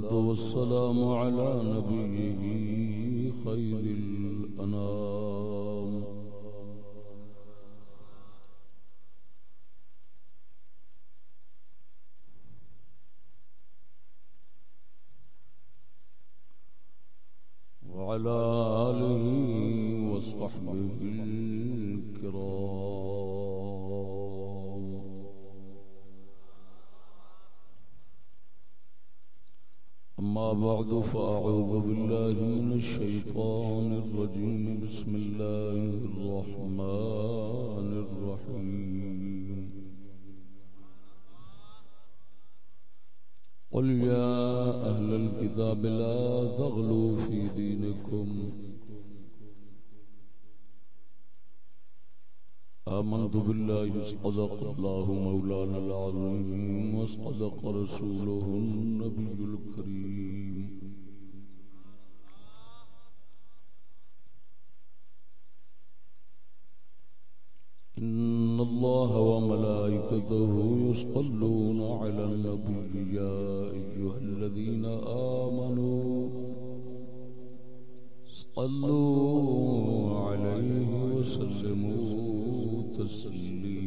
والسلام على نبيه خير الأنام. صدق الله مولانا العظيم وصدق رسوله النبي الكريم. إن الله وملائكته يصلون على النبي يا أيها الذين آمنوا صلوا عليه وسلموا تسليما.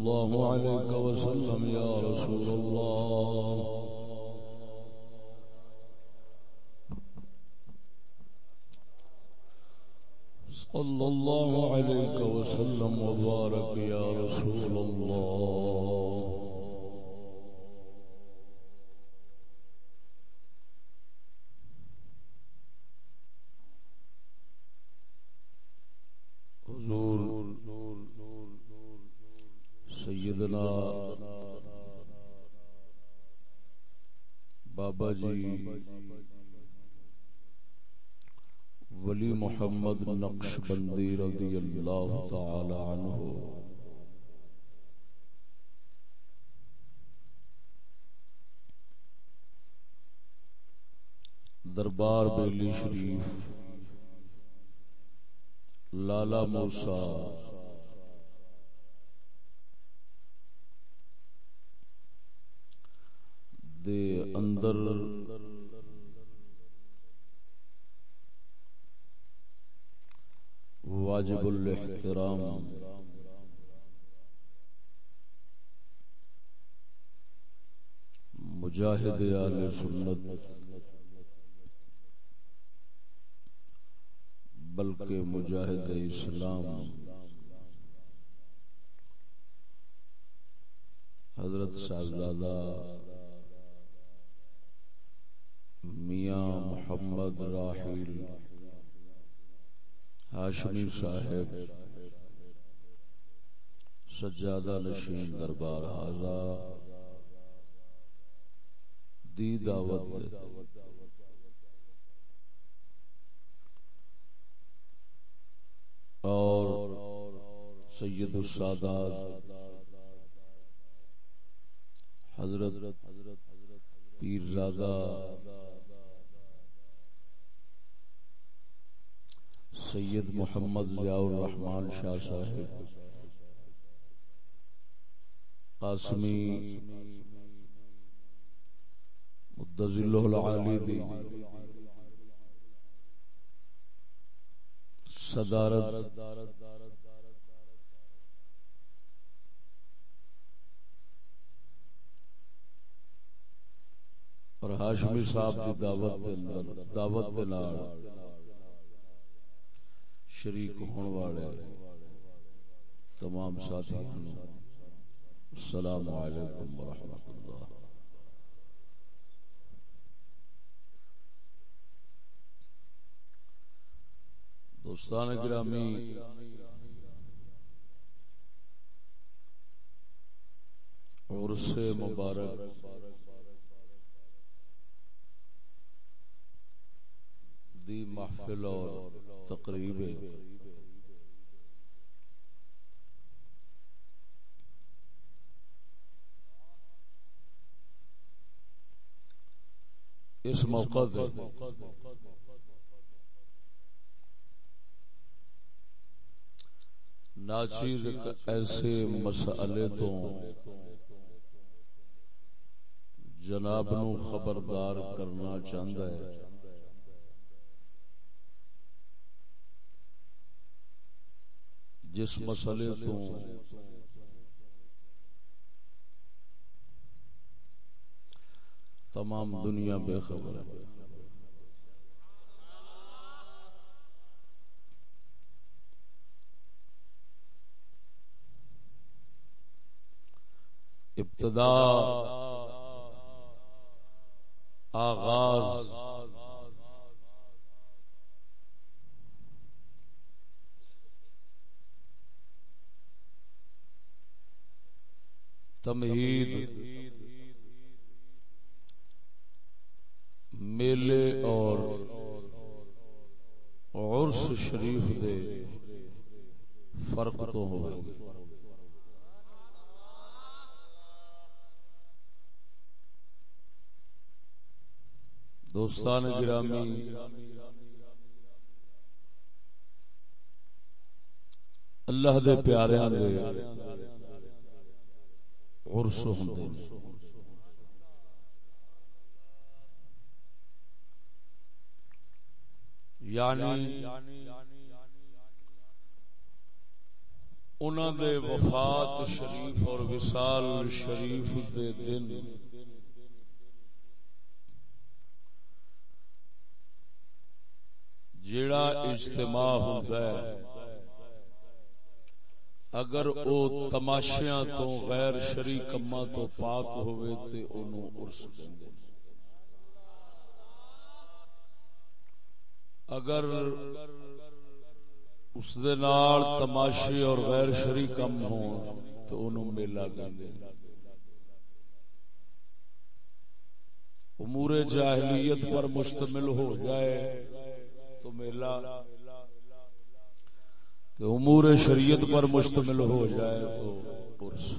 الله عليك وسلم يا رسول الله صلى الله عليك وسلم وبارك يا رسول الله حضور سیدنا بابا جی۔ ولی محمد نقش بندی رضی اللہ تعالی عنہ۔ دربار بیلی شریف، لالا موسا دے اندر واجب الاحترام۔ مجاہد آل سنت۔ بلکہ مجاہد اسلام۔ حضرت صاحبزادہ میاں محمد راحیل۔ ہاشمی صاحب سجادہ نشین دربار حاضا دی دعوت اور سید السادات حضرت پیر زادہ سید محمد ضیاء الرحمان شاہ صاحب، قاسمی مدذل العالی دی صدارت، اور ہاشمی صاحب کی دعوت دے اندر، دعوت دے نال شریک ہون والے تمام ساتھیوں السلام علیکم ورحمۃ اللہ۔ دوستان گرامی عرس مبارک دی محفل اور تقریب ہے۔ اس موقع دے ناچیر ایسے مسئلے تو جناب نو خبردار کرنا چاہتا ہے۔ جس مسئلے تو تمام دنیا بے خبر ہے۔ ابتدا آغاز۔ تمہید۔ میلے اور عرس شریف دے فرق تو ہو۔ دوستان گرامی، اللہ دے پیارے دے عرس ہوندے نے یعنی انہوں دے وفات شریف اور وصال شریف دے دن جیڑا اجتماع ہوتا ہے۔ اگر او تماشیاں تو غیر شری کما تو پاک ہوئے تے انہوں عرص دیں اگر اس دے نال تماشے اور غیر شری کم ہوں تو انہوں میلہ گاندے امور جاہلیت پر مشتمل ہو جائے تو میلہ تو امور شریعت پر مشتمل ہو جائے تو عرص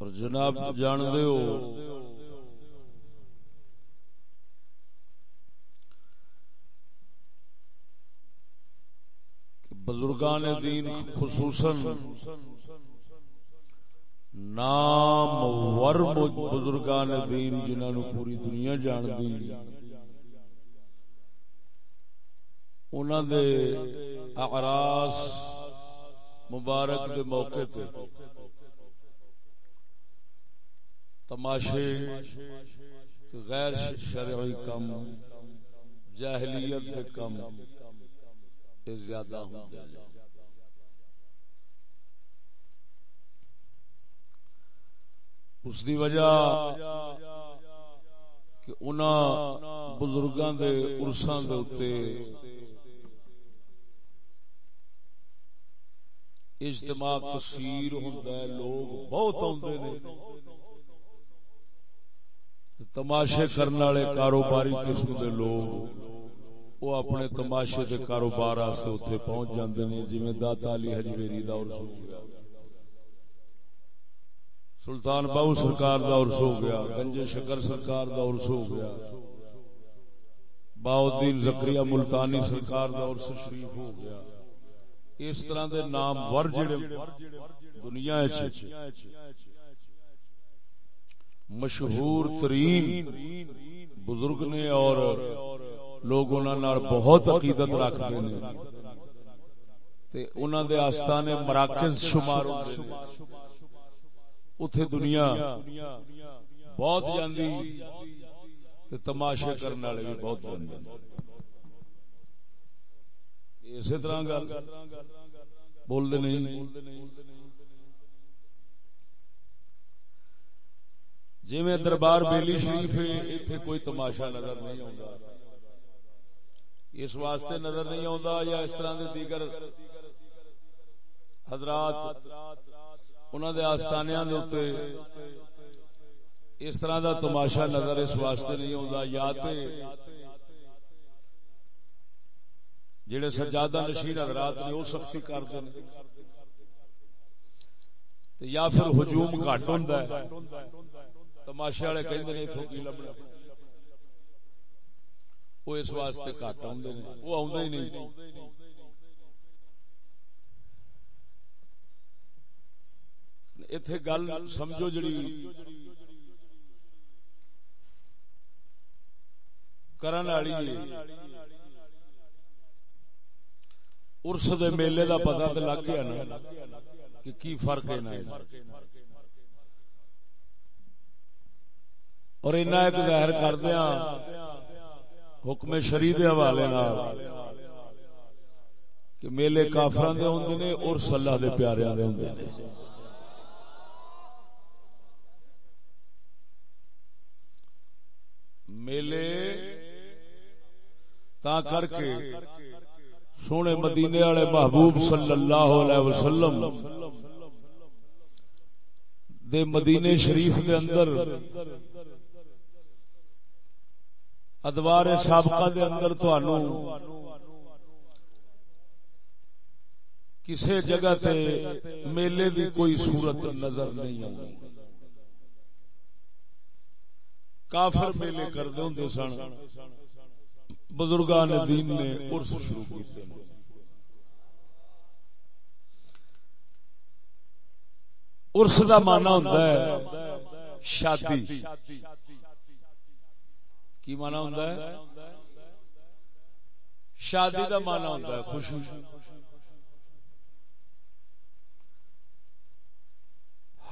اور جناب جان ہو۔ بزرگان دین خصوصاً نام ور بزرگان دین جنہوں نے پوری دنیا جان دی۔ انہوں دے اعراس مبارک دے موقع تے تماشے غیر شرعی کم، جاہلیت کے کم زیادہ ہوں اس دی وجہ کہ انہاں بزرگاں دے عرساں دے اوتے اجتماع کثیر ہوندا ہے، لوگ بہت اوندے نے تماشے کرنے والے کاروباری قسم دے لوگ، وہ اپنے تماشے دے کاروبار واسطے اتنے پہنچ جاندے نے جویں داتا علی حجویری دا عرس ہو گیا۔ سلطان باو سرکار دا عرس ہو گیا، گنج شکر سرکار دا عرس ہو گیا۔ باؤدین زکریا ملتانی سرکار دا عرس شریف ہو گیا۔ اس طرح دے نام ور جڑے دنیا وچ مشہور ترین بزرگ نے اور لوگ بہت عقیدت رکھتے ہیں۔ انہوں دے آستانے مراکز شمار اتے دنیا بہت جاندی تماشے کرنے والے بھی بہت جاندے اسی طرح گل۔ بول دے نہیں۔ جی میں دربار بیلی شریف اتنے کوئی تماشا نظر نہیں آتا اس واسطے نظر نہیں آتا یا اس طرح دے دیگر حضرات انہوں دے آستانیاں دے اس طرح دا تماشا نظر اس واسطے نہیں آتا یا جڑے سجادہ نشین حضرات نے وہ سختی کرتے ہیں یا پھر ہجوم گھٹ ہوں تماشے والے کہ لبنا۔ وہ اس واسطے گھٹ آدھے وہ آدھے ہی نہیں۔ اتے گل سمجھو جڑی کرن والی ارس دے میلے دا پتہ تے لگ گیا نا کہ کی فرق ہے نا اور اینا ایک ظاہر کر کردیا ہاں، حکم شری دے حوالے نال کہ میلے کافران دے ہوندے نے اور اللہ دے پیاریاں دے ہوندے نے۔ میلے تا کر کے سونے مدینے والے محبوب صلی اللہ علیہ وسلم دے مدینے شریف دے اندر، ادوار سابقہ دے اندر تو کسی جگہ تے میلے دی کوئی صورت نظر نہیں آئی۔ کافر میلے کردے ہوں سن۔ بزرگان دین نے ارس شروع کیتے ہیں۔ ارس دا مانا ہوتا ہے شادی۔ کی مانا ہوتا ہے؟ شادی دا مانا ہوتا ہے خوشی۔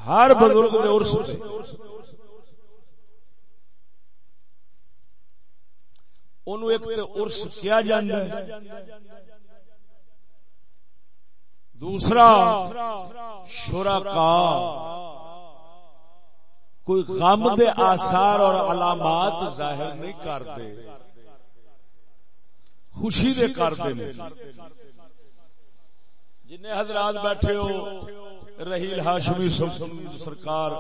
ہر بزرگ دے۔ ارس ایک ارس کیا جانا دوسرا، شرکا۔ کوئی غم دے آثار اور علامات ظاہر نہیں کرتے خوشی دے کرتے جن حضرات بیٹھے ہو، رحیل ہاشمی سرکار،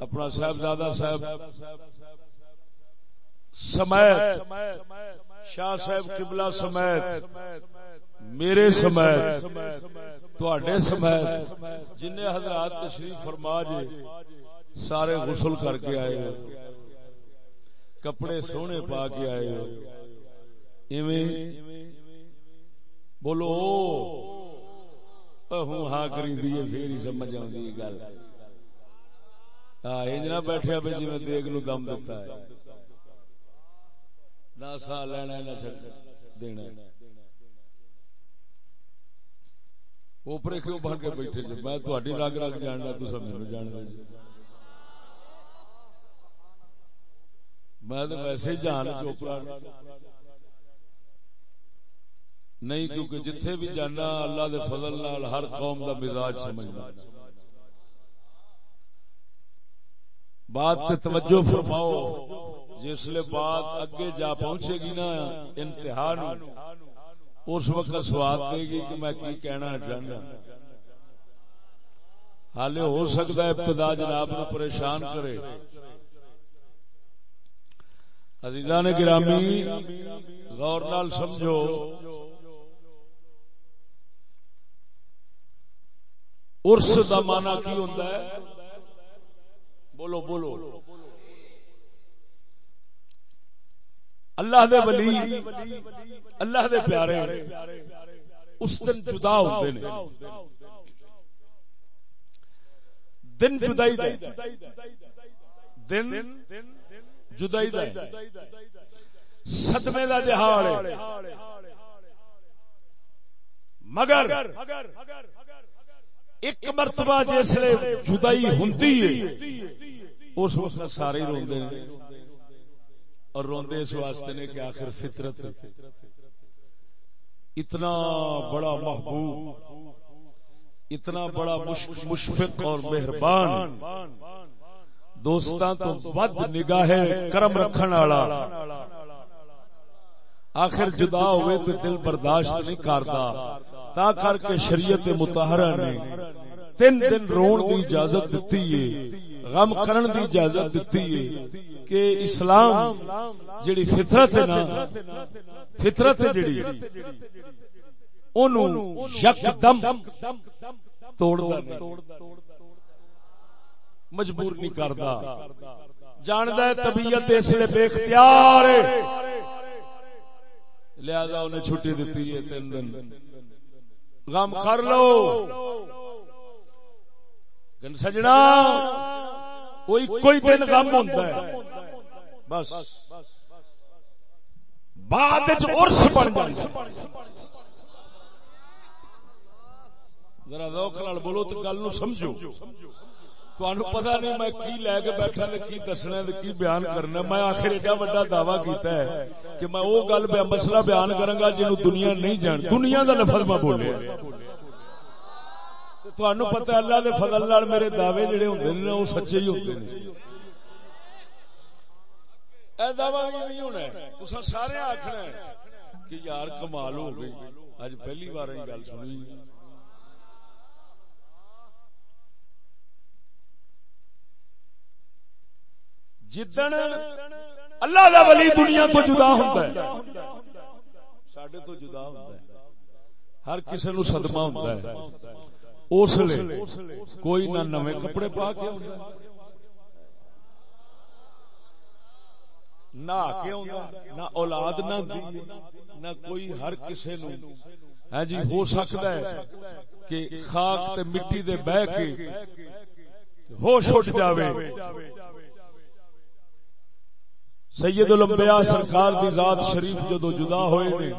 اپنا صاحبزادہ صاحب۔ سمیت شاہ صاحب قبلہ سمیت، میرے سمیت، تواڈے سمیت جن حضرات تشریف فرما جے، سارے غسل کر کے آئے کپڑے سونے پا کے آئے ایویں بولو ہوں ہاں کری دیے پھر ہی سمجھ آئی گل۔ ہاں نہ بیٹھے جی دیکھ نو دم دیتا ہے۔ نہ سا لینا نہ دینا۔ اوپر کیوں بن کے بیٹھے جی؟ میں تھوڑی رگ رگ جاننا تو سب میرے جان دے جی۔ میں تو ویسے ہی جان چوپڑا نہیں، کیونکہ جتھے بھی جانا اللہ دے فضل نال ہر قوم دا مزاج سمجھنا۔ بات تے توجہ فرماؤ۔ جسل بات اگے جا پہنچے گی نا، انتہا اس وقت سواد دے گی کہ میں کی کہنا چاہنا۔ حال ہو سکتا ہے ابتدا جناب نو پریشان کرے۔ عزیزان گرامی، غور نال سمجھو۔ ارس دا مانا کی ہوتا ہے؟ بولو بولو۔ اللہ دے ولی، اللہ دے پیارے، اس دن جدا ہوتے ہیں دن جدائی دے۔ دن جدائی دے۔ صدمے دا جہار مگر ایک مرتبہ جسے جدائی ہندی ہے، اس وقت سارے روندے ہیں اور روندے اس واسطے نے کہ آخر فطرت اتنا بڑا محبوب، اتنا بڑا مشفق اور مہربان دوستان تو ود نگاہ کرم رکھن والا۔ آخر جدا ہوئے تو دل برداشت نہیں کرتا تا کر کے شریعت متحرہ نے تین دن رون کی اجازت دیتی ہے غم کرن دی اجازت دیتی ہے کہ اسلام جڑی فطرت ہے نا فطرت ہے جڑی اونوں یکدم توڑدا نہیں۔ مجبور نہیں کردا۔ جاندا ہے طبیعت اس لیے بے اختیار ہے۔ لہذا انہیں چھٹی دیتی ہے تین دن۔ غم کر لو۔ گن سجنا؟ کوئی کوئی دن غم ہوتا ہے۔ بس۔ بعد ارس بن جائے ذرا روک لال بولو تو گل نو سمجھو۔ تہن پتا نہیں میں کی لے کے بیٹھا کی دسنا کی بیان کرنا۔ میں آخر ایڈا وا دعوی کیتا ہے کہ میں وہ گل مسئلہ بیان کروں گا جنوب دنیا نہیں جان۔ دنیا کا لفظ میں بولے۔ تہن پتا اللہ دے فضل نال میرے دعوے جڑے ہوندے نے وہ سچے ہی ہوندے نے اے دعوی نہیں ہونا تسا سارے آکھنا کہ یار کمال ہو گئی اج پہلی بار یہ گل سنی جدن اللہ دا ولی دنیا تو جدا ہوتا ہے سڈے تو جدا ہوتا ہے ہر کسی نو صدمہ ہوتا ہے اس لیے کوئی نہ نوے کپڑے پا کے نہ نہ اولاد نہ نہ کوئی ہر نو ہاں جی ہو سکتا ہے کہ خاک تے مٹی دے بہ کے ہوش اٹھ جاوے۔ سید الانبیاء سرکار دی ذات شریف جدو جدا ہوئے نے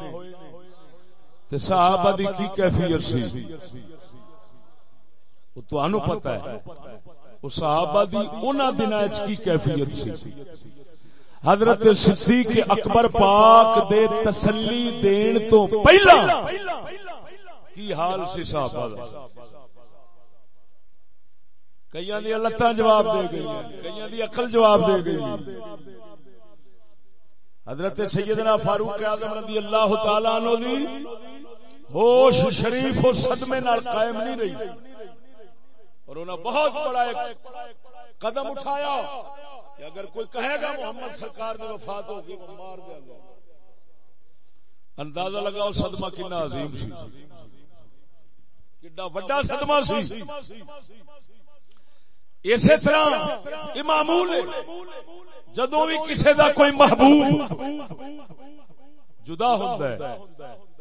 تے صحابہ دی کی کیفیت سی؟ وہ تو پتہ ہے۔ وہ صحابہ دی انہاں دناں وچ کی کیفیت سی۔ حضرت صدیق اکبر پاک دے تسلی دین تو پہلا کی حال سی صحابہ دا؟ کئیاں دی لتاں جواب دے گئی کئیاں دی عقل جواب دے گئی حضرت سیدنا فاروق اعظم رضی اللہ تعالی عنہ دی ہوش شریف اور صدمے نال قائم نہیں رہی۔ اور انہوں نے بہت بڑا ایک قدم اٹھایا کہ اگر کوئی کہے گا محمد سرکار نے وفات ہوگی وہ مار دیا گا۔ اندازہ لگاؤ صدمہ کنا عظیم سی۔ کڈا وڈا صدمہ سی۔ اسی طرح امامول جدو بھی کسی کا کوئی محبوب جدا ہوتا ہے،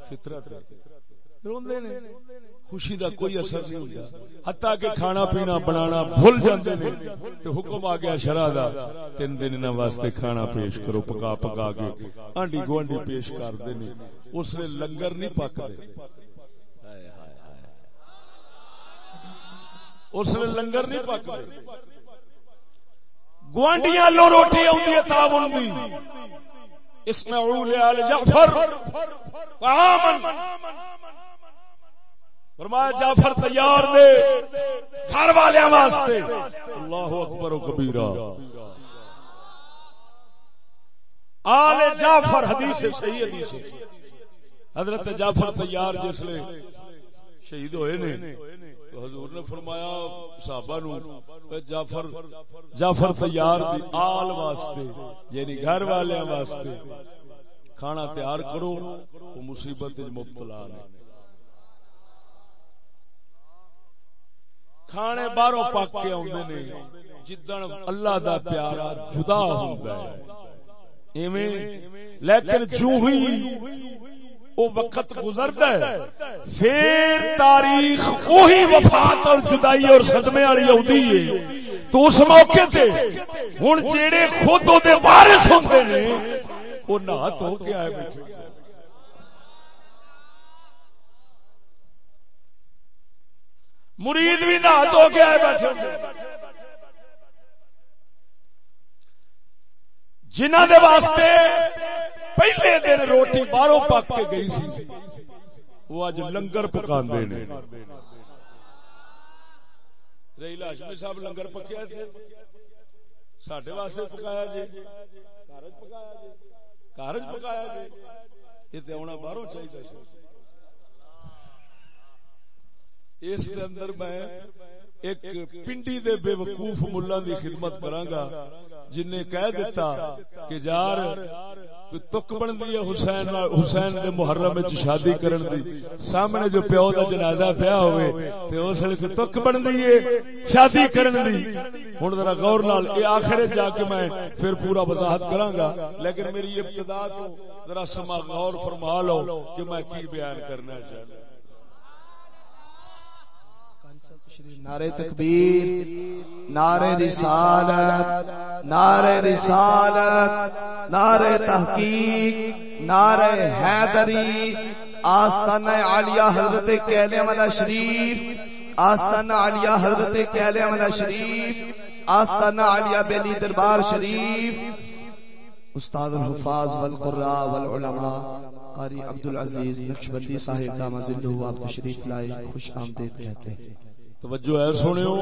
فطرت روندے نے۔ خوشی دا کوئی اثر نہیں ہوتا۔ حتیٰ کہ کھانا پینا بنانا بھول جاندے نے تو حکم آ گیا شرع دا۔ تین دن انہاں واسطے کھانا پیش کرو پکا پکا کے۔ آنڈی گوانڈی پیش کر دے نے اس نے لنگر نہیں پک دے اس نے لنگر نہیں پک دے گوانڈیاں لو روٹی ہے تعاون دی اسمعوا لآل جعفر۔ طعاما فرمایا، جعفر تیار دے گھر والیاں واسطے۔ اللہ اکبر و کبیرہ۔ آل جعفر حدیث صحیح حدیث۔ حضرت جعفر تیار جس لے شہید ہوئے نے، تو حضور نے فرمایا، صحابہ نو جعفر جعفر تیار دی آل واسطے یعنی گھر والے واسطے کھانا تیار کرو، وہ مصیبت مبتلا نے۔ کھانے باہروں پک کے آدھے نے، جدن اللہ دا پیارا جدا ہوندا ہے۔ ایویں، لیکن جو ہی وہ وقت گزرتا ہے، پھر تاریخ وہی وفات اور جدائی اور صدمے والی آتی ہے۔ تو اس موقع تے ہوں جیڑے خود وہ وارث ہوتے نے وہ نہ تو کے آئے بیٹھے۔ مرید بھی نہ تو کے آئے بیٹھے جنہ دے واسطے پہلے دن روٹی باہروں پک کے گئی سی، وہ اج لنگر پکا نے۔ رہی لاشمی صاحب لنگر پکیا تھے۔ سڈے واسطے پکایا جی۔ کارج پکایا جی۔ کارج پکایا جی۔ یہ آنا باہروں چاہیے اس اندر میں ایک پنڈی دے بے وقوف ملا دی خدمت کرانگا جن نے کہہ دیتا کہ یار تک بنتی ہے حسین حسین دے محرم وچ شادی کرن دی، سامنے جو پیو دا جنازہ پیا ہوئے، تے اس ویلے تک بنتی ہے، شادی کرن دی۔ ہن ذرا غور نال، اے آخر جا کے میں پھر پورا وضاحت کراں گا لیکن میری ابتدا تو ذرا سما غور فرما لو کہ میں کی بیان کرنا چاہتا نعرے تکبیر نعرے رسالت نعرے رسالت نعرے تحقیق نعرے حیدری آستان عالیہ حضرت کہلے والا شریف آستان عالیہ حضرت کہلے والا شریف آستان عالیہ بیلی دربار شریف استاد الحفاظ والقراء والعلماء قاری عبدالعزیز نقشبندی صاحب دامہ ذلہ آپ تشریف لائے خوش آمدید کہتے ہیں توجہ ہے سنو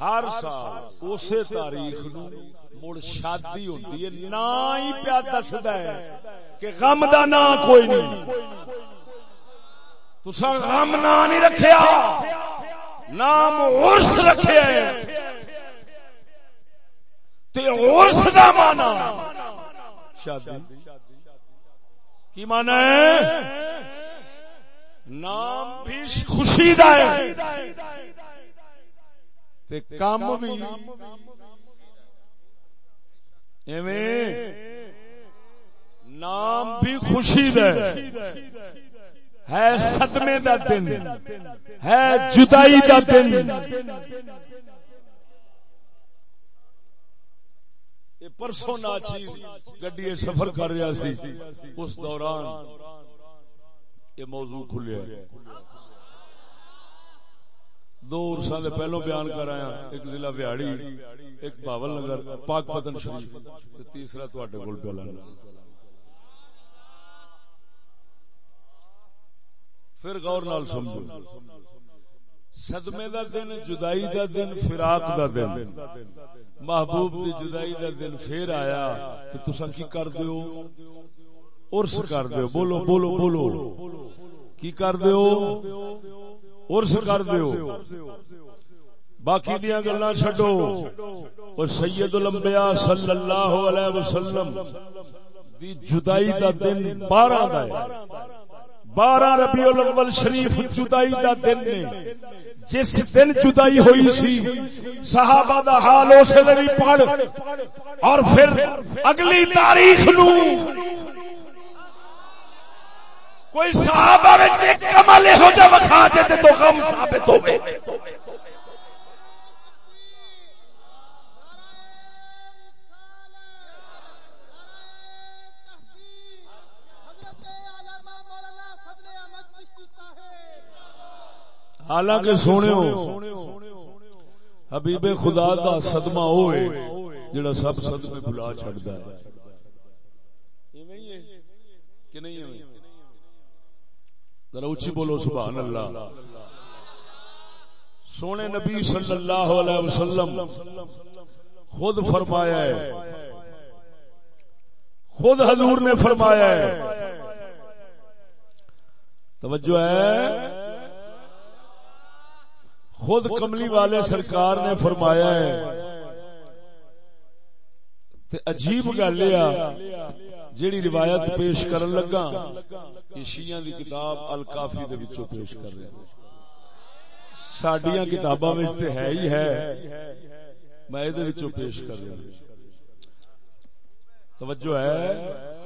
ہر سال اسی تاریخ نو مڑ شادی ہوتی ہے۔ نا ہی پیا دستا ہے کہ غم دا نا کوئی نہیں۔ تسا غم نا نہیں رکھیا۔ نام عرس رکھیا ہے۔ تے عرس دا مانا شادی۔ کی مانا ہے؟ نام بھی خوشی دا ہے۔ تے کام بھی ایویں نام بھی خوشی دا ہے صدمے دا دن، ہے جدائی دا دن۔ پرسوں ناچی گڈی سفر کر رہا سی۔ اس دوران یہ موضوع کھلیا دو عرصہ دے پہلو بیان کر آیا ایک ضلع بہاڑی، ایک باول نگر، پاک پتن شریف۔ تیسرا تھوڑے کول پہ لانا پھر غور نال سمجھو۔ صدمے دا دن، جدائی دا دن، فراق دا دن۔ محبوب دی جدائی دا دن پھر آیا، تو تسا کی کر دیو؟ عرس کر دیو۔ بولو بولو بولو۔ کی کر دیو؟ عرس کر دیو۔ باقی دیا گلا چھڈو۔ اور سید الانبیاء صلی اللہ علیہ وسلم دی جدائی دا دن بارہ دا ہے۔ بارہ ربیع الاول شریف جدائی دا دن نے جس دن جدائی ہوئی سی، صحابہ دا حال اسے دن پڑھ، اور پھر اگلی تاریخ نو۔ کوئی صحابہ میں کمل ہو جا وکھا جاتے تو غم ثابت ہو حالانکہ سونے حبیب خدا دا صدمہ ہوئے جڑا سب صدمے بلا چھڑتا ہے۔ کہ نہیں ہے ذرا اچھی بولو سبحان اللہ۔ سونے نبی صلی اللہ علیہ وسلم خود فرمایا ہے۔ خود حضور نے فرمایا ہے۔ توجہ ہے۔ خود کملی والے سرکار نے فرمایا ہے۔ تے عجیب گل یہ جیڑی روایت پیش کرن لگا یہ شیعہ دی کتاب الکافی دے وچوں پیش کر رہے ہیں۔ ساڈیاں کتاباں وچ تے ہے ہی ہے۔ میں دے وچوں پیش کر رہا ہوں۔ توجہ ہے۔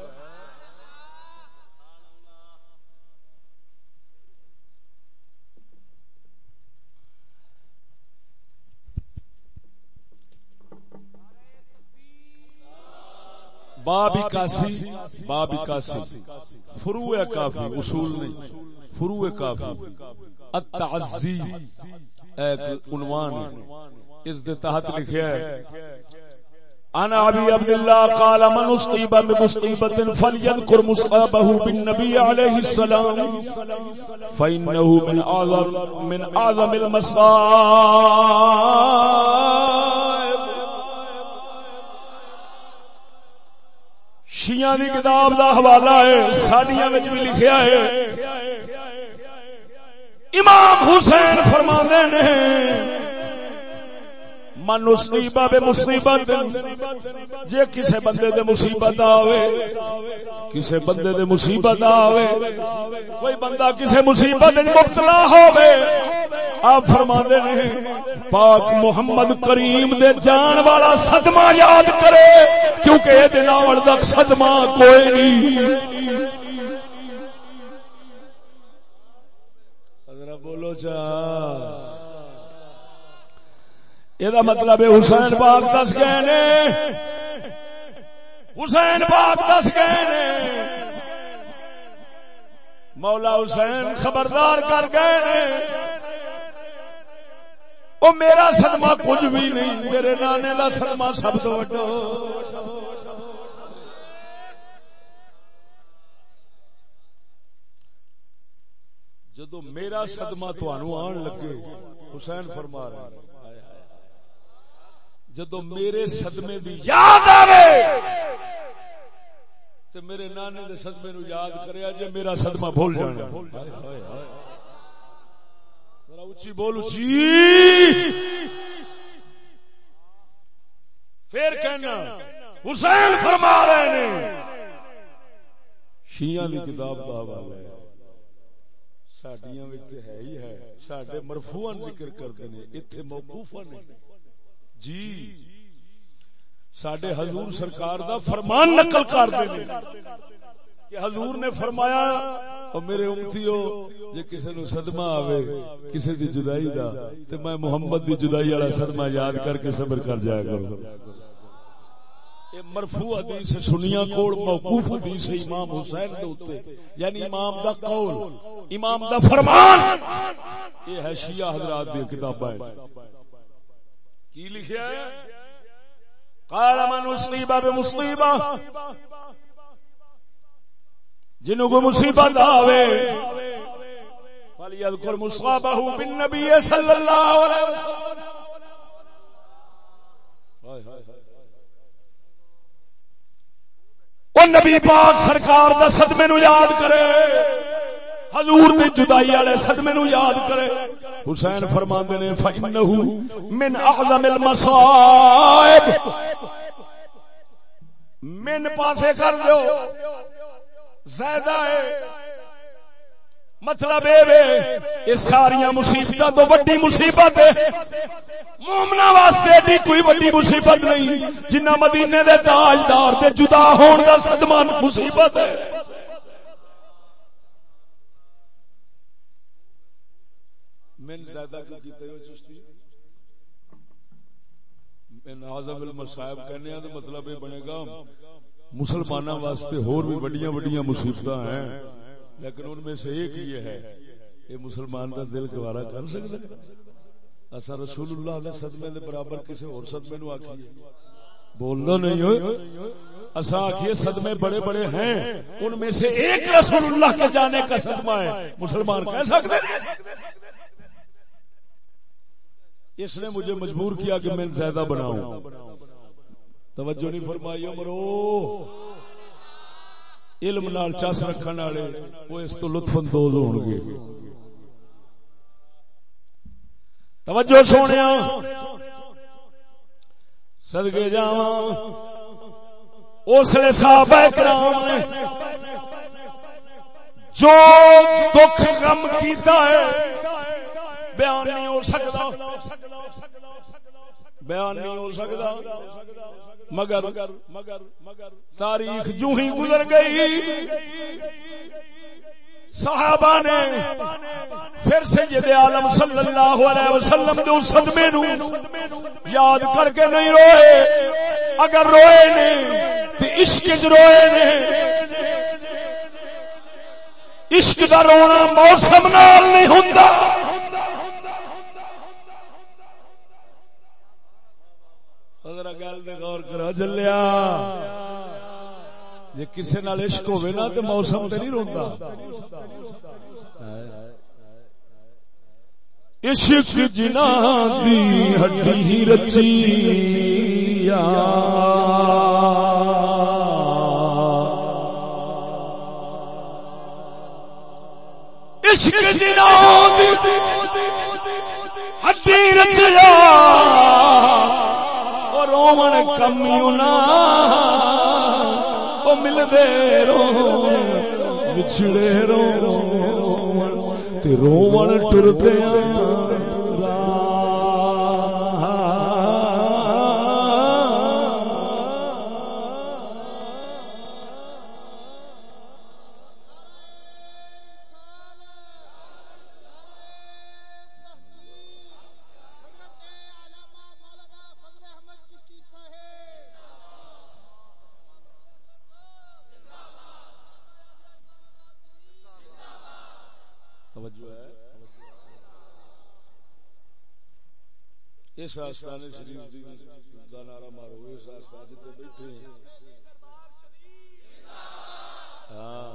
باب اکاسی باب اکاسی فروع کافی، اصول نہیں۔ فروع کافی۔ التعزی، ایک عنوان اس دے تحت لکھیا ہے۔ انا ابي عبد الله قال، من اصيب بمصيبه فليذكر مصابه بالنبي عليه السلام فانه من اعظم من اعظم المصائب. شیعہ دی کتاب دا حوالہ ہے، سادیاں وچ بھی لکھیا ہے۔ امام حسین فرماندے نے من مصیبہ بے مصیبت جے کسے بندے دے مصیبت آوے، کسے بندے دے مصیبت آوے، کوئی بندہ کسے مصیبت مبتلا ہوے آپ فرما دے پاک محمد کریم دے جان والا صدمہ یاد کرے، کیونکہ اے دن آوڑ دک صدمہ کوئی نہیں۔ بولو چاہ یہ مطلب حسین پاک دس گئے نے حسین پاک دس گئے نے مولا حسین خبردار کر گئے نے وہ میرا سدما کچھ بھی نہیں میرے نانے کا سدما سب تو جدو میرا سدما آن لگے حسین فرما رہا جدو میرے صدمے دی یاد آوے تے میرے نانے دے صدمے نو یاد کریا جے میرا صدمہ بھول جانا۔ ذرا اچھی بول اچھی جی۔ پھر کہنا، حسین فرما رہے نے۔ شیعہ دی کتاب دا حوالہ ہے۔ ساڈیاں وچ ہے ہی ہے۔ ساڈے مرفوعاً ذکر کردے نے ایتھے موقوفاً نہیں جی۔ سڈے حضور سرکار دا فرمان نقل کر دے کہ حضور نے فرمایا اور میرے امتیو جے کسی نو صدمہ آوے کسی دی جدائی دا تے میں محمد دی جدائی والا صدمہ یاد کر کے صبر کر جایا کروں۔ مرفوع حدیث سنیا کوڑ موقوف حدیث امام حسین دے اوتے۔ یعنی امام دا قول امام دا فرمان۔ یہ ہے شیعہ حضرات دی کتاباں۔ کی لکھیا ہے؟ قال من مصیبہ بے مصیبہ جنہوں کو مصیبت آوے، فلیذکر مصابہ بالنبی صلی اللہ علیہ وسلم۔ وہ نبی پاک سرکار دا صدمے نو یاد کرے، حضور دی جدائی والے صدمے نو یاد کرے۔ حسین فرماندے نے فانه من اعظم المصائب۔ من پاسے کر دیو زیادہ ہے۔ مطلب یہ ساری مصیبت تو وڈی مصیبت ہے۔ مومنا واسطے ایڈی کوئی وڈی مصیبت نہیں جنہ مدینے دے تاجدار تے جدا ہون دا صدمہ مصیبت ہے۔ من زیادہ کی کیتے ہو چشتی؟ من اعظم المصائب کہنے ہیں تو مطلب یہ بنے گا، مسلمانوں واسطے اور بھی بڑیاں بڑیاں مصیبتاں ہیں، لیکن ان میں سے ایک یہ ہے یہ مسلمان کا دل گوارا کر سکتا اصا رسول اللہ علیہ صدمے دے برابر کسی اور صدمے نو آکھیے۔ بولنا نہیں ہو اصا آخیے صدمے بڑے بڑے ہیں، ان میں سے ایک رسول اللہ کے جانے کا صدمہ ہے۔ مسلمان کہہ سکتے ہیں۔ اس نے مجھے مجبور کیا کہ میں زیادہ بناؤں۔ توجہ نہیں فرمائی مرو علم نال چس رکھنے والے، وہ اس تو لطف اندوز ہو گے۔ توجہ سونے سدگے جا اس لیے صاحب کرام جو دکھ غم کیتا ہے بیان نہیں ہو سکتا۔ بیان نہیں ہو سکتا۔ مگر مگر مگر تاریخ جو ہی گزر گئی۔ صحابہ نے پھر سید عالم صلی اللہ علیہ وسلم دے صدمے نو یاد کر کے نہیں روئے۔ اگر روئے نے تو عشق وچ روئے نے۔ عشق دا رونا موسم نال نہیں ہوندا۔ گل غور کرو، جلیا۔ جی کسی نال عشق ہوئے نا تو موسم تو نہیں روندا۔ عشق جنا دی ہڈی رچی۔ عشق جنا ہڈی رچیا۔ رومن کمیوں نہ وہ ملدے رو بچھڑے رو رومن ٹرتے اس آستان شریف کا نعرہ مارو اس آستان تے بیٹھے ہیں ہاں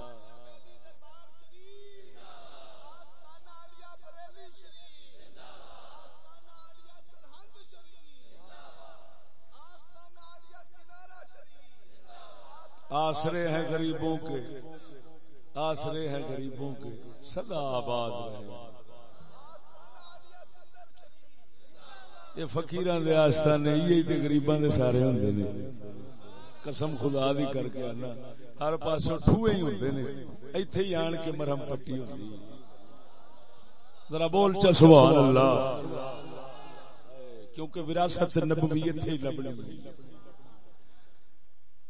آسرے ہیں غریبوں کے، آسرے ہیں غریبوں کے سدا آباد رہے۔ یہ فکیران دے آستانے یہ تے غریبان دے سارے ہوندے نے۔ قسم خدا دی کر کے آنا۔ ہر پاس ٹھوئے ہی ہوندے نے۔ ایتھے ہی آن کے مرہم پٹی ہوندی۔ ذرا بول چا سبحان اللہ کیونکہ وراثت نبویت ہی لبنی۔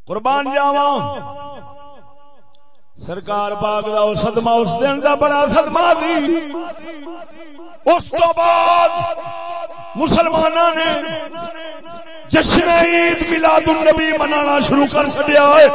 قربان جاواں۔ سرکار پاک دا او صدمہ اس دن دا بڑا صدمہ دی۔ اس تو بعد مسلمان نے جشن عید میلاد النبی منانا شروع کر چڑیا ہے۔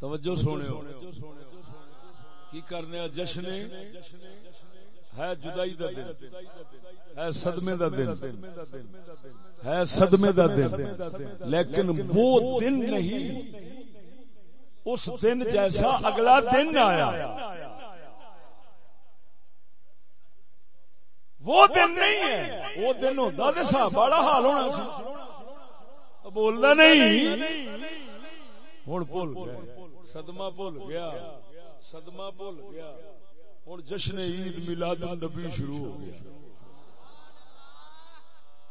توجہ سونے کی کرنے جشن ہے؟ جدائی دا دن۔ ہے صدمے دا دن۔ ہے صدمے دا دن۔ لیکن وہ دن نہیں۔ اس دن جیسا اگلا دن آیا۔ وہ دن نہیں ہے۔ وہ دن ہوتا تو بڑا حال ہونا سی۔ بولنا نہیں۔ ہوں بھول گیا صدمہ بھول گیا۔ صدمہ بھول گیا۔ ہوں جشن عید میلاد النبی شروع ہو گیا۔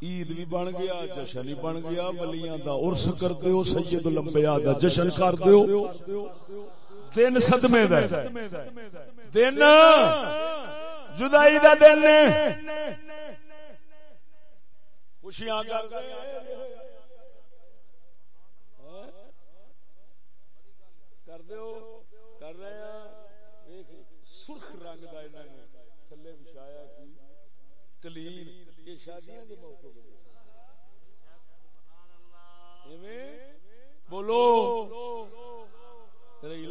عید بھی بن گیا، جشن بھی بن گیا۔ ولیاں دا عرس کر دیو سید الانبیاء دا جشن کر دیو دن صدمے دا دن۔ جدائی دا دن۔ خوشیاں ہاں؟ کر کر دیو کر رہے ہیں سرخ رنگ دا انہوں نے تھلے بچھایا کی کلین یہ شادیاں کے موقع بولو۔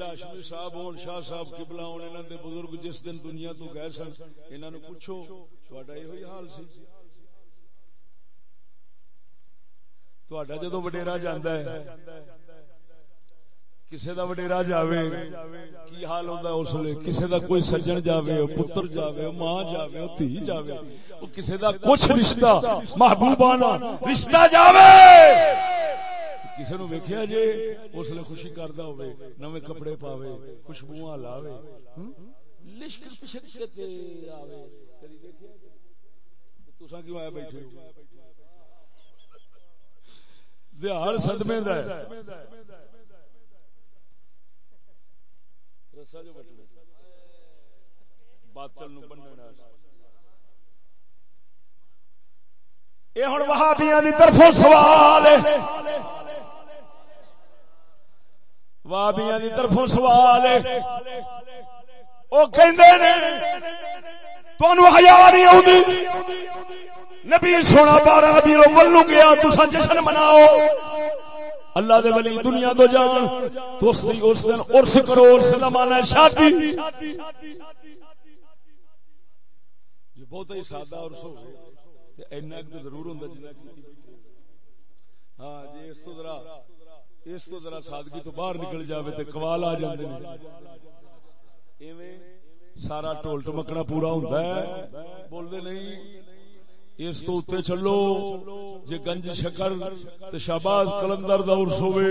ہاشمی صاحب ہون، شاہ صاحب کبلا ہون انہوں نے بزرگ جس دن دنیا تو گئے سن انہوں نے پوچھو تھوڑا یہ حال سی؟ تھوڑا جدو وڈیرا جانا ہے کسی دا وڈیرا جاوے، کی حال ہوندا اس لیے کسی دا کوئی سجن جاوے پتر جاوے ماں جاوے دھی جاوے، او کسی دا کچھ رشتہ، محبوبانہ رشتہ جاوے۔ کسی نو ویکھیا جے، اس لیے خوشی کردا ہوے نویں کپڑے پاوے خوشبوواں لاوے۔ لشک پشک تے آوے۔ کدی دیکھیا تساں کیوں آئے بیٹھے ہو؟ دیہار صدمے دا ہے۔ یہ ہوں وہابیاں دی طرفوں سوال ہے۔ وہابیاں دی طرفوں سوال وہ کہندے نے تانوں حیا نہیں آوندی۔ نبی سونا بارہ بھی رو گیا تسا جشن مناؤ۔ اللہ دے ولی دنیا تو جان، تو اس دن اس دن عرس کرو، عرس دا مانا ہے شادی۔ جو بہت ہی سادہ عرس ہو تے اینا ایک ضرور ہوندا جنہ کی ہاں جی اس تو ذرا اس تو ذرا سادگی تو باہر نکل جاوے تے قوال آ جاندے نے۔ ایویں سارا ٹول ٹمکنا پورا ہوندا ہے۔ بول دے نہیں۔ اس تو اتے چلو، جے گنج شکر تے شہباز کلندر دا عرس ہوے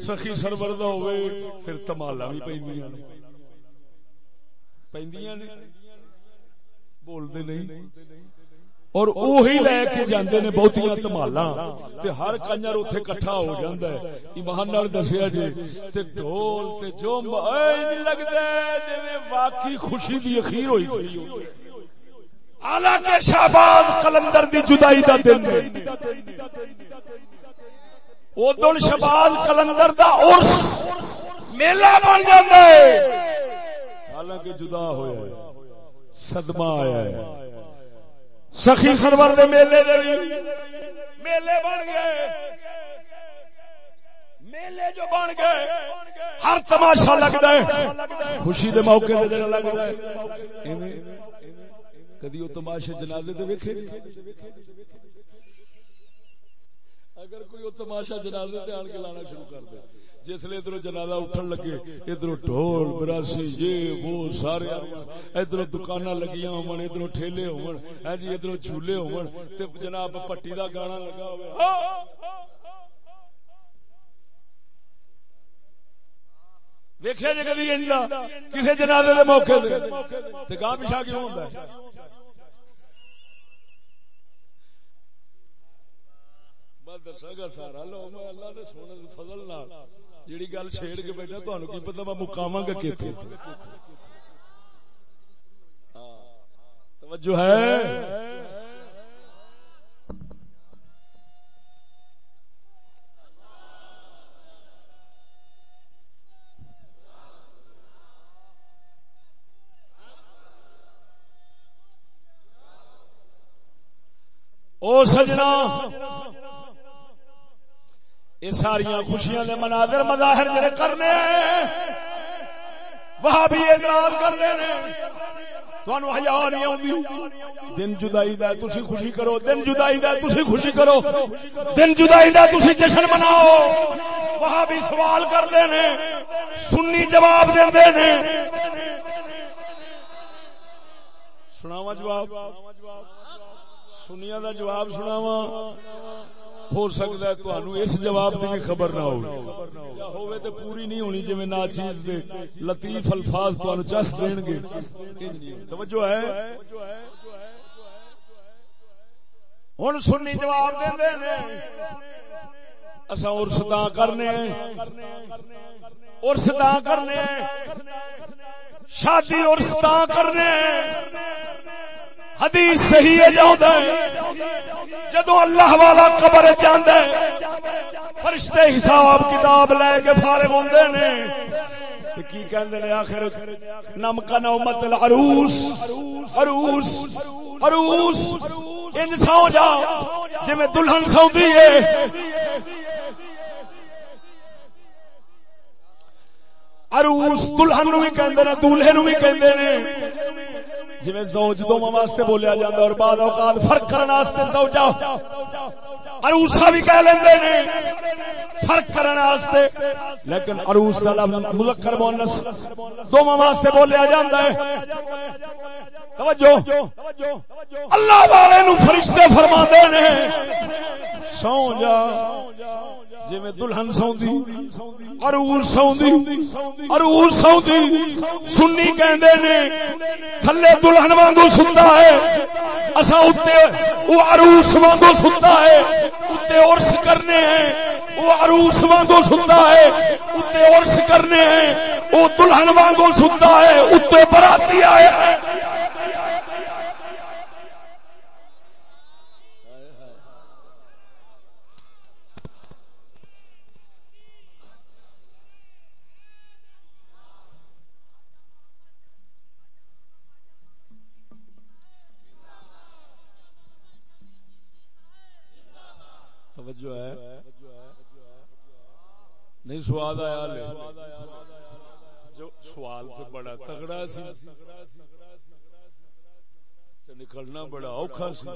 سخی سرور دا ہوے پھر تمالا بھی پیندیاں نے۔ پیندیاں نے؟ بول دے نہیں۔ اور اوہی لے کے جاندے نے بہتیاں تمالا، تے ہر کنجر اوتھے اکٹھا ہو جاندا ہے۔ ایمان نال دسیا جی تے ڈھول تے جو اے نہیں لگدا جویں واقعی خوشی دی اخیر ہوئی۔ گئی حالانکہ شہباز کلندر دی جدائی دا دن او دن شہباز کلندر دا عرس میلہ بن جاندا ہے۔ حالانکہ جدا ہویا ہے، صدمہ آیا ہے۔ سخی سرور دے میلے دے میلے بن گئے۔ میلے جو بن گئے، ہر تماشا لگتا ہے۔ خوشی دے موقع دے لگتا ہے۔ کدی وہ تماشے جنازے دے ویکھے؟ اگر کوئی وہ تماشا جنازے تے آن کے لانا شروع کر دے، جس لیے ادھر جنازہ اٹھن لگے، ادھر ڈھول، براسی، یہ، وہ، سارے ادھر دکان لگیاں ہون، ادھر ٹھیلے ہون ہاں جی ادھر جھولے ہون، تے جناب پٹی دا گانا لگا ہوئے۔ ویکھیا جی کدی انجا کسی جنازے دے موقع دے۔ تے گاہ پیچھا کیوں ہوندا ہے؟ دسا گا سارا لو، میں اللہ نے سونے فضل نال جیڑی گل چھیڑ کے بیٹھا تہن کی پتا میں مقام گا کتنے ہاں، توجہ ہے؟ او سجنا یہ ساری خوشیاں دے مناظر مظاہر جڑے کرنے وہ بھی اعتراض کرتے ہیں تھانو حیا نہیں آتی دن جدائی دا تسی خوشی کرو، دن جدائی دا تسی خوشی کرو۔ دن جدائی دا تسی جشن مناؤ۔ وہ بھی سوال کرتے ہیں سنی جواب دے نے۔ سناوا جواب۔ سنیا دا جواب سناوا ہو سکتا ہے تو اس جواب کی بھی خبر نہ ہو ہوئے تو پوری نہیں ہونی جی نا چیز دے لطیف الفاظ تو چس دین گے۔ توجہ ہے۔ ہوں سنی جواب دے اصا ارس تا کرنے ارس تا کرنے شادی ارس تا کرنے حدیث صحیح ہے جاؤں جدو اللہ والا قبر جاندے، فرشتے حساب کتاب لے کے فارغ ہوندے نے۔ کی کہندے نے آخر؟ نم کا نومت العروس۔ عروس عروس ان سو جا جی میں دلہن سوندی ہے۔ عروس دلہن نو بھی کہندے نے، دولہے نو بھی کہندے نے۔ جویں زوج دوواں واسطے بولیا جاندا اور بعد اوقات فرق کرن واسطے زوجہ عروسا بھی کہہ لیندے نے۔ فرق کرنے واسطے۔ لیکن عروس کا لفظ مذکر مؤنث دونوں واسطے بولیا جاتا ہے۔ توجہ۔ اللہ والے نو فرشتے فرماندے نے۔ سو جا۔ جی دلہن سوندی ارور سوندی ارور سوندی۔ سنی کہندے نے، تھلے دلہن وانگو سندا ہے۔ اسا اوتے او عروس وانگو سندا ہے۔ اوتے عرس کرنے ہیں، وہ عروس وانگو سنتا ہے اوتے عرس کرنے ہیں، وہ دلہن وانگو سنتا ہے اوتے براتی آیا ہے سواد آیا لے۔ جو سوال تو بڑا تگڑا سی۔ نکلنا بڑا اوکھا سی۔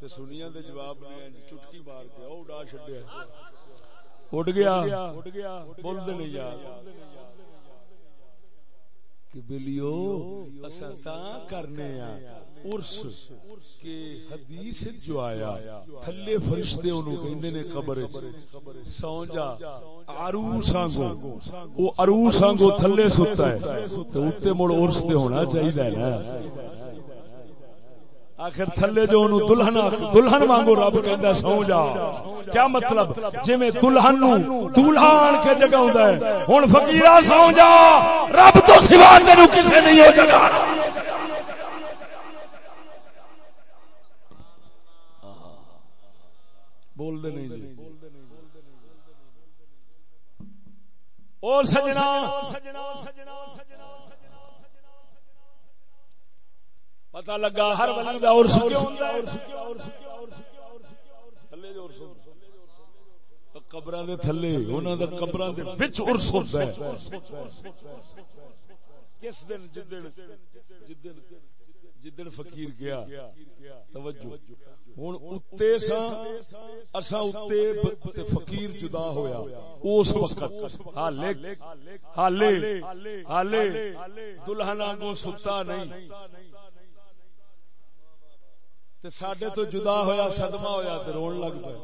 تے سنیا دے جواب نے چٹکی مار کے او اڑا چھڈیا۔ اڈ گیا۔ بولتے نہیں یار۔ کہ بلیو اسا تا کرنے آ ارس کے حدیث جو آیا، تھلے فرشتے انہوں کہندے نے قبر سو جا عروساں کو وہ عروساں کو تھلے ستا ہے، تو اتے مڑ ارس تے ہونا چاہیے نا۔ آخر تھلے جو انہوں دلہن دلہن وانگو رب کہندا سو جا کیا مطلب؟ جویں دلہن نو دولہا آن کے جگہ ہوندا ہے، ہن فقیرا سو جا رب تو سوا تینو کسے نہیں ہو جگہ۔ بول دے نہیں جی۔ او سجنا۔ پتا لگا ہر ولی دا ہوندا ہے۔ قبراں دے تھلے انہاں دا قبراں دے وچ عرس ہوندا ہے۔ کس دن جدن جدن جدن فقیر گیا، توجہ۔ ہن اتے سا اسا اتے فقیر جدا ہویا، اس وقت۔ حالے حالے حالے دلہنا کو ستا نہیں۔ تے ساڈے تو جدا ہویا، صدمہ ہویا تے رون لگ پے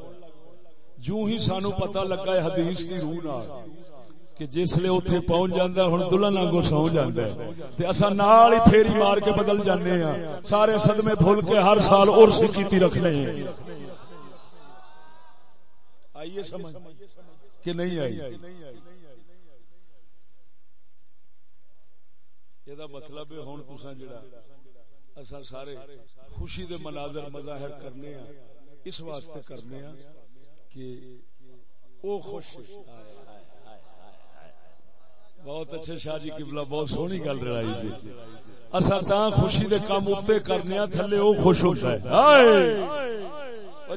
جو ہی سانو پتہ لگا ہے حدیث دی روح نال۔ کہ جس لے اوتھے پہنچ جاندا ہے، ہن دلہن اگوں سو جاندا ہے۔ تے اسا نال ہی پھیری مار کے بدل جانے ہاں۔ سارے صدمے بھول کے ہر سال عرس کیتی رکھنے ہیں۔ آئیے سمجھ۔ کہ نہیں آئی؟ یہ مطلب ہے ہن تساں جڑا اسا سارے خوشی دے مناظر مظاہر کرنے ہیں اس واسطے کرنے ہیں کہ او خوش آئے بہت اچھے شاہ جی قبلہ، بہت سونی گل رڑائی جی۔ اسا تا خوشی دے کام اوتے کرنے تھلے او خوش ہوتا ہے۔ ہائے!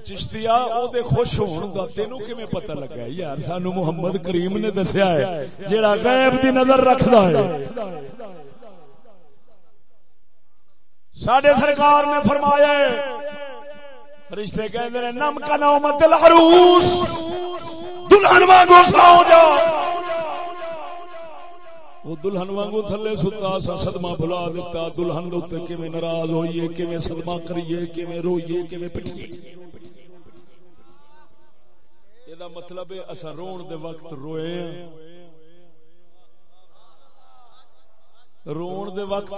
چشتیا او دے خوش ہون دا تینو کیویں پتہ لگا یار، سانو محمد کریم نے دسیا ہے، جیڑا غیب دی نظر رکھدا ہے۔ ساڈے سرکار نے فرمایا فرشتے کہندے نے نم کا نومت العروس، دلہن وانگو سو جا۔ وہ دلہن وانگو تھلے ستا سا صدمہ بھلا دیتا۔ دلہن دوتے کیویں ناراض ہوئیے، کیویں صدمہ کریے، کیویں روئیے، کیویں پٹیے۔ یہ مطلب ہے اسا رون دے وقت روئے ہاں۔ رون دے وقت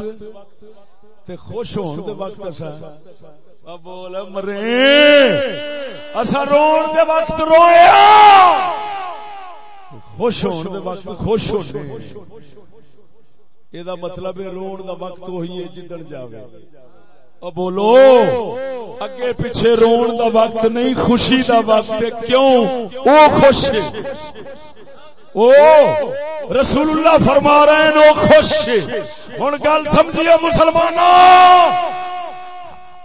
تے خوش ہون دے وقت اسا بول مرے۔ اسا رون دے وقت رویا خوش ہون دے وقت خوش ہونے یہ مطلب ہے رون دا وقت وہی ہے جدڑ جاوے۔ او بولو، اگے پیچھے رون دا وقت نہیں، خوشی دا وقت ہے۔ کیوں؟ او خوش ہے۔ او رسول اللہ فرما رہے ہیں وہ خوش ہوں گل سمجھیے مسلمان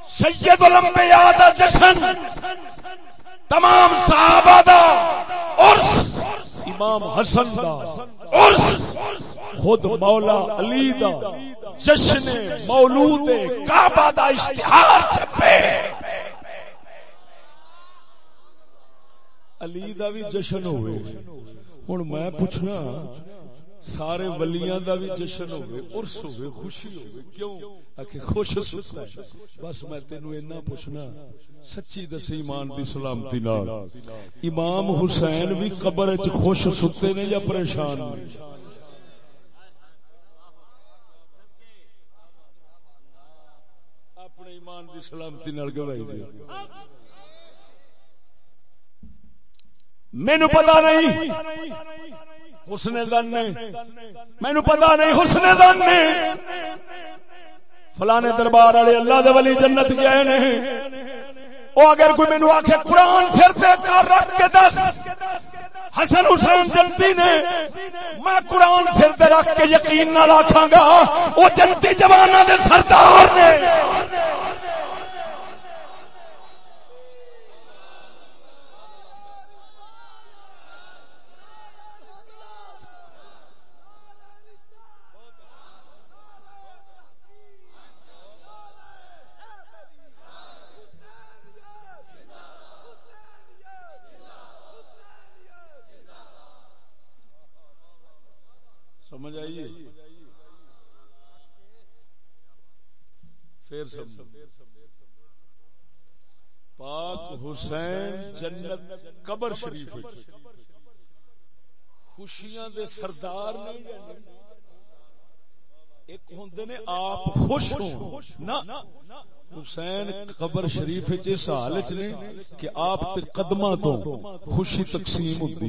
سید الانبیاء دا جشن تمام صحابہ دا عرس امام حسن دا عرس خود مولا علی دا، جشن مولود کعبہ دا اشتہار چھپے علی دا بھی جشن ہوئے۔ ہن میں پوچھنا سارے ولیاں دا بھی جشن ہوئے، عرس ہوئے، خوشی ہوئے، کیوں؟ آکے خوش ستا ہے۔ بس میں تینو اینا پوچھنا، سچی دس ایمان دی سلامتی نال؟ امام حسین بھی قبر وچ خوش ستے نے یا پریشان نے؟ اپنے ایمان دی سلامتی نال گواہی دے۔ مینو پتا نہیں۔ حسن دن نے۔ مینو پتا نہیں حسن دن نے۔ فلانے دربار والے اللہ دے ولی جنت گئے نے۔ وہ اگر کوئی مینو آخ قرآن پھر سے کر رکھ کے دس۔ حسن حسین جنتی نے۔ میں قرآن سر پہ رکھ کے یقین نہ آخا گا وہ جنتی جوانا دے سردار نے۔ سمجھو۔ پاک حسین جنت قبر شریف خوشیاں دے سردار نہیں ایک ہوں نے آپ خوش ہوں۔ نہ، حسین قبر شریف اس حال چ نے کہ آپ کے قدمہ تو خوشی تقسیم ہوتی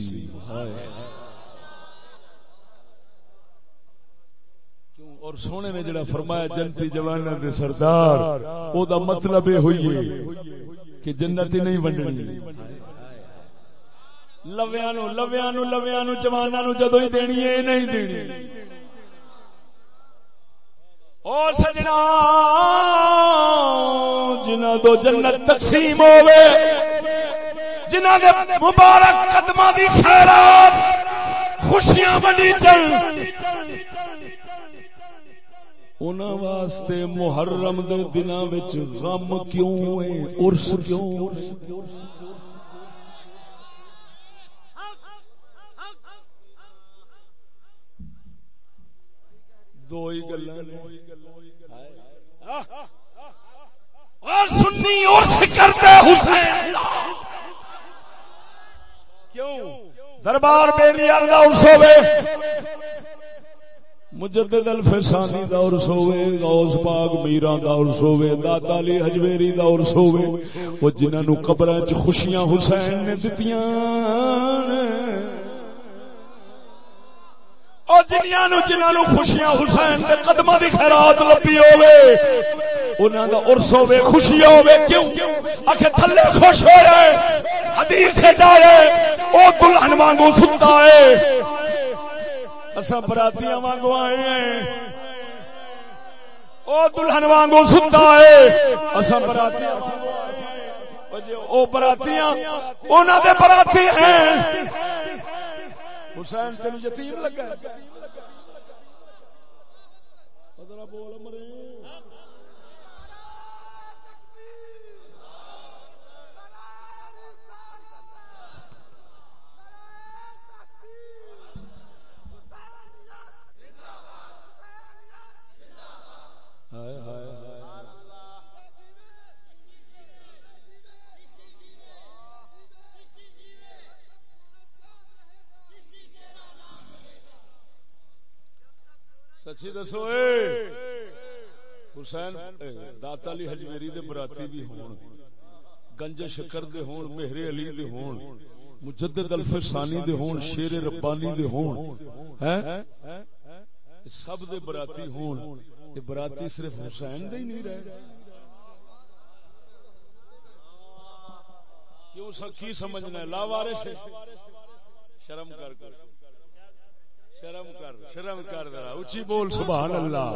اور سونے نے جڑا فرمایا جنتی جوانا دے سردار، او دا مطلب یہ ہوئی ہے کہ جنت نہیں ونڈنی۔ لویا نو لویا نو لویا نو جوانا نو جدو ہی دینی ہے نہیں دینی۔ اور سجنا جنہ دو جنت تقسیم ہوئے جنہ دے مبارک قدمہ دی خیرات، خوشیاں بنی چل۔ انہاں واسطے محرم دے دناں وچ غم کیوں ہے عرس کیوں دو ہی گلاں اور سنی عرس کرتے حسین کیوں دربار عرس ہوے مجدد الفسانی دا عرس ہوے غوث پاک میران دا عرس ہوے دادا علی حجویری دا عرس ہوے او جنہاں نو قبراں وچ خوشیاں حسین نے دتیاں اور جنیاں نو جنہاں نو خوشیاں حسین دے قدماں دی خیرات لبی ہوے انہاں دا عرس ہوے خوشی ہوے کیوں؟ اکھے تھلے خوش ہو رہے حدیث ہے جائے، او دلہن وانگو ستا ہے۔ اسا براتیاں وانگو آئے ہیں۔ او دلہن وانگو ستا ہے۔ اسا براتیاں او براتیاں انہاں دے براتی ہیں۔ حسین تین یتیم لگا۔ بول مرے۔ سچی دسو حسین داتا علی حجمیری دے براتی بھی ہون گنج شکر دے ہون، مہر علی دے ہون، مجدد الفسانی دے ہون، شیر ربانی دے ہون سب دے براتی ہون یہ براتی صرف حسین دے ہی نہیں رہے۔ کیوں سکی سمجھنا ہے؟ لاوارے سے شرم کر کر شرم کر شرم کر ذرا اچھی بول سبحان اللہ۔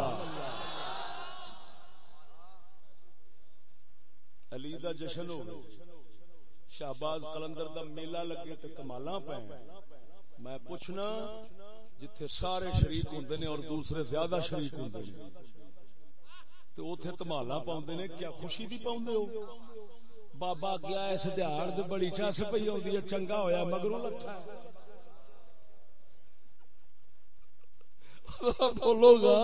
علی دا جشن ہو شہباز قلندر دا میلہ لگے تے کمالاں پے۔ میں پوچھنا جتھے سارے شریک ہوندے نے اور دوسرے زیادہ شریک ہوندے نے تے اوتھے پاوندے نے کیا خوشی دی پاوندے ہو؟ بابا گیا اس دیہڑ دے بڑی چس پئی ہوندی ہے چنگا ہویا مگروں لٹھا بولو گا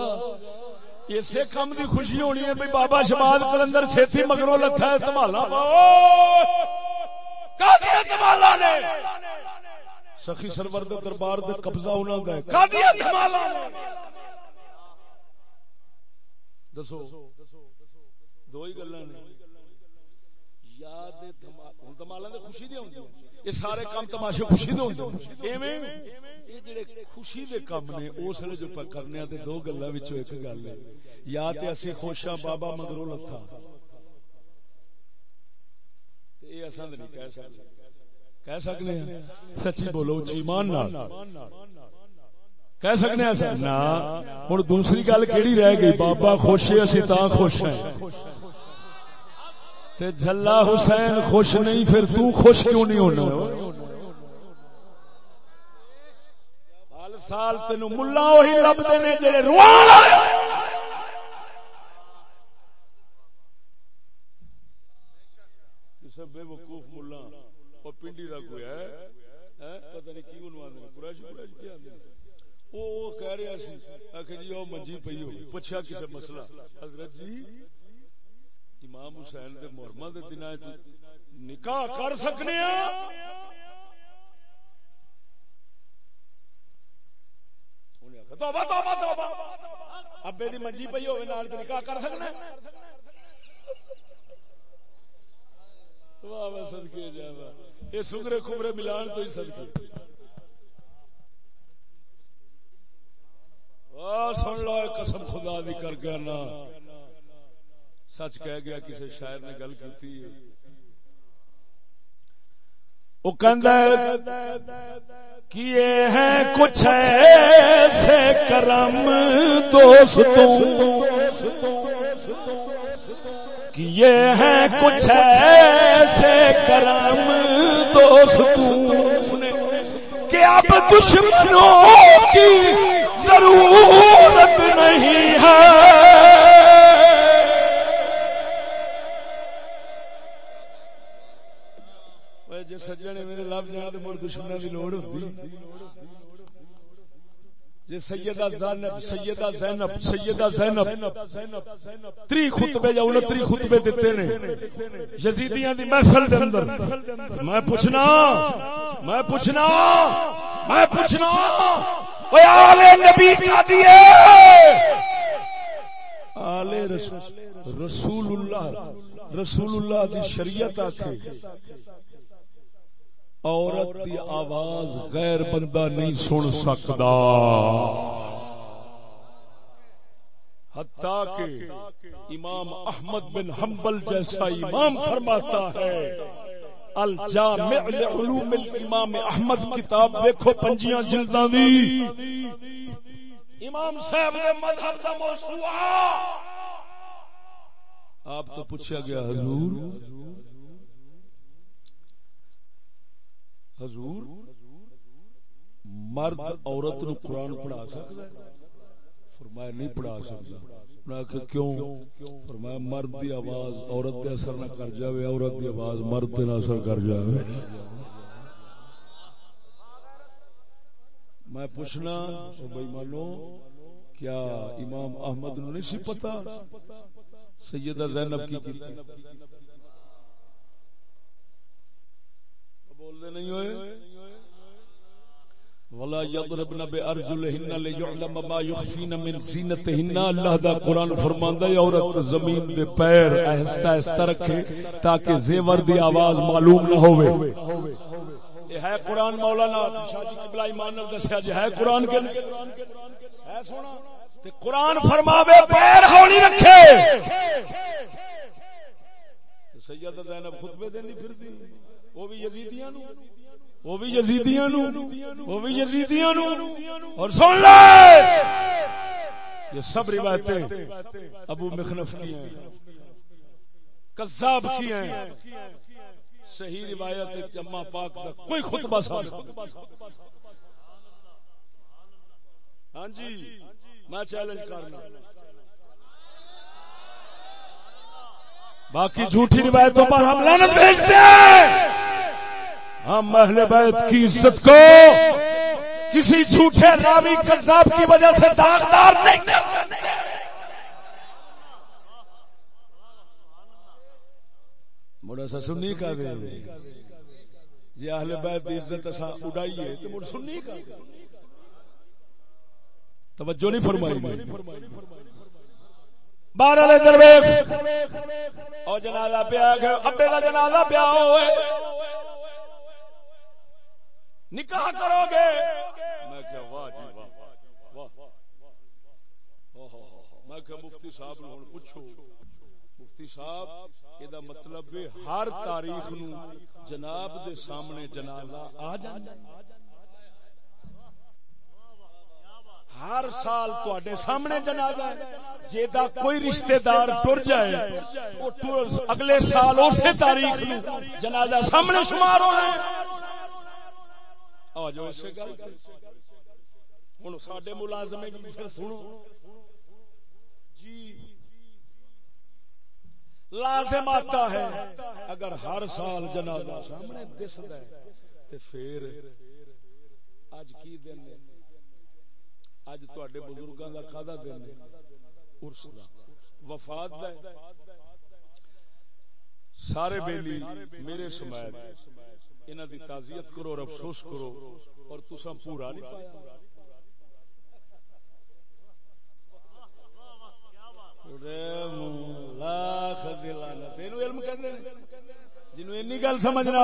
اسے کم دی خوشی ہونی ہے بھائی بابا شباد کلندر چھتی مگروں لکھا ہے، سنبھالا۔ سنبھالا نے؟ سخی سرور دے دربار دے قبضہ انہوں کا ہے۔ دسو۔ دو ہی گلا نے۔ یاد دمالا دے خوشی دی ہوندی یہ سارے کام تماشے خوشی دے ہوندے ایویں۔ یہ جڑے خوشی دے کام نے اس لیے جو کرنے تے دو گلاں وچوں ایک گل ہے یا تے اسی خوشاں بابا مگروں لتھا تے اے اساں نہیں کہہ کہہ سکنے ہیں سچی بولو ایمان نال کہہ سکنے ہیں نا ہن دوسری گل کیڑی رہ گئی بابا خوش ہے اسی تاں خوش ہیں تے جھلا حسین خوش نہیں پھر تو خوش کیوں نہیں ہونا سال تین ملا وہی لبتے نے جڑے روان کسی بے وقوف ملا پنڈی کا کوئی ہے؟ پتہ نہیں کی قریشی قریشی کیا کہہ رہا سی جی منجی پی ہو۔ پوچھا کسی مسئلہ۔ حضرت جی امام حسین دے محرمہ دے دن نکاح کر سکنے ہاں؟ ابے دی منجی پی ہوئے نال نکاح کر سکنا واہ واہ، صدقے یہ سگرے ملان تو ہی صدقے۔ سن لو قسم خدا دی کر گیا نا سچ کہہ گیا کسی شاعر نے گل کی وہ کیے ہیں کچھ ایسے کرم دوستوں، کیے ہیں کچھ ایسے کرم دوستوں کہ اب دشمنوں کی ضرورت نہیں ہے۔ جی سجنے میرے لب جانا تو مڑ دشمنوں کی لوڑ ہوتی جی سیدہ زینب سیدہ زینب سیدہ زینب تری خطبے یا انتری خطبے دیتے نے یزیدیاں دی محفل دے اندر میں پوچھنا میں پوچھنا میں پوچھنا اوے آل نبی کا دیے آل رسول اللہ رسول اللہ دی شریعت آکھے عورت کی آواز غیر بندہ نہیں سن سکتا حتیٰ کہ امام احمد بن حنبل جیسا امام فرماتا ہے، الجامع لعلوم الامام احمد کتاب دیکھو پنجیاں جلداں دی۔ امام صاحب نے مذہب دا موسوعہ آپ تو پوچھا گیا، حضور؟ حضور مرد عورت نو قرآن پڑھا سکتا ہے؟ فرمایا نہیں پڑھا سکتا۔ انہاں کہ کیوں؟ فرمایا مرد دی آواز عورت دے اثر نہ کر جاوے، عورت دی آواز مرد دے اثر کر جاوے۔ میں پوچھنا بھائی مانو، کیا امام احمد نو نہیں سی پتا سیدہ زینب کی بولتے نہیں ہوئے؟ ولا يضربن بارجلهن ليعلم ما يخفين من زينتهن۔ اللہ دا قرآن فرماندا ہے، عورت زمین دے پیر آہستہ آہستہ رکھے تاکہ زیور دی آواز معلوم نہ ہوے یہ ہے قرآن مولانا۔ شاہ جی قبلہ ایمان نال دسیا جی ہے قرآن کے ہے سونا۔ تے قرآن فرماوے، پیر ہولی رکھے۔ سیدہ زینب خطبے دینی پھردی وہ بھی یزیدیاں نو، وہ بھی یزیدیاں نو، وہ بھی یزیدیاں نو۔ اور سن لے! یہ سب روایتیں ابو مخنف کی ہیں قذاب کی ہیں۔ صحیح روایت جمع پاک دا کوئی خطبہ ثابت ہاں جی میں چیلنج کرنا۔ باقی جھوٹی روایتوں پر ہم لانت بھیجتے! ہیں ہم اہل بیت کی عزت کو کسی جھوٹے راوی کذاب کی وجہ سے داغدار نہیں کر سکتے مڑا سا سنی کا دے جی اہل بیت کی عزت اسا اڑائیے تو مڑ سنی کا توجہ نہیں فرمائی۔ بارہ درویش۔ اور جنازہ پیا گیا، ابے کا جنازہ پیا ہوئے۔ نکاح کرو گے۔ میں کہ واہ جی واہ میں کہ مفتی صاحب نو ہن پوچھو۔ مفتی صاحب یہ مطلب ہر تاریخ نو جناب دے سامنے جنازہ آ جاندا۔ ہر سال تے سامنے جنازہ ہے۔ جا کوئی رشتہ دار ٹر جائے اگلے سال اسی تاریخ جنازہ سامنے شمار ہونا ہوں سڈے ملازم سنو۔ جی۔ لازم آتا ہے، اگر ہر سال جنازہ سامنے دستا ہے تو پھر اج کی دن ہے؟ اج تے بزرگاں کا کھادا دن ارس کا وفات دا سارے بیلی، میرے سمایت انہاں دی تعزیت کرو، اور افسوس کرو، اور تساں پورا نہیں پایا۔ جنوب این گل سمجھنا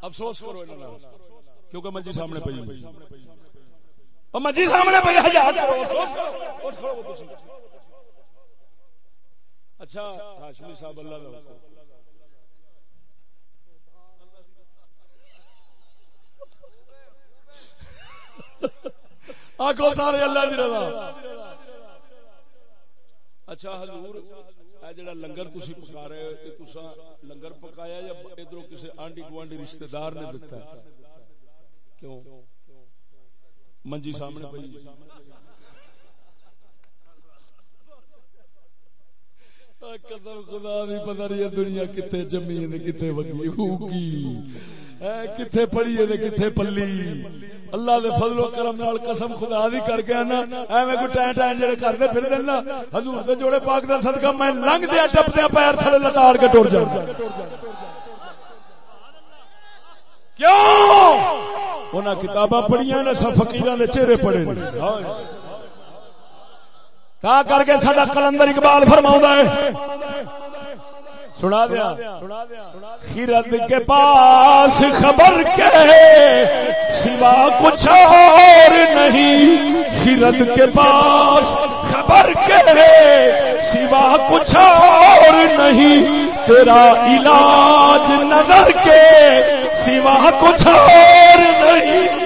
افسوس کرو کیونکہ منجی سامنے منجی سامنے پی اچھا ہاشمی صاحب اللہ آخو سارے اللہ رضا۔ اچھا حضور جڑا لنگر تسی پکا رہے ہو تسا لنگر پکایا یا ادھر کسی آنڈی گوانڈی رشتہ دار نے دتا ہے؟ کیوں؟ منجی سامنے پی جی۔ قسم، خدا بھی پتہ نہیں دنیا کتنے جمی کتنے وگی ہوگی۔ کتنے پڑھی ہے کتنے پلی۔ اللہ دے فضل و کرم نال قسم خدا دی کر کے نا ایویں کوئی ٹائم ٹائم جڑے کردے پھر دین نا۔ حضور دے جوڑے پاک دا صدقہ میں لنگ دیا ٹپ دیا پیر تھلے لگاڑ کے ٹر جاؤں۔ کیوں؟ انہاں کتاباں پڑھیاں نے، سب فقیراں دے چہرے پڑھے تا کر کے ساڈا کلندر اقبال فرماوندا ہے۔ سنا دیا۔ خیرت کے پاس خبر کے سوا کچھ اور نہیں۔ خیرت کے پاس خبر کے سوا کچھ اور نہیں۔ تیرا علاج نظر کے سوا کچھ اور نہیں۔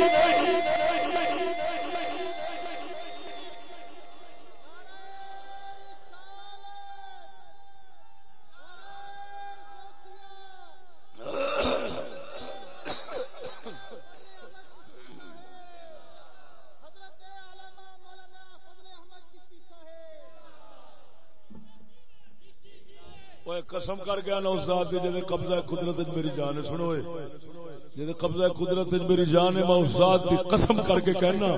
قسم کر گیا نا استاد جی قبضہ قدرت میری جان ہے سنو جی قبضہ قدرت میری جان ہے، میں استاد کی قسم کر کے کہنا۔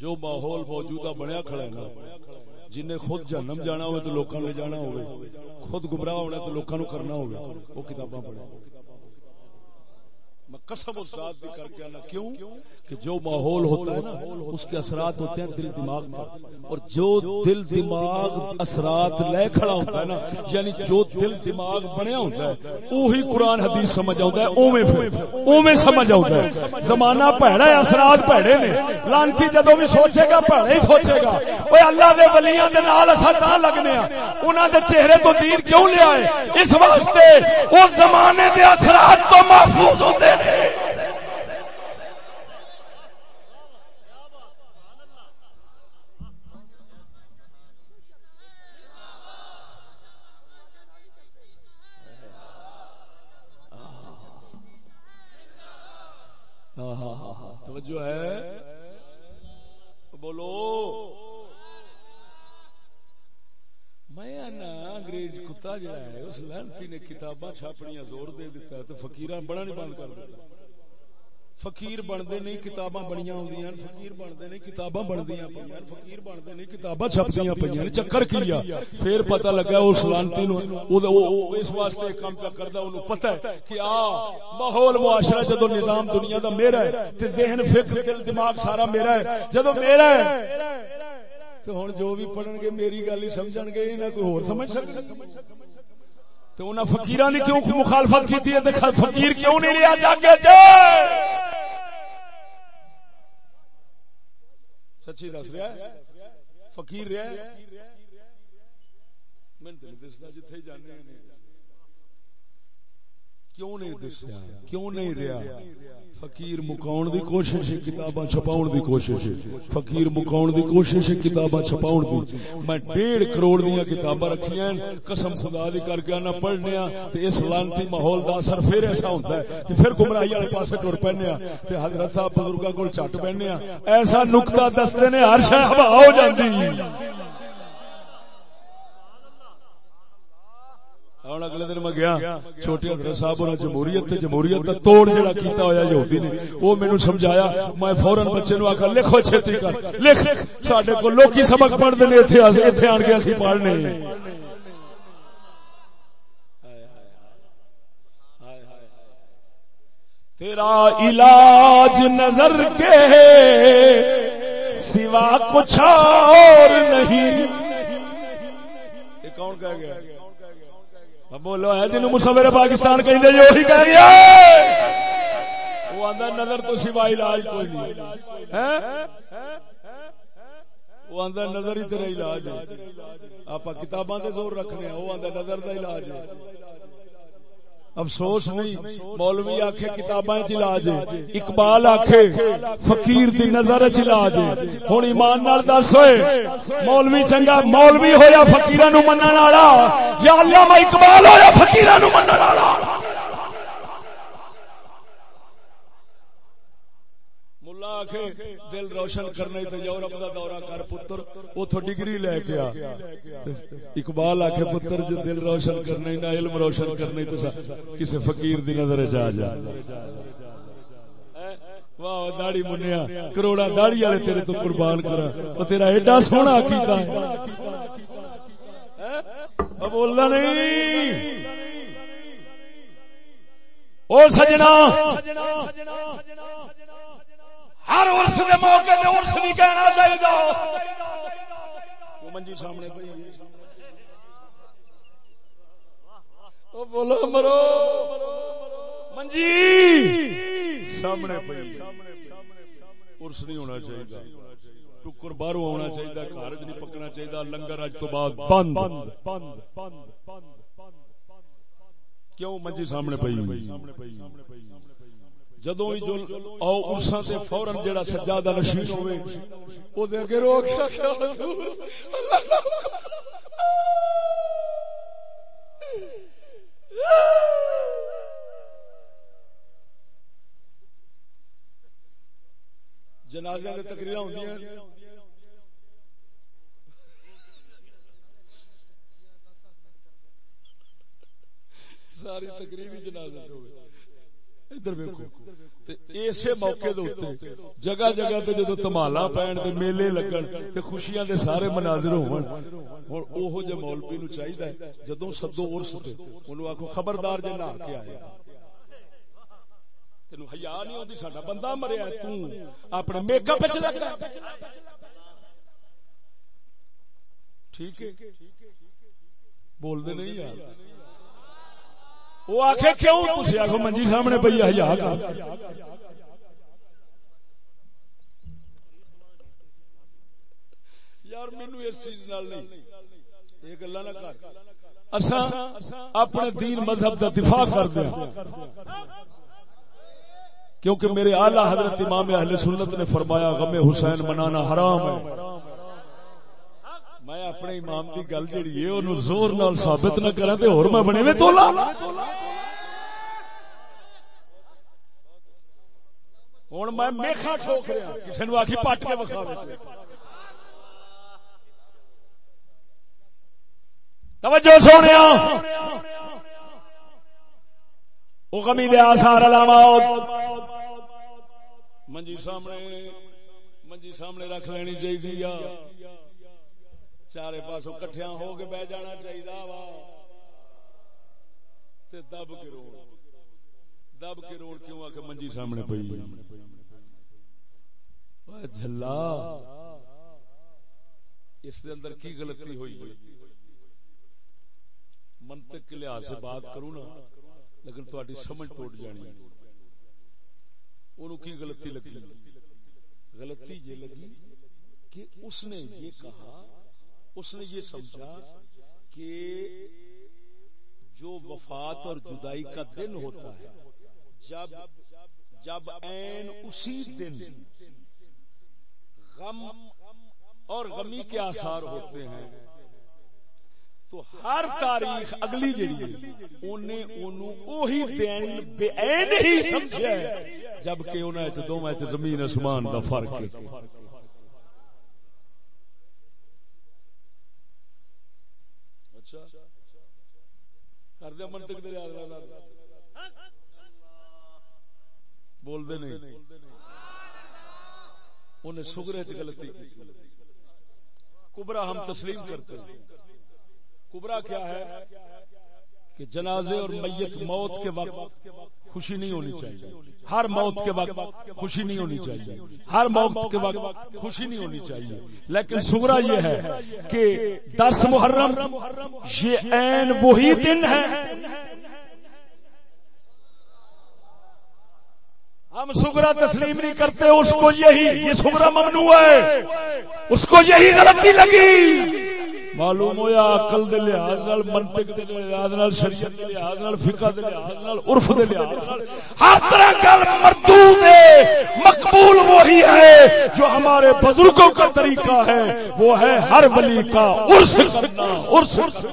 جو ماحول موجودہ بنیا کھڑا ہے نا جن خود جنم جانا ہوئے تو لوکاں نے جانا ہوئے، خود گمراہ ہونا تو لوکاں نو کرنا ہوئے، وہ کتاباں پڑھیں۔ میں قسم استاد بھی کر کے آنا کیوں؟ کہ جو ماحول ہوتا ہے نا، اس کے اثرات ہوتے ہیں دل دماغ میں اور جو دل دماغ اثرات لے کھڑا ہوتا ہے نا یعنی جو دل دماغ بنیا ہوتا ہے وہی قرآن حدیث سمجھ آتا ہے، اوویں پھر، اوویں سمجھ آتا ہے۔ زمانہ پہڑا ہے، اثرات پہڑے نے۔ لانچی جدو بھی سوچے گا پہڑے ہی سوچے گا۔ وہ اللہ دے ولیاں دے نال اسا چاہ لگنے ہیں انہاں دے چہرے تو دین کیوں لے آئے اس واسطے وہ زمانے دے اثرات تو محفوظ ہوتے توجہ ہے؟ بولو۔ میں انگریز کتا جڑا ہے، اس لہنتی نے کتاباں چھاپڑیاں زور دے دیتا ہے تو فقیراں بڑا نہیں بند کر دیتا۔ فقیر بنتے نہیں، کتاباں بنیا ہوئی فقیر بنتے نہیں، کتاباں بنتی پہ فقیر بنتے نہیں، کتاباں چھپتی پہ چکر کیا پھر پتا لگا اس لانتی نو، او اس واسطے کام کا کرتا انہوں پتا ہے کہ آ، ماحول معاشرہ جدو نظام دنیا دا میرا ہے، تے ذہن، فکر، دل، دماغ سارا میرا ہے۔ جدو میرا ہے تو ہوں جو بھی پڑھن گے میری گل ہی سمجھ گے نہ کوئی اور سمجھ سکتے تو انہاں فقیراں نے کیوں مخالفت کی ہے؟ تے فقیر کیوں نہیں رہا جاگے جائے سچی دس رہا فقیر رہا میں دل دستا جتھے جانے کیوں نہیں دسیا؟ کیوں نہیں رہا فقیر مکاؤن دی کوشش ہے کتاباں چھپاؤن دی کوشش۔ ہے فقیر مکاؤن دی کوشش ہے کتاباں چھپاؤن دی۔ میں ڈیڑھ کروڑ دیاں کتاباں رکھیاں قسم خدا دی کر کے انا پڑھنے تے اس لانتی ماحول دا اثر پھر ایسا ہوندا ہے کہ پھر گمراہی والے پاسے ٹر پنے ہاں تے حضرت صاحب بزرگاں کول چٹ پنے ایسا نقطہ دستے نے، ہر شے ہوا ہو جاندی۔ اگلے دن میں گیا چھوٹے حضرت صاحب اور جمہوریت تے جمہوریت دا توڑ جڑا کیتا ہویا یہودی نے وہ مینوں سمجھایا میں فورن بچے نو آکھا لکھو چھتی کر لکھ ساڈے کو لوکی سبق پڑھ دے نے ایتھے ایتھے آن کے اسی پڑھنے تیرا علاج نظر کے سوا کچھ اور نہیں کون کہہ گیا بولو ہے جن مصور پاکستان کہیں جو وہی کہہ گیا وہ آدھا نظر تو سوا علاج کوئی نہیں وہ آدھا نظر ہی تیرا علاج ہے۔ آپ کتاباں زور رکھنے وہ آدھا نظر دا علاج ہے۔ افسوس نہیں مولوی آخے کتاباں علاج اقبال آخے فقیر دی نظر علاج ہوں ایمان نال دس ہوئے مولوی چنگا مولوی ہویا فقیران نو منن والا۔ یا علامہ اقبال ہویا فقیران نو منن والا۔ کے دل روشن کرنے تے یورپ دا دورہ کر پتر۔ اوتھوں ڈگری لے کے آ۔ اقبال آکھے، پتر، جو دل روشن کرنے، نہ علم روشن کرنے تے کسے فقیر دی نظر جا جا۔ واہ داڑی منیا۔ کروڑا داڑی والے تیرے تو قربان کرا۔ او تیرا ایڈا سونا کیتا ہے۔ بولنا نہیں۔ او سجنا۔ ہر ارس کے موقع پہ ارس نہیں کہنا چاہیے منجی سامنے بولو مرو۔ منجی۔ سامنے ارس نہیں ہونا چاہیے۔ ٹکر باہر ہونا چاہیے۔ گھر نہیں پکنا چاہیے۔ لنگر اج تو بعد بند۔ بند کیوں منجی سامنے پی جدو ہی جو ارساں تے فورن جڑا سجادہ نشین ہوے او دے اگے رو کے جنازے دے تقریرا ہوندیاں۔ ساری تقریر ہی جنازے ہوئے۔ ادھر اسی موقع جگہ جگہ تے جدو تمالا پین تے میلے لگن تے خوشیاں دے سارے مناظر ہون، ہن اوہو جے مولوی نو چاہیدا ہے، جدوں سدو عرس تے، اونوں آکھو خبردار جے نہ کے آیا۔ تینو حیا نہیں ہوندی، ساڈا بندہ مریا تو اپنے میک اپ وچ لگا ٹھیک ہے؟ بول دے نہیں یار۔ وہ آخ کیوں تھی آخو منجی سامنے پی ہزار یار مینو اس چیز نہیں۔ یہ گلا نہ کر۔ اپنے دین مذہب کا دفاع کر دیا۔ کیونکہ میرے آلہ حضرت امام اہل سنت نے فرمایا، غم حسین منانا حرام ہے۔ میں اپنے امام کی گل جیڑی ہے انہوں زور نال ثابت نہ کرا تے اور میں بنے وے تولا۔ ہن میں میکھا ٹھوک رہا کسے نو آکھی پٹ کے وکھاوے توجہ سونیا او غمی دے آثار علامات۔ منجی سامنے منجی سامنے رکھ لینی چاہیے چارے پاسوں کٹیا ہو کے بہ جانا چاہیے وا۔ دب کے روڑ۔ دب کے روڑ کیوں آ کے منجی سامنے پی جلا اس دے اندر کی غلطی ہوئی؟ منطق کے لحاظ سے بات کروں نا، لیکن تھوڑی سمجھ توڑ جانی انہوں کی غلطی لگی؟ غلطی یہ لگی کہ اس نے یہ کہا اس نے یہ سمجھا کہ جو وفات اور جدائی کا دن ہوتا ہے، جب جب این اسی دن غم اور غمی کے آثار ہوتے ہیں، تو ہر تاریخ اگلی جڑی انہیں انہوں وہی دین بے عین ہی سمجھا ہے، جبکہ انہیں دو میں زمین اسمان دا فرق ہے۔ کر دیا منطق دے لحاظ بول دے نہیں۔ انہیں سگرے چ غلطی کی۔ کبرا ہم تسلیم کرتے ہیں۔ کبرا کیا ہے کہ جنازے اور میت موت کے وقت خوشی نہیں ہونی چاہیے۔ ہر موت کے وقت خوشی نہیں ہونی چاہیے۔ ہر موت کے وقت خوشی نہیں ہونی چاہیے۔ لیکن سگرا یہ ہے کہ دس محرم یہ این وہی دن ہے۔ ہم سگرا تسلیم نہیں کرتے اس کو یہی یہ سگرا ممنوع ہے۔ اس کو یہی غلطی لگی۔ معلوم ہوا عقل دے لحاظ نال، منطق دے لحاظ نال، شریعت دے لحاظ نال، فقہ دے لحاظ نال، عرف دے لحاظ نال۔ ہر طرح گل مردود ہے مقبول وہی ہے جو ہمارے بزرگوں کا طریقہ ہے۔ وہ ہے ہر ولی کا عرس کرنا عرس عرس۔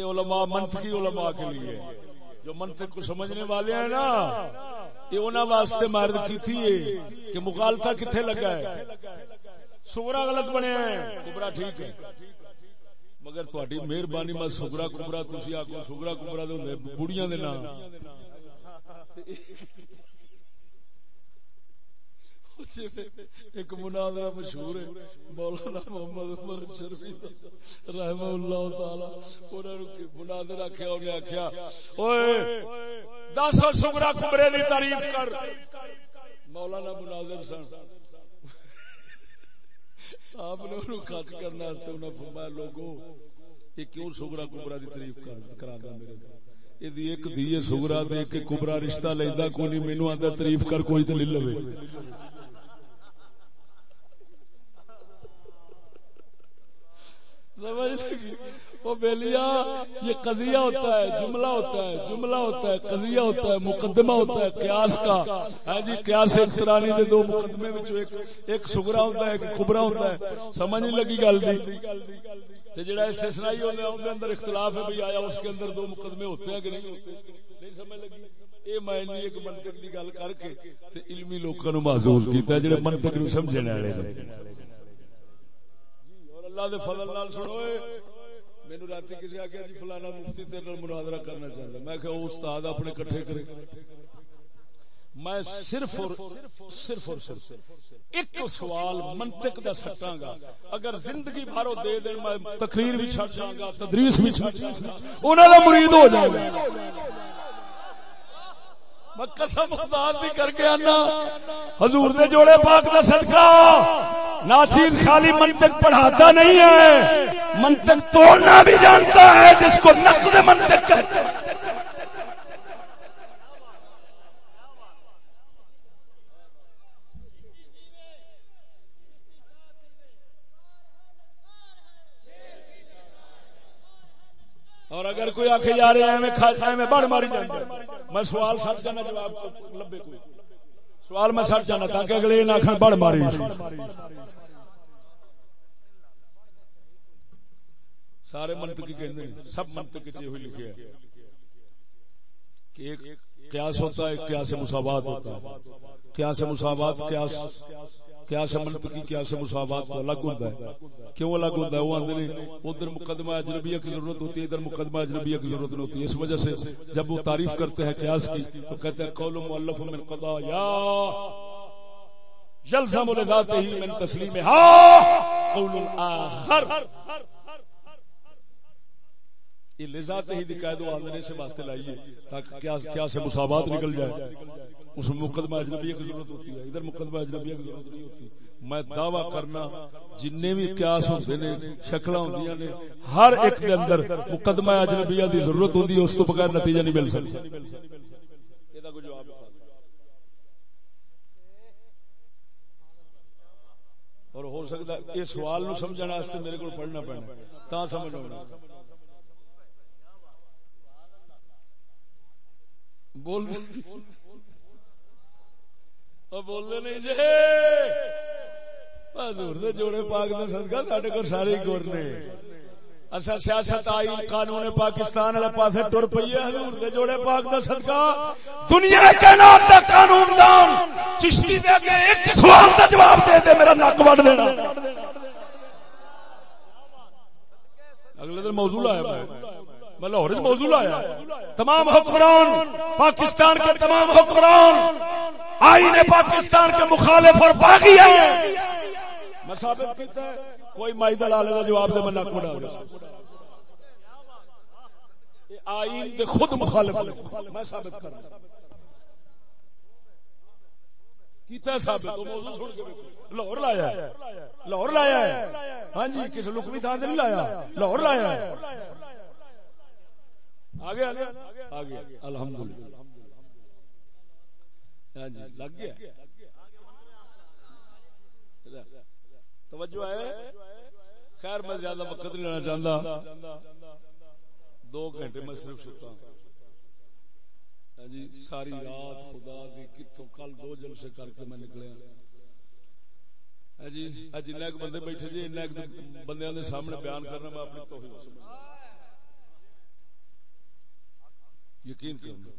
یہ علماء منطقی علماء کے لیے جو منطق کو سمجھنے والے ہیں نا، یہ انہوں واسطے مرد کی تھی کہ مغالتا کتنے لگا ہے۔ سگرا غلط بنے ہیں۔ کبرا ٹھیک ہے۔ مگر تھوڑی مہربانی میں سگرا کبرا تھی آکو سگرا کبرا بڑیاں دے نام۔ ایک مناظرہ مشہور ہے، مولانا محمد عمر شرفی رحمہ اللہ تعالی انہوں مناظرہ کیا انہیں آخیا اوئے، دس سگرا کمرے دی تعریف کر۔ مولانا مناظر سن۔ آپ نے انہوں خط کرنا انہوں فرمایا، لوگو، یہ کیوں سگرا کمرا دی تعریف کرا دا میرے ایک دیے سگرا دے کے کبرا رشتہ لینا کوئی نہیں مینو آدھا تعریف کر، کوئی تو لے لو وہ بیلیا یہ قضیہ ہوتا ہے، جملہ ہوتا ہے، جملہ ہوتا ہے، قضیہ ہوتا ہے، مقدمہ ہوتا ہے، قیاس کا۔ ہاں جی قیاس اخترانی دے دو مقدمے ایک ایک سگرا ہوتا ہے، ایک کبرا ہوتا ہے۔ سمجھ نہیں لگی گل دی؟ جڑا استثنائی ہوتا ہے ان کے اندر اختلاف ہے بھائی آیا اس کے اندر دو مقدمے ہوتے ہیں کہ نہیں ہوتے؟ نہیں سمجھ لگی۔ یہ میں ایک منطق کی گل کر کے علمی لوگوں نو محسوس کیتا ہے، جڑے منطق نو سمجھنے والے اللہ دے فضل نال سنو مینو رات کسی آخیا جی فلانا مفتی تیرے مناظرہ کرنا چاہتا میں کہ استاد اپنے کٹھے کرے۔ میں صرف اور صرف اور صرف ایک سوال منطق دا سٹاں گا اگر زندگی بھر دے دین میں تقریر بھی چھڑ جاؤں گا تدریس بھی چھڑ جاؤں گا انہاں دا مرید ہو جاؤں گا قسم خدا بھی کر کے آنا۔ حضور دے جوڑے پاک دا صدقہ۔ ناچیز خالی منطق پڑھاتا نہیں ہے۔ منطق توڑنا بھی جانتا ہے، جس کو نقد منطق کہتے ہیں۔ اور اگر کوئی آخ جا رہے ہیں میں کھائے میں بڑھ ماری جائیں میں سوال سچ جانا جواب لبے کوئی۔ سوال میں سچ جانا تاکہ اگلے نہ آخر بڑھ ماری۔ سارے منطقی کہتے ہیں، سب منطق ہوئی لکھے ہیں کہ ایک قیاس ہوتا ہے، ایک قیاس مساوات ہوتا ہے۔ قیاس مساوات، قیاس قیاس منطقی قیاس مساوات تو الگ ہوتا ہے۔ کیوں الگ ہوتا ہے؟ وہ آندے نے، ادھر مقدمہ اجنبیہ کی ضرورت ہوتی ہے، ادھر مقدمہ اجنبیہ کی ضرورت نہیں ہوتی۔ ہے اس وجہ سے جب وہ تعریف کرتے ہیں قیاس کی تو کہتے ہیں، قول مؤلف من قضا یا یلزم لذاته من تسلیمها قول اخر یہ لذات ہی دکھائے دو آندنے سے واسطے لائیے تاکہ کیا سے مساوات نکل جائے۔ اس میں مقدمہ اجنبیہ کی ضرورت ہوتی ہے ادھر مقدمہ اجنبیہ کی ضرورت نہیں ہوتی۔ میں دعوی کرنا جن بھی قیاس ہوتے نے شکل ہوندیاں نے ہر ایک کے اندر مقدمہ اجنبیہ دی ضرورت ہوندی ہے اس تو بغیر نتیجہ نہیں مل سکتا۔ اور ہو سکتا ہے یہ سوال نو سمجھنا واسطے میرے کو پڑھنا پینا تا سمجھ ہونا۔ بول۔ بولتے نہیں جی حضور دے جوڑے پاک دے صدقہ ساڈے کو سارے گور نے اچھا سیاست آئی قانون پاکستان والے پاسے ٹر پئی ہے حضور دے جوڑے پاک دا صدقہ دنیا کے نام دا قانون دان چشتی دے کے ایک سوال دا جواب دے دے میرا نک وڈ دینا اگلے دن موضوع آیا میں میں لاہور موضوع آیا تمام حکمران، پاکستان کے تمام حکمران، آئین پاکستان کے مخالف اور باغی ہیں۔ میں ثابت کیتا ہے، کوئی مائی دلالے کا جواب دے میں نک بڑھا آئین دے خود مخالف میں ثابت کر کیتا ثابت؟ موضوع سن کے لاہور لایا ہے۔ لاہور لایا ہے۔ ہاں جی کسی لکمی تھان نہیں لایا۔ لاہور لایا ہے۔ آگے آگے آگے الحمدللہ۔ ہاں جی لگ گیا۔ توجہ ہے؟ خیر، میں زیادہ وقت نہیں لینا چاہتا۔ دو گھنٹے میں صرف سوتا ہوں۔ ہاں جی ساری رات خدا دی کتوں کل دو جلسے کر کے میں نکلیا ہاں۔ ہاں جی, جی، اج ان بندے بیٹھے جی ان بندے کے سامنے بیان کرنا میں اپنی توہین یقین کرنا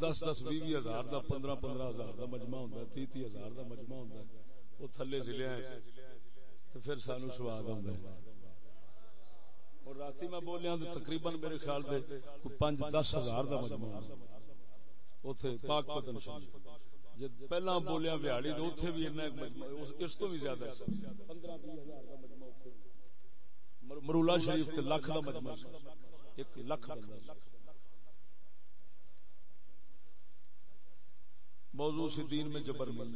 دس دس بھی ہزار کا پندرہ پندرہ ہزار کا مجمع ہوں تی تی ہزار کا مجمع ہوں وہ تھلے ضلع پھر سانو سواد آ اور رات میں بولیا تو تقریباً میرے خیال سے پانچ دس ہزار کا مجمع اتنے پاک پتن جی۔ پہلا بولیا بہاڑی تو اتنے بھی اس تو بھی زیادہ مرولا شریف لکھ کا مجمع۔ ایک لکھ بندہ موضوع سی دین میں جبر مل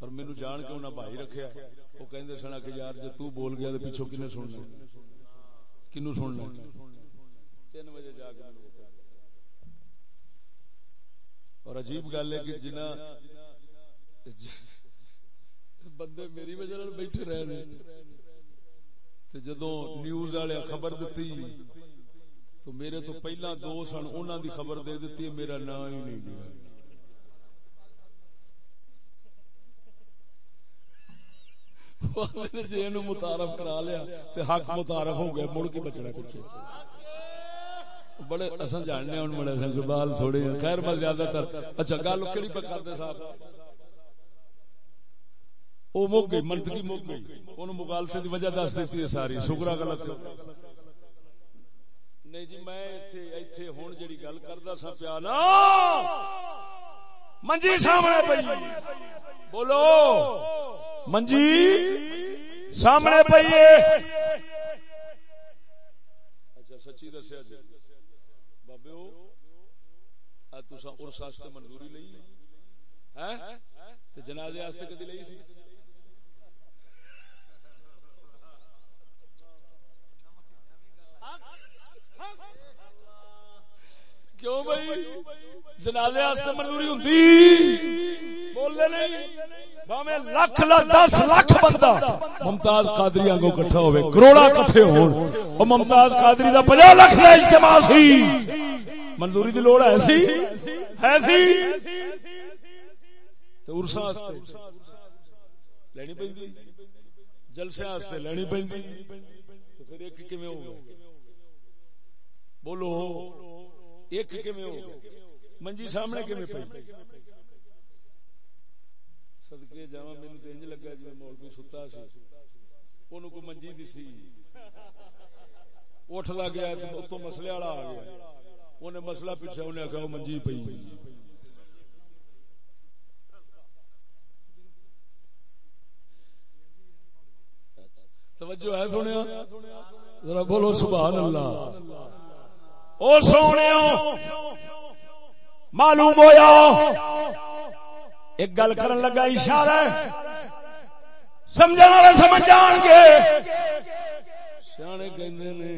اور مینو جان کے انہیں بھائی رکھیا وہ کہندے سنا کہ یار جے تو بول گیا تو پیچھو کنے سننا کنو سننا تین بجے جا کے اور عجیب گل ہے کہ جنا بندے میری وجہ بیٹھے رہے تے جدو نیوز والے خبر دیتی تو میرے تو پہلا دو سن انہوں دی خبر دے دیتی میرا نام ہی نہیں دیا جی متارف کرا لیا حق متارف ہو گیا مڑ کے بچنا پیچھے بڑے اصل جاننے ہوں بڑے سنگ بال تھوڑے خیر، میں زیادہ تر اچھا گل کہڑی پہ کرتے صاحب؟ وہ مک گئی، منطقی مک گئی۔ انہوں مغالسے کی وجہ دس دیتی ہے ساری۔ شکرا غلط۔ نہیں جی میں ہوں جی گل کرتا سا پیا نا۔ منجی سامنے پی بولو۔ منجی سامنے پی اچھا سچی دسیا جی۔ بابے ارس منظوری لی جنازے واسطے کدی لی سی؟ کیوں بھائی؟ جنازے منظوری ہوں بولنے نہیں۔ لکھ دس لکھ بندہ۔ ممتاز قادری آگو کٹھا ہوئے کروڑا کٹھے ہو ممتاز قادری دا پنجا لکھ کا اجتماع سی۔ منظوری دی لوڑ ہے سی؟ ہے سی؟ تو ارسا لینی پہ جلسے لینی پہ پھر ایک کیویں ہوگا بولو۔ ایک ہو منجی سامنے پی سدکے جا مین تو انج لگا جی مولوی ستا سی۔ ان کو منجی دسی۔ اٹھ لگ گیا اتو مسلے والا آ گیا۔ انہیں مسئلہ پیچھا انہیں آخیا منجی پی توجہ ہے سنیا؟ ذرا بولو، سبحان اللہ۔ او سونے معلوم ہویا۔ ایک گل کرن لگا اشارہ سمجھنے والے سمجھ جان گے۔ سیانے کہندے نے،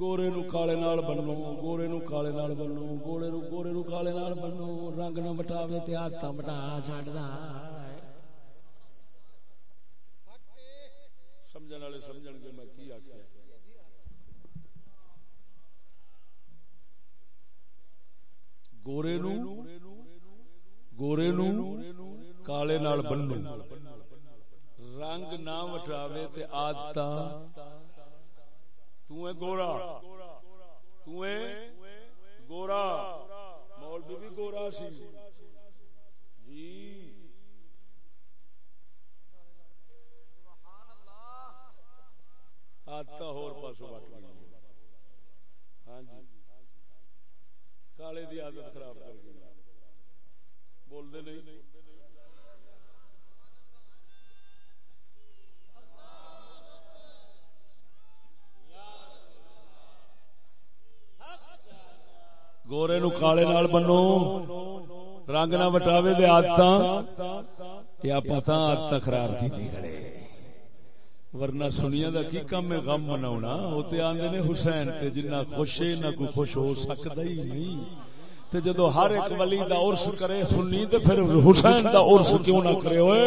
گورے نو کالے نال بنو، گورے نو کالے نال بنو، گورے نو گورے نو کالے نال بنو، رنگ نہ بٹاوے تے ہاتھ بٹا چھڈدا سمجھن والے سمجھن گے میں کی آکھیا گورے نو گورے نو کالے نال بنو رنگ نہ وٹاوے تے آدتا تو اے گورا تو اے گورا مولوی بھی گورا سی جی آدتا ہور پاسو وٹ گئی ہاں جی کالے دی عادت خراب کر گئی۔ بول دے نہیں۔ گورے نو کالے نال بنو۔ رنگ نہ وٹاوے دے آدت یا پتا آدت خراب کی کھڑے ورنہ سنیا دا کی کم ہے؟ غم مناونا۔ وہ تے آندے نے حسین تے جنہ خوش ہے، نہ کوئی خوش ہو سکتا ہی نہیں۔ تے جدو ہر ایک ولی دا عرس کرے سنی، تے پھر حسین دا عرس کیوں نہ کرے ہوئے؟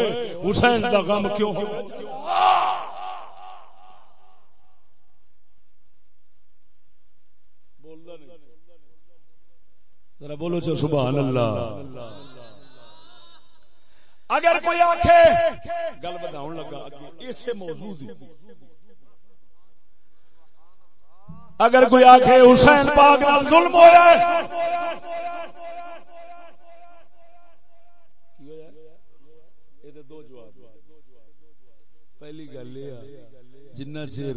حسین دا غم کیوں؟ ہو ذرا بولو چو سبحان اللہ۔ اگر کوئی آخے گل بتاؤ لگا اسے موضوع دی۔ اگر کوئی آخے حسین پاک نال ظلم ہوا پہلی گل یہ جنہ چیر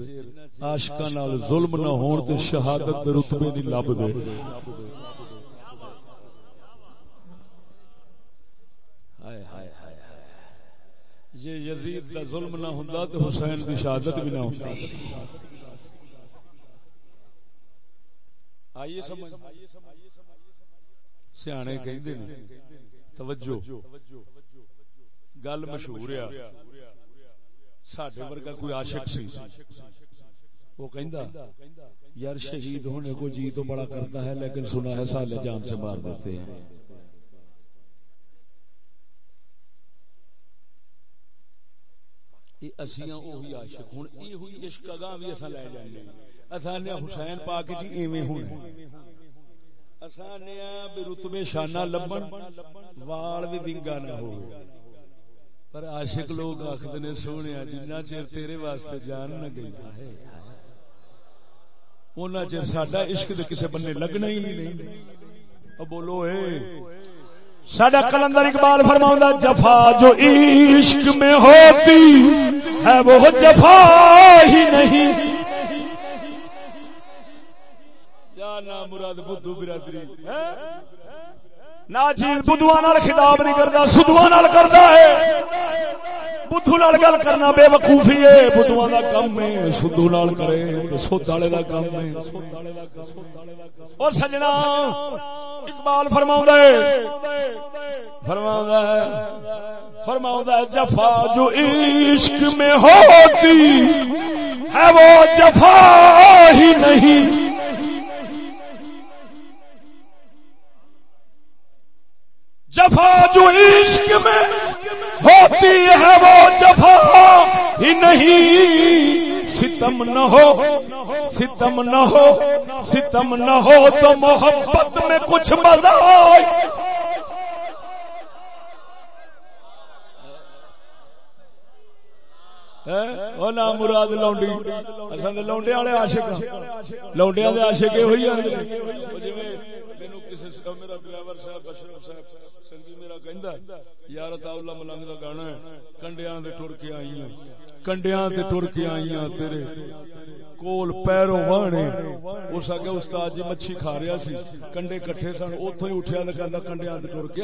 نال ظلم نہ ہون تے شہادت رتبے نہیں لب دے۔ جی یزید دا ظلم نہ ہوندا تے حسین دی شہادت بھی نہ ہوندی آئیے سمجھ. سیانے کہندے نے، توجہ. گل مشہور ہے۔ ساڈے ورگا کوئی عاشق سی۔ وہ کہندا، یار شہید ہونے کو جی تو بڑا کرتا ہے، لیکن سنا ہے سالے جان سے مار دیتے ہیں۔ اسیاں اوہی عاشق ہن ای ہوئی عشق اگاں وی اساں لے اساں نے حسین پاک جی ایویں اساں نے بے رتبے شانہ لبن، وال بھی ونگا نہ ہو پر عاشق لوگ آکھدے نے سونیا جنہ چیر تیرے واسطے جان نہ گئی۔ ہے اونا چیر ساڈا عشق دے کسے بننے لگنا ہی نہیں۔ بولو، اے سڈا کلندر اقبال فرما جفا جو عشق میں ہوتی ہے، وہ جفا ہی نہیں۔ مراد بدھو برادری؟ ناچیز بدھوا خطاب نہیں کرتا سدھو کرتا ہے۔ بدھو نال گل کرنا بے وقوفی ہے۔ بدھو کا کم ہے، سدھو نال کرے سوت والے کا کم ہے۔ اور سجنا، اقبال فرما فرما فرما جفا جو عشق میں ہوتی ہے، وہ جفا ہی نہیں۔ جفا جو عشق میں ہوتی ہے وہ جفا ہی نہیں۔ ستم نہ ہو، ستم نہ ہو، ستم نہ ہو تو محبت میں کچھ مزہ مراد لونڈی۔ لونڈے والے آشک لونڈیا آشک یہ ہوئی میرا ڈرائیور صاحب اشرف صاحب، سنگی میرا کہندا یار تا اللہ ملنگ دا گانا ہے، کنڈیاں دے ٹر کے آئی ہیں، کنڈیاں تے ٹر کے آئی ہیں تیرے کول پیروں وانے۔ اس اگے استاد جی مچھی کھا رہا سی، کنڈے کٹھے سن، اوتھوں ہی اٹھیا تے کہندا کنڈیاں تے ٹر کے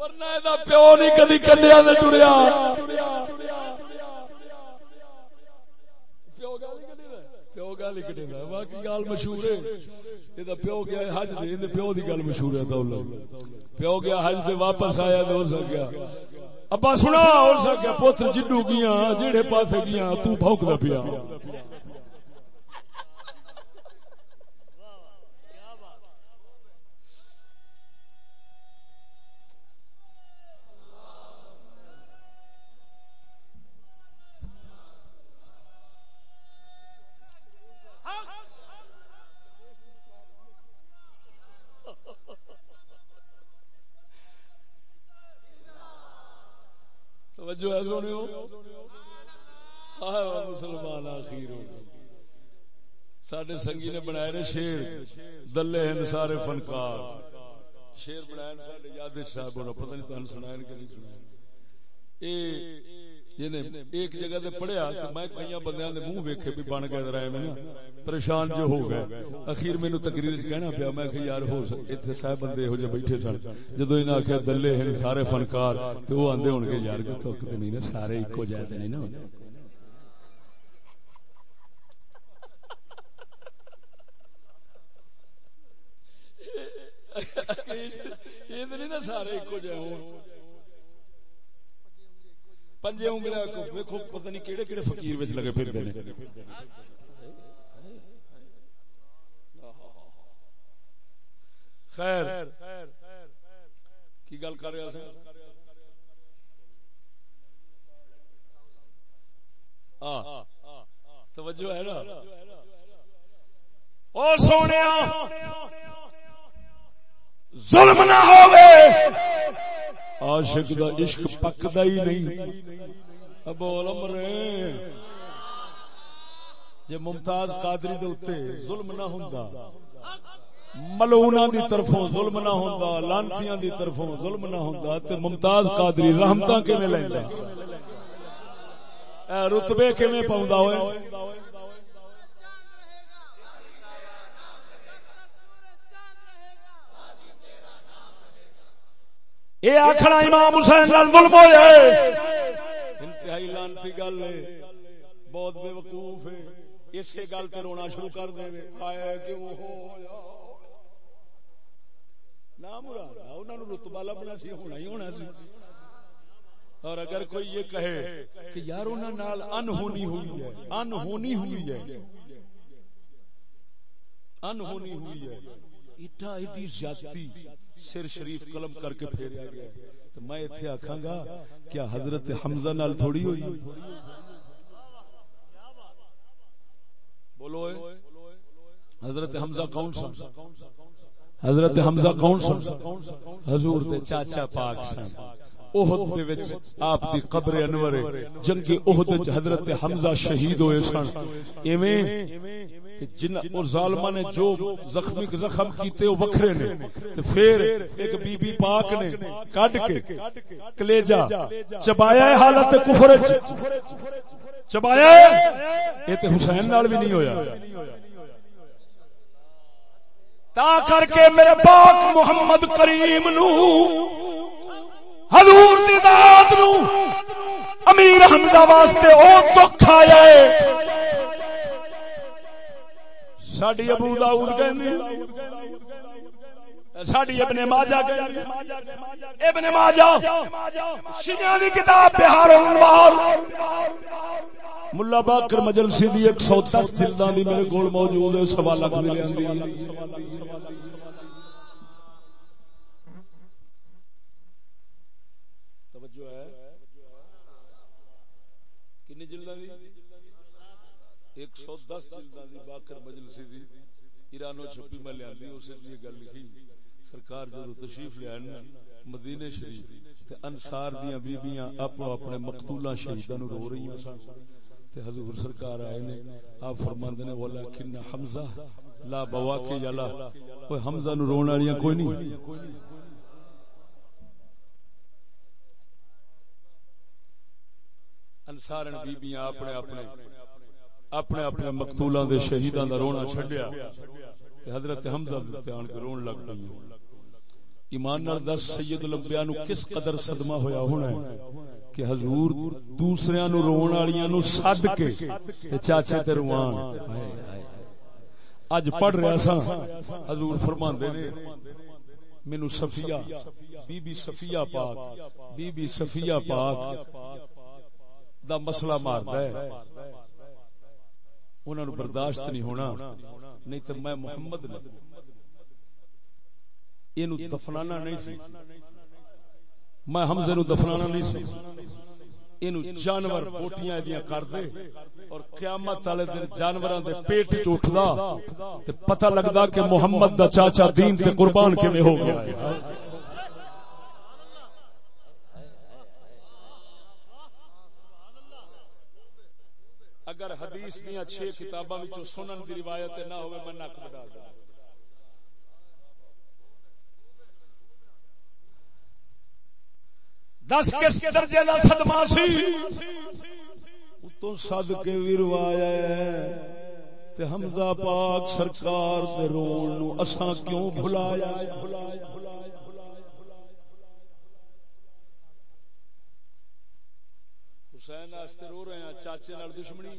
ورنہ ادا پیو نہیں کدی کنڈیاں تے ٹریا پیو گل گل ہی کٹے واقعی گل مشہور ہے۔ یہ پیو گیا حج دے پیو دی گل مشہور ہے پیو گیا حج دے واپس آیا تو ہو سکیا۔ ابا سنا، ہو سکیا، پوتر جڈو گیاں جہے پاسے گیاں، تو بھوک پیا توجہ ہے سونے مسلمان آخیر ہو سڈے سنگی نے بنایا نے شیر دلے ہیں سارے فنکار شیر بنایا سڈے یاد صاحب ہونا پتہ نہیں تمہیں سنایا کہ نہیں سنایا ایک جگہ تے پڑھیا تو میں کئی بندیاں دے منہ ویکھے بھی بن گئے رائے میں پریشان جو ہو گئے اخیر مینوں تقریر وچ کہنا پیا میں کہ یار ہو ایتھے صاحب بندے ہو جے بیٹھے سن جدوں انہاں آکھیا دلے ہیں سارے فنکار تے او آندے ہون گے یار کہ تو نہیں نا سارے اکو جیسے نہیں نا یہ نہیں نا سارے اکو جائے ہوں۔ پنجے انگلے کو ویکھو، پتہ نہیں کیڑے کیڑے فقیر وچ لگے پھردے نے۔ خیر، کی گل کر رہا سی توجہ ہے نا؟ او سونے ظلم نہ ہوئے۔ عاشق دا عشق پکدا ہی نہیں۔ ابول امرے جے ممتاز قادری دے اوتے ظلم نہ ہوندا ملونا دی طرفوں ظلم نہ ہوندا، لانتیاں دی طرفوں ظلم نہ ہوندا، تے ممتاز قادری رحمتاں کیویں لیندا؟ اے رتبے کیویں پاوندا ہوئے؟ یہ آخر امام حسین ظلم ہو انتہائی لانتی گل ہے۔ بہت بے وقوف ہے۔ اسی گل تے رونا شروع کر دے آیا کیوں ہو نہ انہوں نے رتبہ لبنا سی، ہونا ہی ہونا سی۔ اور اگر کوئی یہ کہے کہ یار انہوں نال انہونی ہوئی ہے۔ انہونی ہوئی ہے۔ انہونی ہوئی ہے۔ ایڈا ایڈی زیادتی۔ سر شریف قلم کر کے پھیریا گیا تو میں اتنے آکھاں گا کیا حضرت حمزہ نال تھوڑی ہوئی؟ بولو حضرت حمزہ کون سا حضرت حمزہ کون سا حضور دے چاچا پاک سن۔ احد دے وچ آپ دی قبر انور جنگ احد وچ حضرت حمزہ شہید ہوئے سن۔ ایویں کہ جن اور ظالمہ نے جو زخمی زخم کیتے وہ وکھرے نے۔ تے پھر ایک بی بی پاک نے کڈ کے کلیجا چبایا ہے حالت کفر وچ۔ چبایا ہے؟ یہ تے حسین نال بھی نہیں ہویا۔ تا کر کے میرے پاک محمد کریم نو حضور دی ذات نو امیر حمزہ واسطے او دکھ آیا ہے۔ ساڈی ابو داؤد کہندی ساڈی ابن ماجہ ابن ماجہ شیعہ دی کتاب بہار الانوار ملا باکر مجلسی دی 110 جلداں دی میرے کول موجود ہے سوا لاکھ ملے توجہ ہے۔ کنی جلداں دی؟ ایک سو دس جلدی باکر مجلسی دی۔ ایرانو چھپی میں لیا دی اسے یہ گل لکھی۔ سرکار جو تشریف لیا مدینے شریف تے انصار دیاں بیبیاں اپنے اپنے مقتولاں شہیدان رو رہی ہیں سن۔ تے حضور سرکار آئے نے، آپ فرماندے نے والا کن حمزہ لا بواقع یلا کوئی حمزہ نو رون والیاں کوئی نہیں۔ انصار بیبیاں اپنے اپنے اپنے اپنے مقتولاں دے شہیداں دا رونا چھڈیا تے حضرت حمزہ تے آن کے رون لگ پئی ایمان نال دس، سید الانبیاء نو کس قدر صدمہ ہویا ہونا ہے کہ حضور دوسریاں نو رون والیاں نو صد کے تے چاچے تے روان۔ اج پڑھ رہا سا حضور فرماندے نے، مینو صفیہ، بی بی صفیہ پاک، بی بی صفیہ پاک دا مسئلہ ماردا ہے۔ انہوں نے برداشت نہیں ہونا۔ نہیں تو میں محمد نے یہ دفنانا نہیں سی۔ میں حمزے نو دفنانا نہیں سی۔ اینو جانور بوٹیاں دیاں کر دے۔ اور قیامت والے دن جانوراں دے پیٹ وچ اٹھدا۔ تے پتہ لگدا کہ محمد دا چاچا دین تے قربان کیویں ہو گیا اگر حدیث دیا چھ کتاباں سنن دی روایت نہ ہوئے میں نک بڑا دوں۔ دس کس درجے صدمہ سی؟ تو سد کے روایا تے حمزہ پاک سرکار دے رول نو اساں کیوں بھلایا حسین واسطے رو رہے چاچے نال دشمنی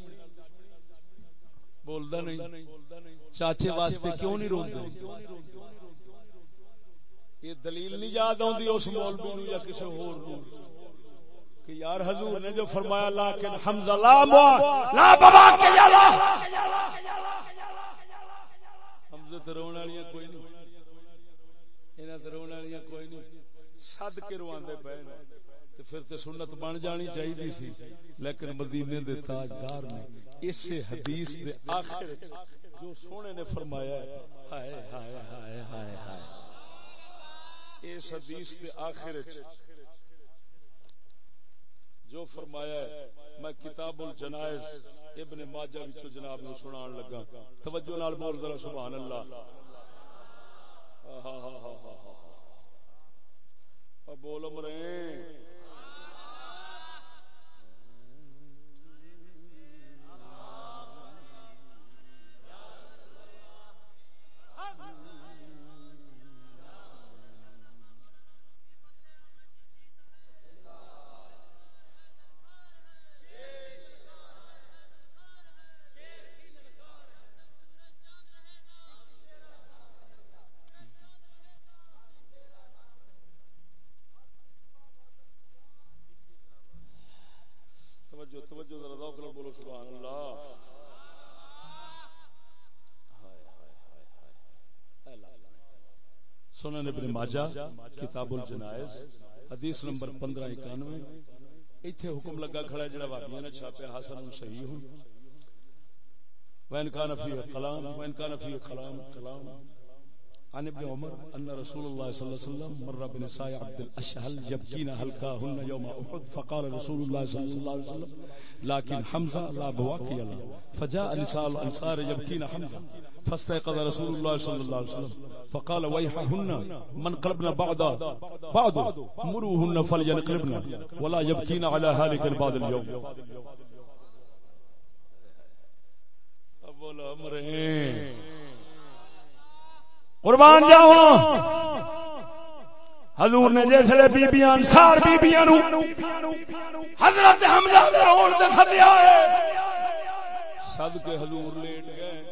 بولدا نہیں۔ چاچے واسطے کیوں نہیں روندے؟ یہ دلیل نہیں یاد آتی اس مولوی نو یا کسی ہور نو کہ یار حضور نے جو فرمایا لیکن حمزہ لا لا بابا کے یا لا۔ حمزہ تے رون والیاں کوئی نہیں۔ انہاں تے رون والیاں کوئی نہیں۔ صد کے رواندے پے تے پھر تے سنت بن جانی چاہیے سی، لیکن مدینے دے تاجدار نے اس حدیث دے آخر جو سونے نے فرمایا ہے، ہائے ہائے ہائے ہائے ہائے۔ اس حدیث کے آخر جو فرمایا ہے، میں کتاب الجنائز ابن ماجہ وچوں جناب نو سنان لگا۔ توجہ نال بول ذرا، سبحان اللہ۔ ہاں ہاں ہاں ہاں بول مرے سنن ابن ماجہ، کتاب الجنائز، حدیث نمبر 1591 ایتھے حکم لگا کھڑا ہے جڑا وابیاں نے چھاپیا حسن صحیح ہوں وین کان فی کلام وین کان فی کلام کلام۔ عن ابن عمر ان رسول الله صلى الله عليه وسلم مر بنساء عبد الاشهل يبكين هلكاهن يوم احد فقال رسول الله صلى الله عليه وسلم، لكن حمزه لا بواكي له فجاء نساء الانصار يبكين حمزه فاستيقظ رسول الله صلى الله عليه وسلم، فقال ويحهن من قلبنا بعد بعد مروهن فلينقلبن، ولا يبكين على هالك بعد اليوم. ابو الامرين قربان جاؤ حضور نے جیسے بیبیاں، انصار بیبیاں نو، حضرت حمزہ دے ہون تے سدیا ہے صد کے حضور لیٹ گئے۔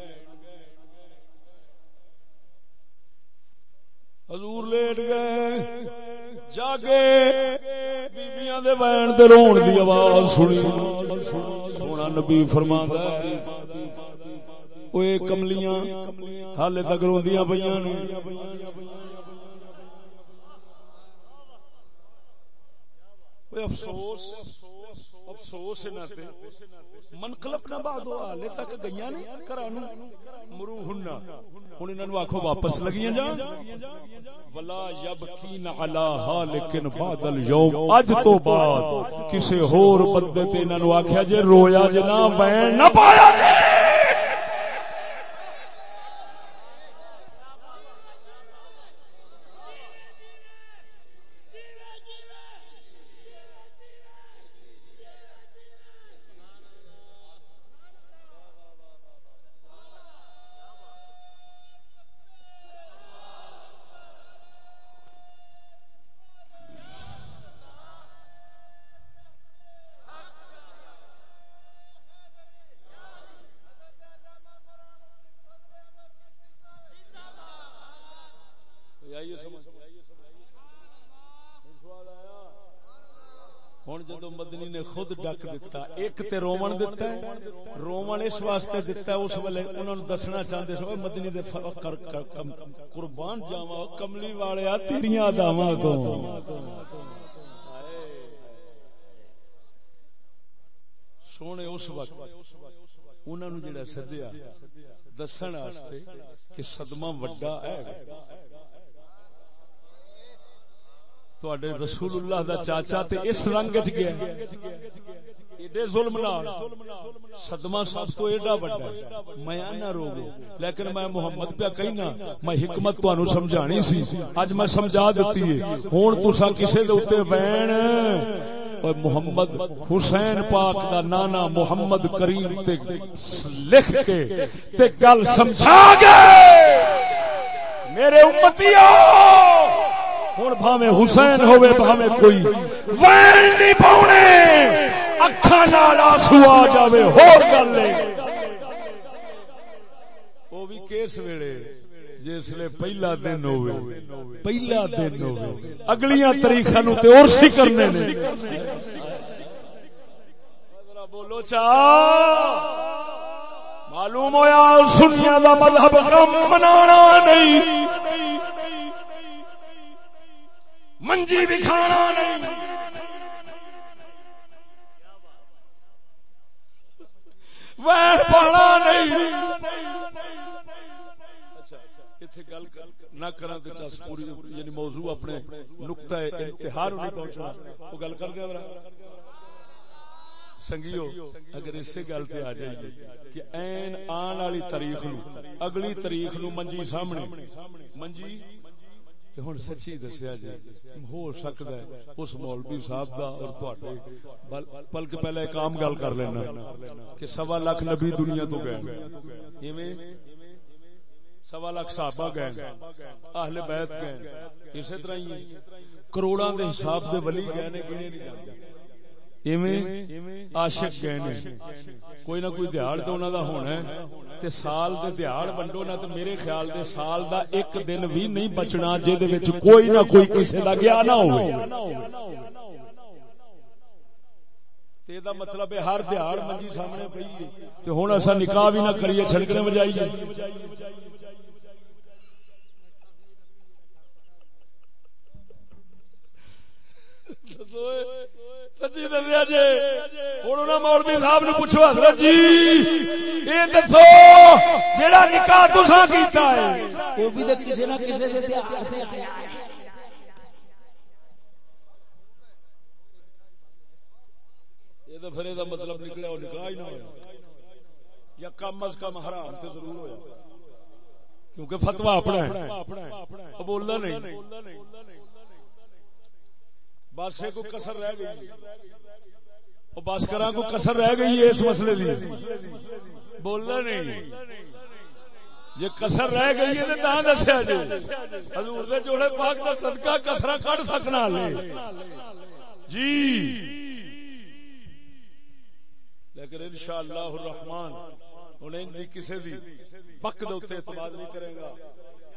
حضور لیٹ گئے۔ جاگے۔ بیبیاں دے بین تے رون دی آواز سنی۔ سونا نبی فرماندا ہے۔ اوے کملیاں ہال تک روندیاں پہ افسوس افسوس نہ تے منقلب نہ بعد او حالے تک گئی نہیں گھرانو مرو ہننا ہن انہاں نو آکھو واپس لگیاں جان ولا یبکین علی حالکن بعد الیوم اج تو بعد کسے ہور بندے تے انہاں نو آکھیا جے رویا جے نہ بین نہ پایا جے خود ڈک دیتا ایک تے رومن دیتا ہے رومن اس واسطے دیتا ہے، اس ویلے انہوں نے دسنا چاہتے سو مدنی دے قربان جاوا کملی والے تیریاں داواں تو۔ سونے، اس وقت انہوں نے جڑا سدیا دسن واسطے کہ صدمہ وڈا ہے۔ تواڈے رسول اللہ دا چاچا تے اس رنگ وچ گیا۔ ایڈے ظلم نال صدمہ سب تو ایڈا بڑا ہے۔ میں نہ رو لیکن میں محمد پہ کہنا میں حکمت تانوں سمجھانی سی۔ اج میں سمجھا دتی ہے ہن تساں کسے دے اوتے بہن اور محمد حسین پاک دا نانا محمد کریم تے لکھ کے تے گل سمجھا گئے۔ میرے امتیوں ہوں بھاوے حسین ہوئے بھاوے کوئی وین نہیں پاؤنے اکھا نال آنسو آ جاوے، ہور گل وہ بھی کس ویلے جسے پہلا دن ہوئے پہلا دن ہوئے اگلیاں تاریخاں نو تے اور سی کرنے نے۔ بولو چا۔ معلوم ہویا سنیا دا مذہب غم منانا نہیں۔ منجی بھی کھانا نہیں۔ پانا نہیں. اچھا، نہ کرا کہ چس پوری یعنی موضوع اپنے نقطہ انتہار نہیں پہنچنا، وہ گل کر دیا سنگیو، اگر اسی گل پہ آ جائیے کہ این آن والی تاریخ نو، اگلی تاریخ نو منجی سامنے۔ منجی؟ ہوں سچی دسیا جی ہو سکتا ہے، اس مولوی صاحب دا اور تواڈے بلکہ پہلے ایک عام گل کر لینا، کہ سوا لاکھ نبی دنیا تو گئے۔ ایویں سوا لاکھ صحابہ گئے۔ اہل بیت گئے۔ اسی طرح ہی کروڑاں دے حساب دے ولی گئے نے گنے نہیں جاندے عاشق گئے نے۔ کوئی نہ کوئی دیہڑ تو انہوں دا ہونا ہے۔ تے سال دے دیہڑ ونڈو نہ تے میرے خیال دے سال دا ایک دن بھی نہیں بچنا جے دے وچ کوئی نہ کوئی کسے دا گیا نہ تے دا مطلب ہے ہر دیہڑ منجی سامنے پئی ہے۔ تے ہن اسا نکاح بھی نہ کریے چھڑکنے بجائیے۔ سچی دسیا جی ہوں مولوی صاحب نو پوچھو حضرت جی یہ دسو جہاں نکاح تسا کیتا ہے وہ بھی تو کسی نہ کسی تو پھر یہ مطلب نکلیا وہ نکاح ہی نہ ہوا یا کم از کم حرام تو ضرور ہوا کیونکہ فتوا اپنا ہے بولنا نہیں بس کو کسر رہ گئی۔ بس کرا کو کسر رہ گئی ہے اس مسئلے کی بولنا نہیں۔ جی کسر رہ گئی ہے تو دسیا جی حضور دے جوڑے پاک کا صدقہ کسرا کٹ سکنا لے جی۔ لیکن انشاءاللہ الرحمن انہیں کسی بھی پک دے اعتماد نہیں کرے گا۔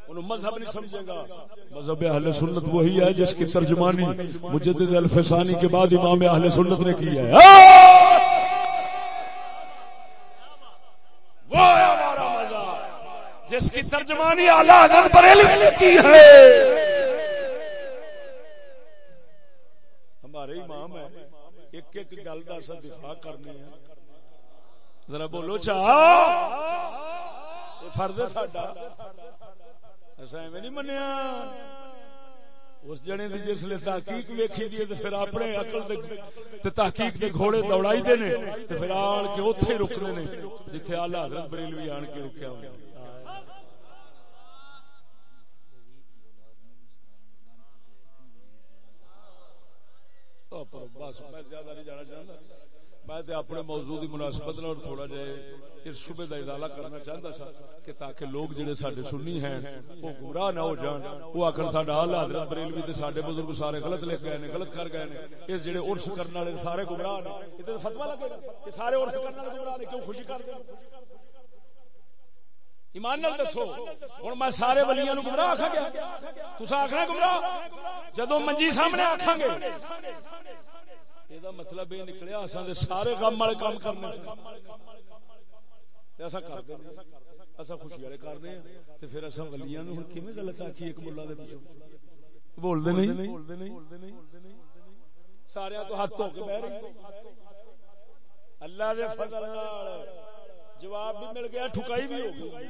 انہوں مذہب نہیں سمجھے گا۔ مذہب اہل سنت وہی ہے جس کی ترجمانی مجدد الفسانی کے بعد امام اہل سنت نے کی ہے۔ وہ ہمارا مذہب جس کی ترجمانی اعلی حضرت بریلوی نے کی ہے۔ ہمارے امام ہے ایک ایک گل کا سا دفاع کرنی ہے۔ ذرا بولو چاہ فرض ساڈا۔ نہیں منیا؟ اس جنے دی جس لیے تحقیق ویکھی دی تے پھر اپنے عقل تے تحقیق دے گھوڑے دوڑائی دے نے، تے پھر آن کے اوتھے رکنے نے، جتھے اعلی حضرت بریلوی آن کے رکیا ہوئے۔ بس، میں زیادہ نہیں جانا چاہتا۔ میں اپنے موضوع کی مناسبت تھوڑا جہ اس شبے کا ادارہ کرنا چاہتا سا کہ تاکہ لوگ جڑے سڈے سنی ہیں، وہ گمراہ نہ ہو جان۔ وہ آخر سڈا آلہ حضرت بریلوی تے سڈے بزرگ سارے غلط لکھ گئے غلط کر گئے یہ جڑے ارس کرنے والے سارے گمراہ نے، یہ تو فتوا لگے گا کہ سارے ارس کرنے والے گمراہ نے کیوں خوشی کر دیں ایمان نال دسو ہوں میں سارے ولیاں گمراہ آخا گیا۔ تصا آخنا گمراہ جدو منجی سامنے آخا گے۔ یہ مطلب یہ نکلیا سارے کام والے کام کرنے ایسا کرتے اصا خوشی والے کرنے ہیں پھر اصا ولیا نو ہوں کیون غلط آخی ایک ملا دے پیچھو بولتے نہیں سارے تو ہاتھ دھو کے اللہ دے فضل جواب بھی مل گیا ٹھکائی بھی ہو گئی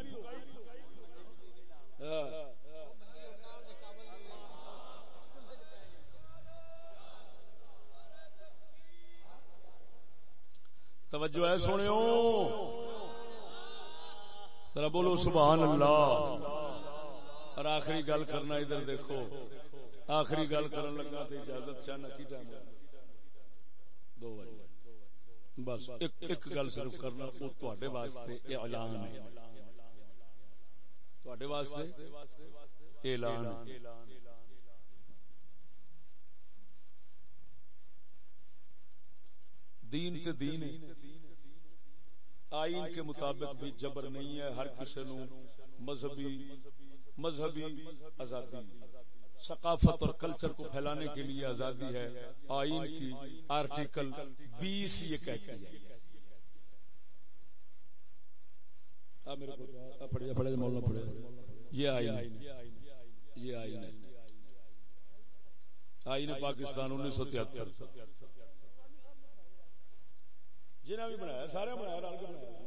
توجہ ہے سونے ذرا بولو سبحان اللہ۔ اور آخری گل کرنا ادھر دیکھو۔ آخری گل کرن لگا تو اجازت چاہنا کی ٹائم دو بجے۔ بس ایک گل صرف کرنا، وہ تے واسطے اعلان ہے۔ تے واسطے اعلان دین تے دین آئین کے مطابق بھی جبر نہیں ہے، ہر کسی نو مذہبی مذہبی آزادی۔ ثقافت اور کلچر کو پھیلانے کے لیے آزادی ہے۔ آئین کی آرٹیکل بیس یہ کہتی ہے۔ یہ آئین یہ آئین آئین پاکستان انیس سو تہتر۔ جنہیں بھی بنایا، سارے بنایا، رل کے بنایا جی۔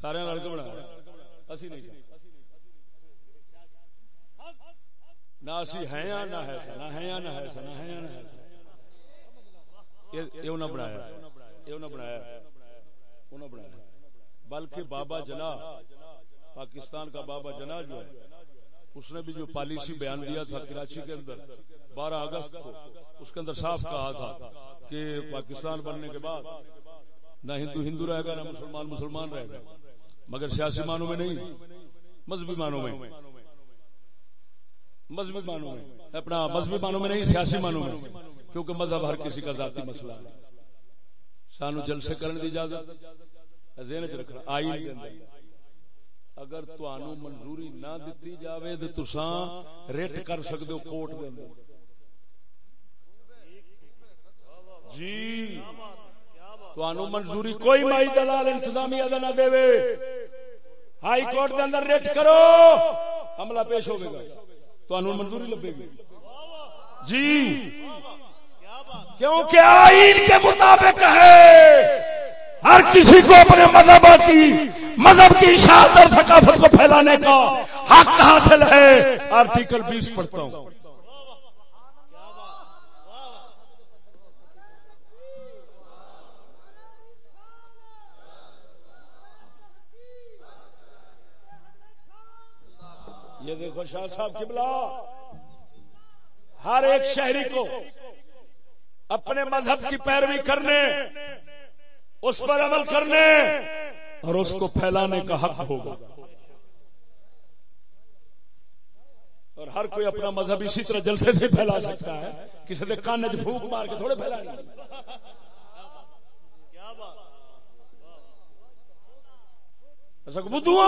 سارے رل کے بنایا۔ اسی نہیں نہ اسی ہیں یا نہ ہے نہ ہے یا نہ ہے نہ ہے یا نہ ہے یہ انہوں بنایا۔ یہ انہوں بنایا۔ انہوں بنایا۔ بلکہ بابا جنا پاکستان کا بابا جنا جو ہے، اس نے بھی جو پالیسی بیان دیا تھا کراچی کے اندر، بارہ اگست کو، اس کے اندر صاف کہا تھا کہ پاکستان بننے کے بعد نہ ہندو ہندو رہے گا، نہ مسلمان مسلمان رہے گا۔ مگر سیاسی معنوں میں نہیں، مذہبی معنوں میں۔ مذہبی معنوں میں۔ اپنا مذہبی معنوں میں نہیں، سیاسی معنوں میں۔ کیونکہ مذہب ہر کسی کا ذاتی مسئلہ ہے۔ سانو جلسے کرنے دی اجازت۔ ذہن چ رکھنا آئی اگر تانوں منظوری نہ دتی جاوے تے تساں ریٹ کر سکدے ہو کوٹ دے اندر۔ جی۔ تانوں منظوری کوئی مائی دلال انتظامیہ دا نہ دے ہائی کورٹ دے اندر ریٹ کرو۔ حملہ پیش ہوے گا۔ تو منظوری لبے گی۔ جی۔ کیونکہ آئین کے مطابق ہے۔ ہر کسی کو اپنے مذہب کی مذہب کی اشاعت اور ثقافت کو پھیلانے کا حق حاصل ہے۔ آرٹیکل بیس پڑھتا ہوں۔ یہ دیکھو شاہ صاحب کی بلا ہر ایک شہری کو اپنے مذہب کی پیروی کرنے، اس پر عمل کرنے اور اس کو پھیلانے کا حق ہوگا۔ اور ہر کوئی اپنا مذہب اسی طرح جلسے سے پھیلا سکتا ہے، کسی نے کان پھوک مار کے تھوڑے پھیلا بدھو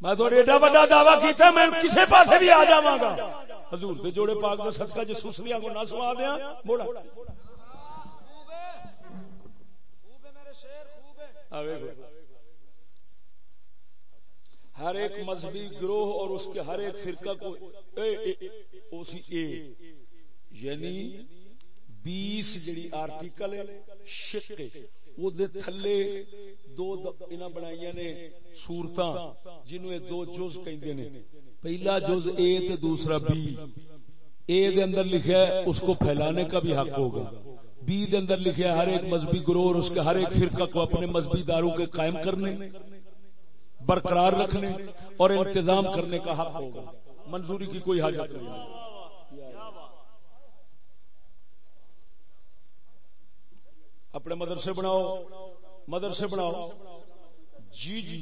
میں تھوڑی ایڈا بڑا دعوی کیتا میں کسے پاسے بھی آ جاواں گا۔ حضور دے جوڑے پاک دا صدقہ جے سسلیاں کو نہ سوا دیاں موڑا۔ ہر ایک مذہبی گروہ اور اس کے ہر ایک فرقہ کو اے اے اے اے۔ یعنی بیس جڑی آرٹیکل شک وہ دے تھلے دو انہاں بنائیاں نے صورتاں جنوں اے دو جز کہندے نے پہلا جز اے تے دوسرا بی اے دے اندر لکھیا ہے اس کو پھیلانے کا بھی حق ہوگا بی دے اندر لکھیا ہے ہر ایک مذہبی گروہ اور اس کے ہر ایک فرقہ کو اپنے مذہبی داروں کے قائم کرنے، برقرار رکھنے اور انتظام کرنے کا حق ہوگا۔ منظوری کی کوئی حاجت نہیں اپنے مدرسے بناؤ مدرسے بناؤ۔ جی جی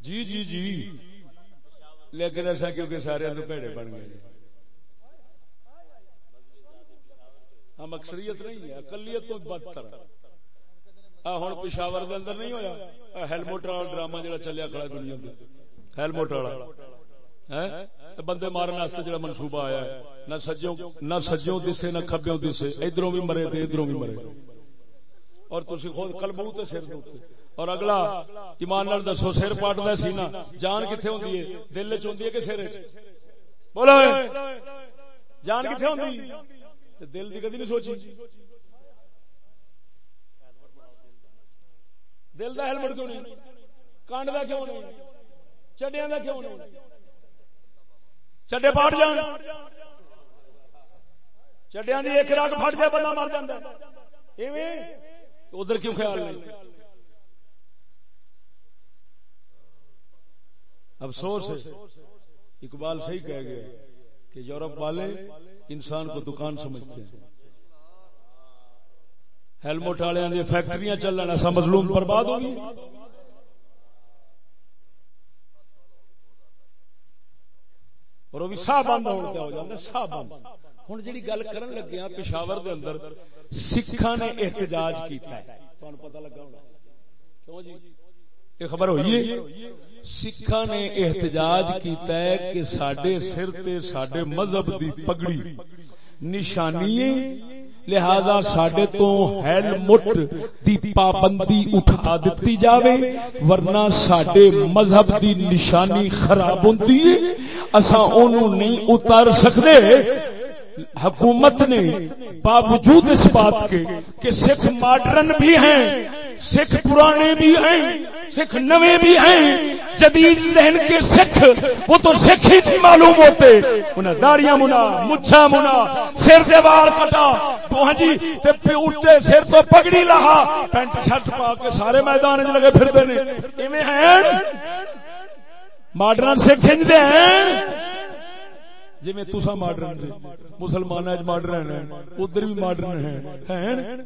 جی جی جی۔ لیکن ایسا کیونکہ سارے پیڑے بن گئے۔ ہم اکثریت نہیں ہے اقلیت تو بدتر۔ ہوں پشاور دے اندر نہیں ہویا؟ ہیلمٹ والا ڈرامہ جڑا چلیا کھڑا دنیا میں ہیلمٹ والا۔ ہاں؟ بندے مارن واسطے جڑا منصوبہ آیا ہے۔ نہ سجوں نہ سجوں دسے، نہ کھبیوں دسے۔ ادھروں بھی مرے تے ادھروں بھی مرے۔ اور تسی خود کلبو تے سر دے اور اگلا، ایمان نال دسو، سر پاٹدا سی نا۔ جان کتے ہوندی ہے دل وچ ہوندی ہے کہ سر بولو جان کتے ہوندی؟ تے دل دی کدی نہیں سوچی؟ دل دا ہیلمٹ کیوں نہیں؟ کانڈ دا کیوں نہیں؟ چڈیاں دا کیوں نہیں؟ چڈے پاٹ جان۔ چڈیاں دی ایک راگ پھٹ جائے، بندہ مر جاندا۔ ایویں ادھر کیوں خیال نہیں؟ افسوس ہے، اقبال صحیح کہہ گیا کہ یورپ والے انسان کو دکان سمجھتے ہیں۔ ہیلمٹ والے فیکٹریاں چلن ایسا مظلوم برباد ہوگی اور وہ بھی سا بند ہو جاتا سا بند۔ ہوں جی گل کرن لگے پشاور دے اندر سکھا نے احتجاج کیتا ہے۔ پتہ لگا ہونا۔ کیوں جی؟ یہ خبر ہوئی ہے؟ سکھا نے احتجاج کیتا ہے کہ سڈے سر تے سڈے مذہب دی پگڑی، نشانی لہذا سڈے تو ہیلمٹ دی پابندی اٹھا دیتی جاوے، ورنہ سڈے مذہب دی نشانی خراب ہوتی ہے۔ اصا اونوں نہیں اتار سکتے حکومت نے باوجود اس بات کے کہ سکھ ماڈرن بھی ہیں، سکھ پرانے بھی ہیں، سکھ نوے بھی ہیں، جدید ذہن کے سکھ، وہ تو سکھ ہی نہیں معلوم ہوتے۔ انہیں داڑیاں منا، مچھا منا، سر سے بال کٹا۔ تو ہاں جی اٹھتے سر تو پگڑی لہا۔ پینٹ شرٹ پا کے سارے میدان لگے پھرتے نے۔ ہیں؟ ماڈرن سکھ سنجتے ہیں؟ جی میں تسا ماڈرن مسلمان ماڈرن ادھر بھی ماڈرن ہیں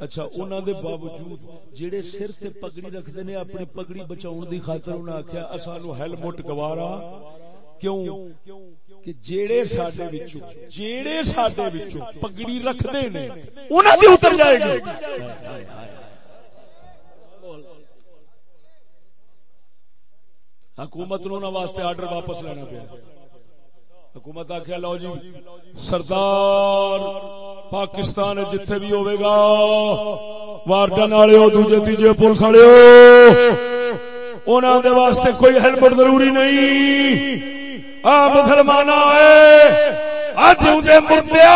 اچھا انہوں دے باوجود جڑے سر تے پگڑی رکھتے نے اپنی پگڑی بچاؤ دی خاطر انہوں نے آخیا اصانو ہیلمٹ گوارا۔ کیوں؟ کہ جیڑے ساڈے وچوں، جیڑے ساڈے وچوں پگڑی رکھتے نے، انہاں دی اتر جائے گی۔ حکومت نو نہ واسطے آرڈر واپس لینا پیا۔ حکومت آخیا لو جی سردار پاکستان جتھے بھی ہوئے گا وارڈن والے ہو، دوجے تیجے پولیس والے انہوں دے واسطے کوئی ہیلمٹ ضروری نہیں۔ آ مسلمان آئے اج اندے مردیا۔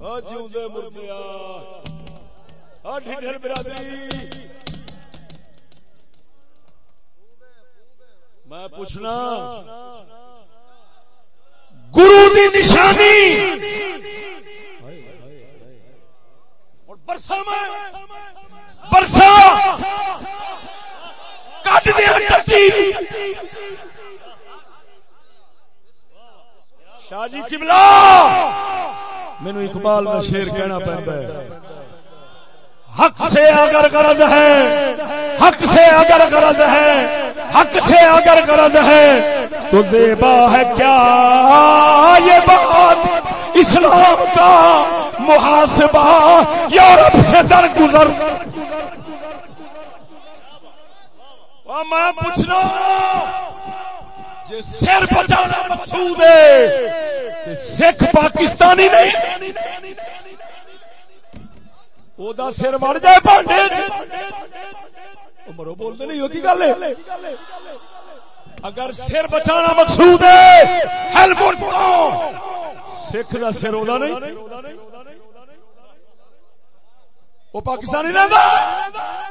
اج اندے مردیا۔ برادری۔ میں پوچھنا گرو دی نشانی۔ برسا برسا۔ کٹ دیا شاہ جی کملا مینو اقبال کا شیر کہنا ہے۔ حق سے اگر غرض ہے، حق سے اگر غرض ہے، حق سے اگر غرض ہے، تو زیبا ہے کیا؟ یہ بات اسلام کا محاسبہ یورپ سے در گزر میں پوچھنا سر بچانا مقصود ہے سکھ پاکستانی نہیں؟ وہ سر بڑھ جائے پانڈے مرو بولتے نہیں ہوتی گل اگر سر بچانا مقصود ہے ہیلمٹ سکھ کا سر ہونا نہیں وہ پاکستانی رہتا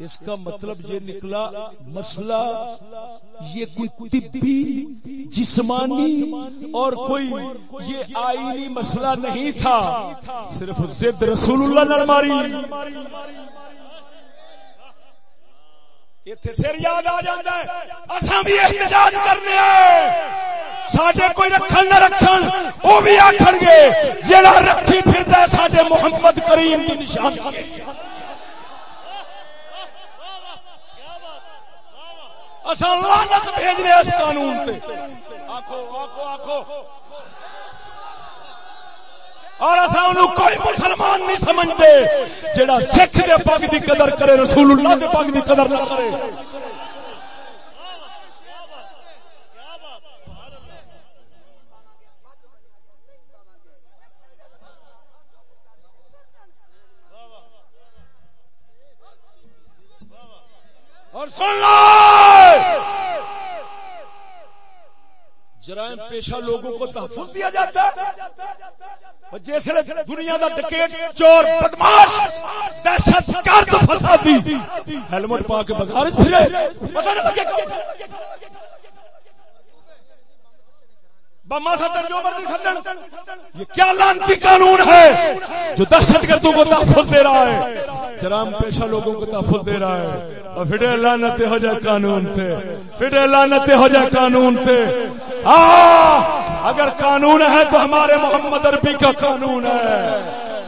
اس کا مطلب یہ نکلا مسئلہ یہ کوئی طبی جسمانی اور کوئی یہ آئینی مسئلہ نہیں تھا۔ صرف ضد رسول اللہ نرماری سر یاد آ جاتا ہے۔ اصا بھی احتجاج کرنے سڈے کوئی رکھن نہ رکھن بھی گے رکھی محمد کریم نشان۔ بھیجنے اس قانون آخو آخو آخو اور اصا ان کوئی مسلمان نہیں سمجھتے جڑا سکھ دے پگ دی قدر کرے رسول اللہ دے پگ دی قدر نہ کرے۔ اور سن لو! جرائم پیشہ لوگوں کو تحفظ دیا جاتا ہے۔ جیسے دنیا کا ڈکیٹ چور، بدماش، دہشت گرد فسادی، ہیلمٹ پا کے بازار پھرے۔ بما سدن یہ کیا لانتی قانون ہے جو دہشت گردوں کو تحفظ دے رہا ہے؟ جرام پیشہ لوگوں کو تحفظ دے رہا ہے۔ اور پھر لانت ہو جائے قانون تھے پھر لانت ہو جائے قانون تھے اگر قانون ہے تو ہمارے محمد عربی کا قانون ہے۔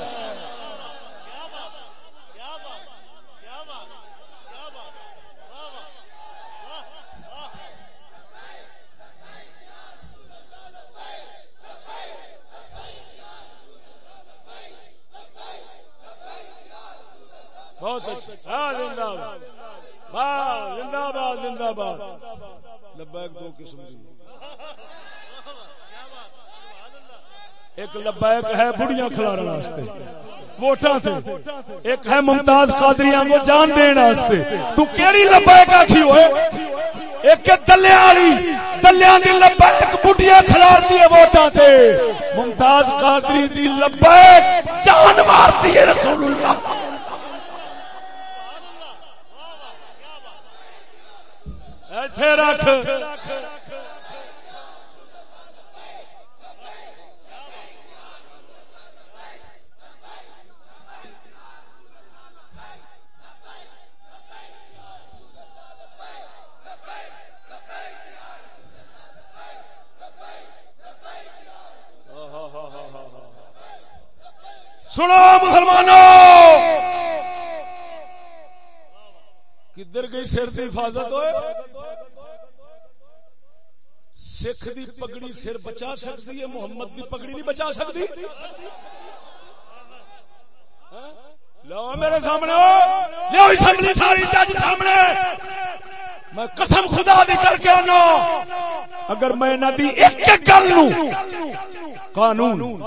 بہت اچھا۔ ہاں، زندہ باد۔ زندہ باد زندہ باد۔ لبیک دو قسم کی ایک لبیک ہے بڑیاں کھلارن واسطے۔ ووٹاں تے۔ ایک ہے ممتاز قادریاں کو جان دین واسطے۔ تو کیڑی لبیک آکھی ہوئے؟ ایک دلیاں والی دلیاں دی لبیک بڑیاں کھلار دی ووٹاں تے۔ ممتاز قادری دی لبیک جان مارتی ہے رسول اللہ۔ ایتھے رکھ۔ سنو مسلمانوں! کدھر گئی سر کی حفاظت ہوئے سکھ دی پگڑی سر بچا سکتی ہے محمد دی پگڑی نہیں بچا سکتی لو میرے سامنے لو اسمبلی ساری جج سامنے میں قسم خدا دی کر کے آنا۔ اگر میں نہ دی ایک گل نو۔ قانون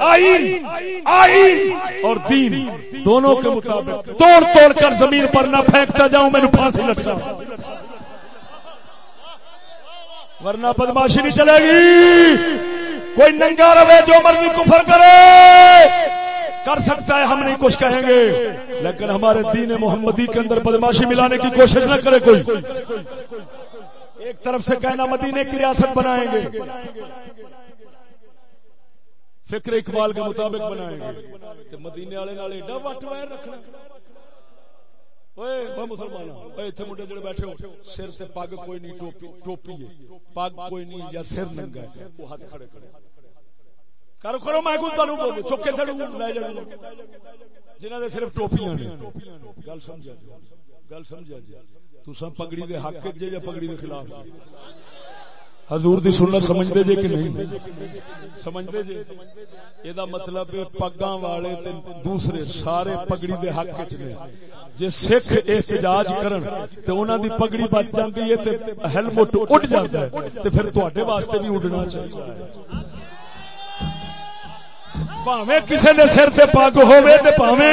آئین آئین اور دین دونوں کے مطابق۔ توڑ توڑ کر زمین پر نہ پھینکتا جاؤں، میں پھانسی لٹکا۔ ورنہ بدماشی نہیں چلے گی۔ کوئی ننگا رہے جو مرضی کفر کرے۔ کر سکتا ہے، ہم نہیں کچھ کہیں گے۔ لیکن ہمارے دین محمدی کے اندر بدماشی ملانے کی کوشش نہ کرے کوئی۔ ایک طرف سے کہنا، مدینے کی ریاست بنائیں گے۔ فکر اقبال کے مطابق بنائیں گے۔ مدینے والے ایڈا وٹ وائر رکھنا۔ مسلمان ہاں۔ منڈے جڑے بیٹھے ہو، سر سے پگ کوئی نہیں، ٹوپی ٹوپی ہے۔ پگ کوئی نہیں یا سر ننگا ہے۔ وہ ہاتھ کھڑے کھڑے کرو کرو میں کوئی تانوں بول چوکے چڑھوں لے جاؤں جنہاں دے صرف ٹوپیاں نے۔ گل سمجھا جی گل سمجھا جی۔ تساں پگڑی دے حق جے یا پگڑی دے خلاف؟ حضور دی سنت سمجھدے جے کہ نہیں؟ سمجھدے جے۔ اے دا مطلب ہے پگاں والے تے دوسرے سارے پگڑی دے حق وچ نے۔ جے سکھ احتجاج کرن تے انہاں دی پگڑی بچ جاندی ہے تے ہیلمٹ اڑ جاندا ہے تے پھر تواڈے واسطے بھی اڑنا چاہیے پاوے کسی نے سر سے پگ ہوے تے پاوے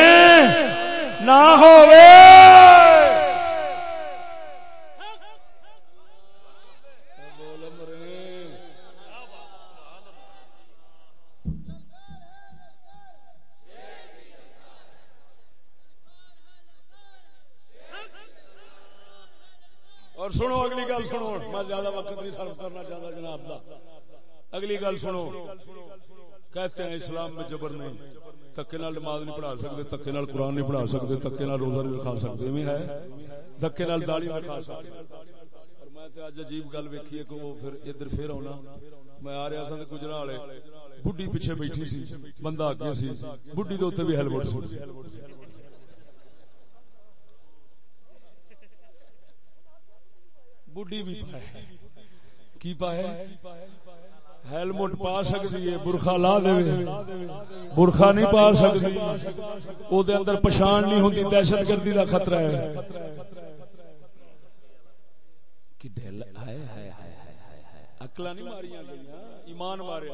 نہ ہوے اور سنو اگلی گل سنو میں زیادہ وقت نہیں صرف کرنا چاہتا جناب دا اگلی گل سنو کہتے ہیں اسلام میں جبر نہیں۔ تکے نال نماز نہیں پڑھا سکتے تکے نال قرآن نہیں پڑھا سکتے تکے نال روزہ نہیں رکھا سکتے میں ہے۔ دکے نال داڑھی نہیں رکھا سکتے۔ اور میں تے اج عجیب گل ویکھی ہے کہ وہ پھر ادھر پھر آنا میں آ رہا سا گجرا والے بڈھی پیچھے بیٹھی سی، بندہ اگے سی۔ بڈھی دے اوتے بھی ہیلمٹ سی۔ بڈھی بھی پائے۔ کی پائے؟ ہیلمٹ پا سکتی ہے برخا لا دے۔ برخا نہیں پا سکتی۔ او دے اندر پچھان نہیں ہوتی دہشت گردی کا خطرہ ہے۔ اکلا نہیں ماریاں ایمان مارے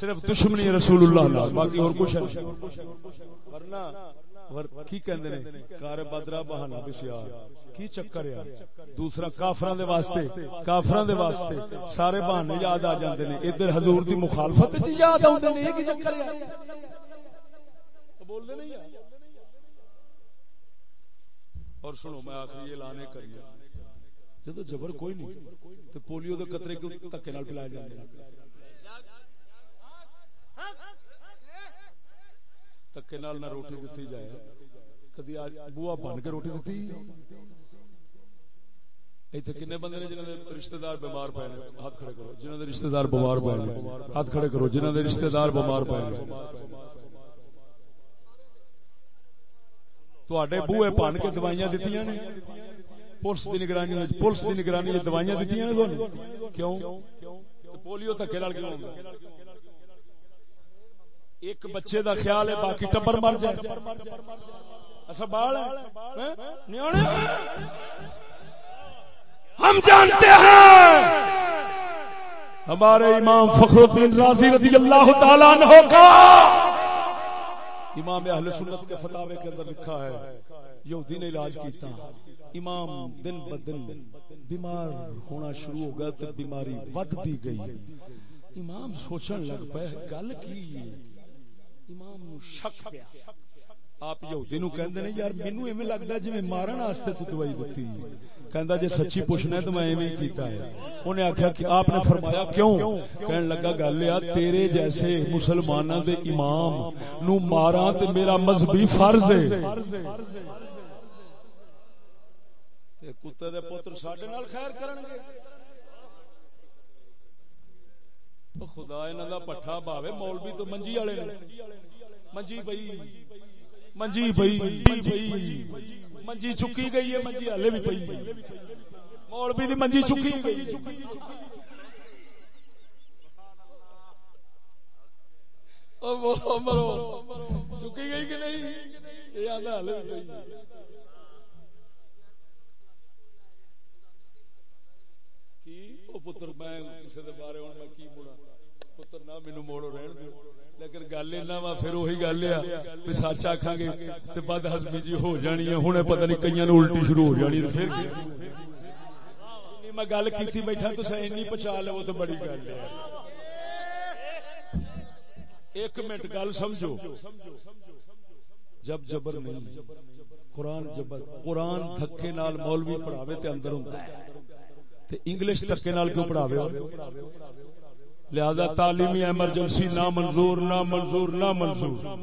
صرف دشمنی رسول اللہ باقی اور کچھ ورنہ کی کہندے نے؟ کار بدرا بہانا بشیار کی چکر ہے؟ دوسرا کافران دے واسطے کافران دے واسطے سارے بہانے یاد آ جاندے نے۔ ادھر حضور دی مخالفت وچ یاد آوندے نے، یہ کی چکر ہے؟ بول دے نہیں اور سنو، میں آخری اعلان کریے جدو جبر کوئی نہیں تو پولیو کے قطرے کیوں دکے پلائے جاتے دکے نہ روٹی دیتی جائے۔ کدی بوا بن کے روٹی دیتی اتنے کنے بندے نے جنہوں نے رشتہ دار بیمار پے ہاتھ کھڑے کرو۔ جنہوں نے رشتہ دار بیمار پے ہاتھ کھڑے کرو۔ جنہوں نے رشتہ دار بیمار پے تے بوئے پن کے دوائیاں دیتی نے۔ پولیس کی نگرانی پولیس کی نگرانی دوائیاں دیتی نے کیوں؟ پولیو تک کیوں ایک بچے دا خیال ہے، باقی ٹبر مر جائے۔ اچھا بال ہم جانتے ہیں۔ ہمارے امام فخر الدین رازی رضی اللہ تعالیٰ عنہ کا امام اہل سنت کے فتاوے کے اندر لکھا ہے یہودی نے علاج کیتا۔ امام دن بدن بیمار ہونا شروع ہو گیا تو بیماری ودتی گئی۔ امام سوچن لگ پے گل کی امام نو شک پیا۔ آپ یہودی نو کہندے نے، یار مینوں ایویں لگدا جویں مارن واسطے تو دوائی دتی کہندا جے سچی پوچھنا ہے تو میں ایویں کیتا ہے۔ انہیں آکھیا کہ آپ نے فرمایا کیوں؟ کہن لگا، گل یا تیرے جیسے مسلماناں دے امام نو ماراں تے میرا مذہبی فرض ہے۔ تے کتے دے پتر ساڈے نال خیر کرن گے خدا انہاں دا پٹھا باوے، مولوی تو منجی والے نے۔ منجی بھائی منجی بھائی منجی چکی گئی ہے منجی ہلے بھی پی مولوی دی منجی چکی گئی چکی گئی کہ نہیں یہ آدھا ہلے بھی پی پتر میں کسی بارے ہوں میں کی مڑا پتر نہ مینو موڑو رہن دو لیکن گل وا پھر وہی گل ہے سچ آخا گے تو بد ہزمی جی ہو جانی ہے ہوں پتہ نہیں کئی الٹی شروع ہو جانی پھر میں گل کی بیٹھا تو این پچا لو تو بڑی گل ہے ایک منٹ گل سمجھو جب جبر نہیں قرآن جبر قرآن دھکے نال مولوی پڑھاوے تے اندر ہوتا ہے تے انگلش دھکے نال کیوں پڑھاوے لہذا تعلیمی ایمرجنسی نہ منظور نہ منظور نہ منظور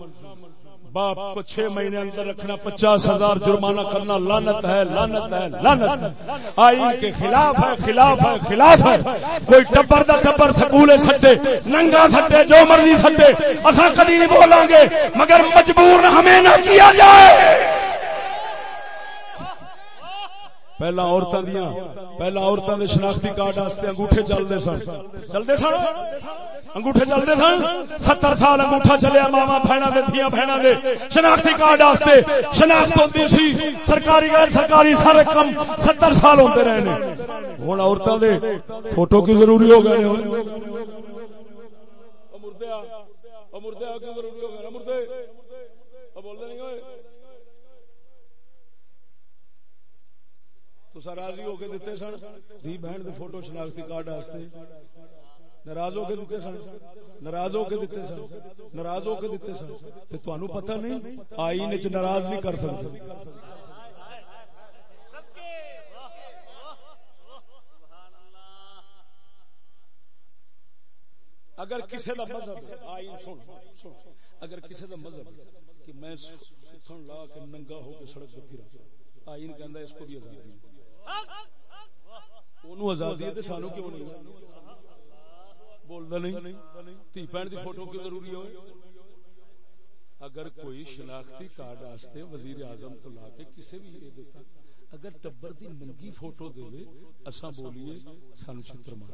باپ کو چھ مہینے اندر رکھنا، پچاس ہزار جرمانہ کرنا لانت ہے لانت ہے لانت ہے۔ آئین کے خلاف ہے خلاف ہے خلاف ہے۔ کوئی ٹبر دا ٹبر سکولے سٹے، ننگا سٹے، جو مرضی سٹے۔ اصا کدی نہیں بولیں گے، مگر مجبور ہمیں نہ کیا جائے۔ پہلا عورتوں دیا پہلا عورتوں کے شناختی کارڈ واسطے انگوٹھے چلتے سن چلتے سن انگوٹھے چلتے سن ستر سال انگوٹھا چلیا ماوا بہنا دے دیا بہنا دے شناختی کارڈ واسطے شناخت ہوتی سی سرکاری غیر سرکاری سارے کم ستر سال ہوتے رہے ہوں عورتوں دے فوٹو کی ضروری ہو گئے مردے مردے ضروری ہو گئے مردے بولتے نہیں ہوئے تو راضی ہو کے دیتے سن؟ دھی بہن دے فوٹو شناختی کارڈ واسطے ناراض ہو کے دیتے سن؟ ناراض ہو کے دیتے سن؟ ناراض ہو کے دیتے سن؟ تے تانوں پتہ نہیں؟ آئین وچ ناراض نہیں کر سکتے۔ اگر کسی دا مذہب آئین سن اگر کسی دا مذہب کہ میں سن لا کے ننگا ہو کے سڑک پہ پھرا۔ آئین کہندا اس کو بھی آزادی آزادی ہے سانو کیوں نہیں؟ بولنا نہیں۔ تھی پہن کی فوٹو کی ضروری ہو اگر کوئی شناختی کارڈ واسطے وزیر اعظم تو لا کے کسی بھی یہ دیتا، اگر ٹبر دی ننگی فوٹو دے، اساں بولیے سانو چھتر مار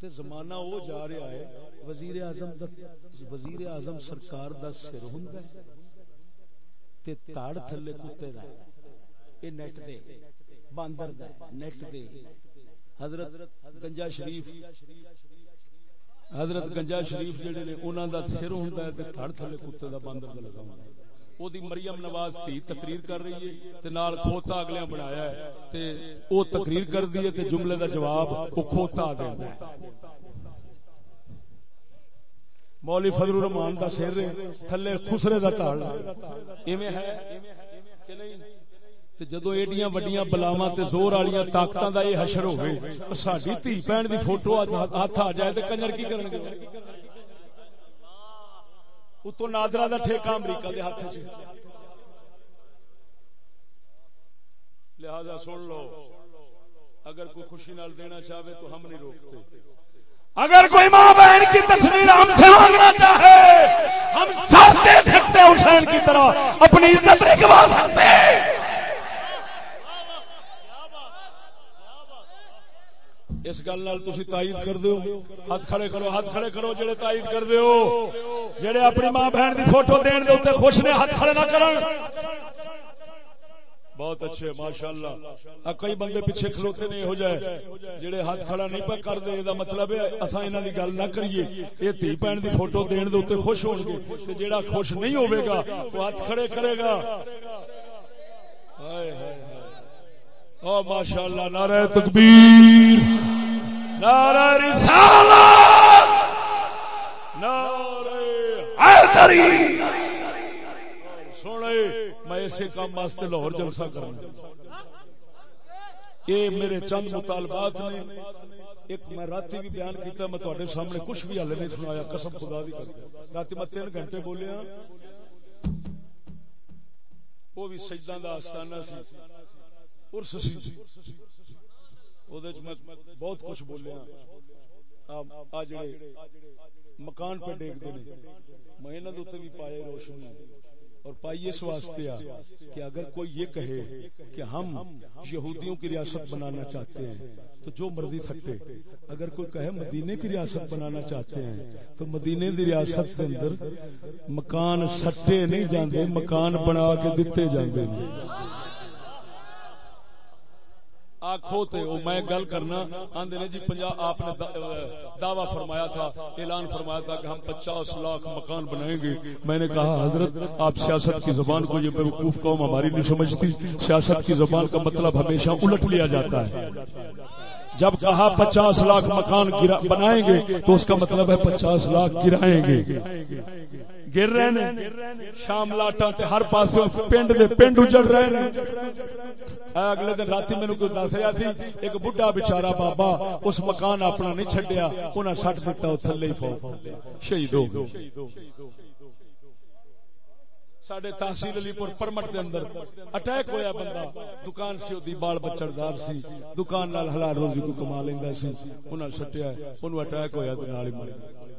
تے زمانہ وہ جا رہا ہے، وزیر اعظم وزیر اعظم سرکار دا سر ہوندا ہے۔ تے تاڑ تھلے کتے دا اے نیٹ دے، باندر دا نیٹ دے۔ حضرت گنجا شریف، حضرت گنجا شریف جڑے نے انہاں دا سر ہوندا ہے تے تھڑ تھلے کتے دا باندر دا لگا ہوندا ہے۔ او دی مریم نواز تھی تقریر کر رہی ہے تے نال کھوتا اگلے بنایا ہے تے او تقریر کر دی ہے تے جملے دا جواب او کھوتا دیندا ہے۔ مولی فضل الرحمان دا سر تھلے خسرے دا تال ایویں ہے کہ نہیں؟ جدو ایڈیاں وڈیاں بلاواں تے زور والیاں طاقتاں دا یہ حشر ہوے ساڈی تھی بہن دی فوٹو ہاتھ آ جائے تے کنجر کی کرن گے؟ اتو نادرا دا ٹھیکہ امریکہ دے ہاتھ چ۔ لہذا سن لو، اگر کوئی خوشی نال دینا چاہے تو ہم نہیں روکتے۔ اگر کوئی ماں بہن کی تصویر ہم سے مانگنا چاہے، ہم سب دے سکتے ہیں حسین کی طرح، اپنی عزت رکھوا سکتے اس گل نال تسی تائید کر دیو ہاتھ کھڑے کرو، ہاتھ کھڑے کرو، جڑے تائید کر دیو جڑے اپنی ماں بہن دی فوٹو دین دے اوتے خوش نے ہاتھ کھڑے نہ کرن۔ بہت اچھے ماشاء اللہ کئی بندے پیچھے کھلوتے نہیں، ہو جائے۔ جڑے ہاتھ کھڑا نہیں پہ کر دے دا مطلب ہے اصا انہوں کی گل نہ کریے۔ یہ تھی بہن کی فوٹو دین دے خوش ہو گے۔ جڑا خوش نہیں ہوئے گا، وہ ہاتھ کھڑے کرے گا۔ او ماشاء اللہ نعرہ تکبیر۔ نعرہ رسالت۔ نعرہ حیدری۔ سونے۔ میں اسی کام واسطے لاہور جلسہ کرنا یہ میرے چند مطالبات نے، ایک میں رات بھی بیان کیتا، میں تھوڑے سامنے کچھ بھی ہل نہیں سنایا، قسم خدا دی کر رات میں تین گھنٹے بولیا ہاں۔ وہ بھی سجدہ دا آستانہ سی۔ ارس سی۔ او دے میں بہت کچھ بولیا ہاں۔ آج مکان پہ ڈیک دینے میں انہوں بھی پائے روشنی اور پائی اس واسطے کہ اگر کوئی یہ کہے کہ ہم یہودیوں کی ریاست بنانا چاہتے ہیں، تو جو مرضی سکتے اگر کوئی کہے مدینے کی ریاست بنانا چاہتے ہیں، تو مدینے کی ریاست کے اندر مکان سٹے نہیں جاندے، مکان بنا کے دیتے جاندے آخو تے او میں گل کرنا، آندے نے جی آپ نے دعویٰ فرمایا تھا، اعلان فرمایا تھا کہ ہم پچاس لاکھ مکان بنائیں گے۔ میں نے کہا، حضرت، آپ سیاست کی زبان کو یہ بیوقوف قوم ہماری نہیں سمجھتی۔ سیاست کی زبان کا مطلب ہمیشہ الٹ لیا جاتا ہے۔ جب کہا پچاس لاکھ مکان بنائیں گے، تو اس کا مطلب ہے پچاس لاکھ گرائیں گے۔ گر رہے ہیں۔ شام لاٹا ہر پاس پنڈ دے پنڈ اجڑ رہے ہیں۔ اگلے دن رات میرے کوئی دس رہا سی، ایک بڈھا بچارا بابا اس مکان اپنا نہیں چڈیا انہیں سٹ دتا تھلے شہید ہو گئے۔ سڈے تحصیل علی پور پرمٹ دے اندر اٹیک ہویا بندہ۔ دکان سی دی بال بچڑ دار سی۔ دکان نال حلال روزی کو کما لیندا سی۔ انہاں سٹیا اونوں اٹیک ہویا تے نال ہی مر گیا۔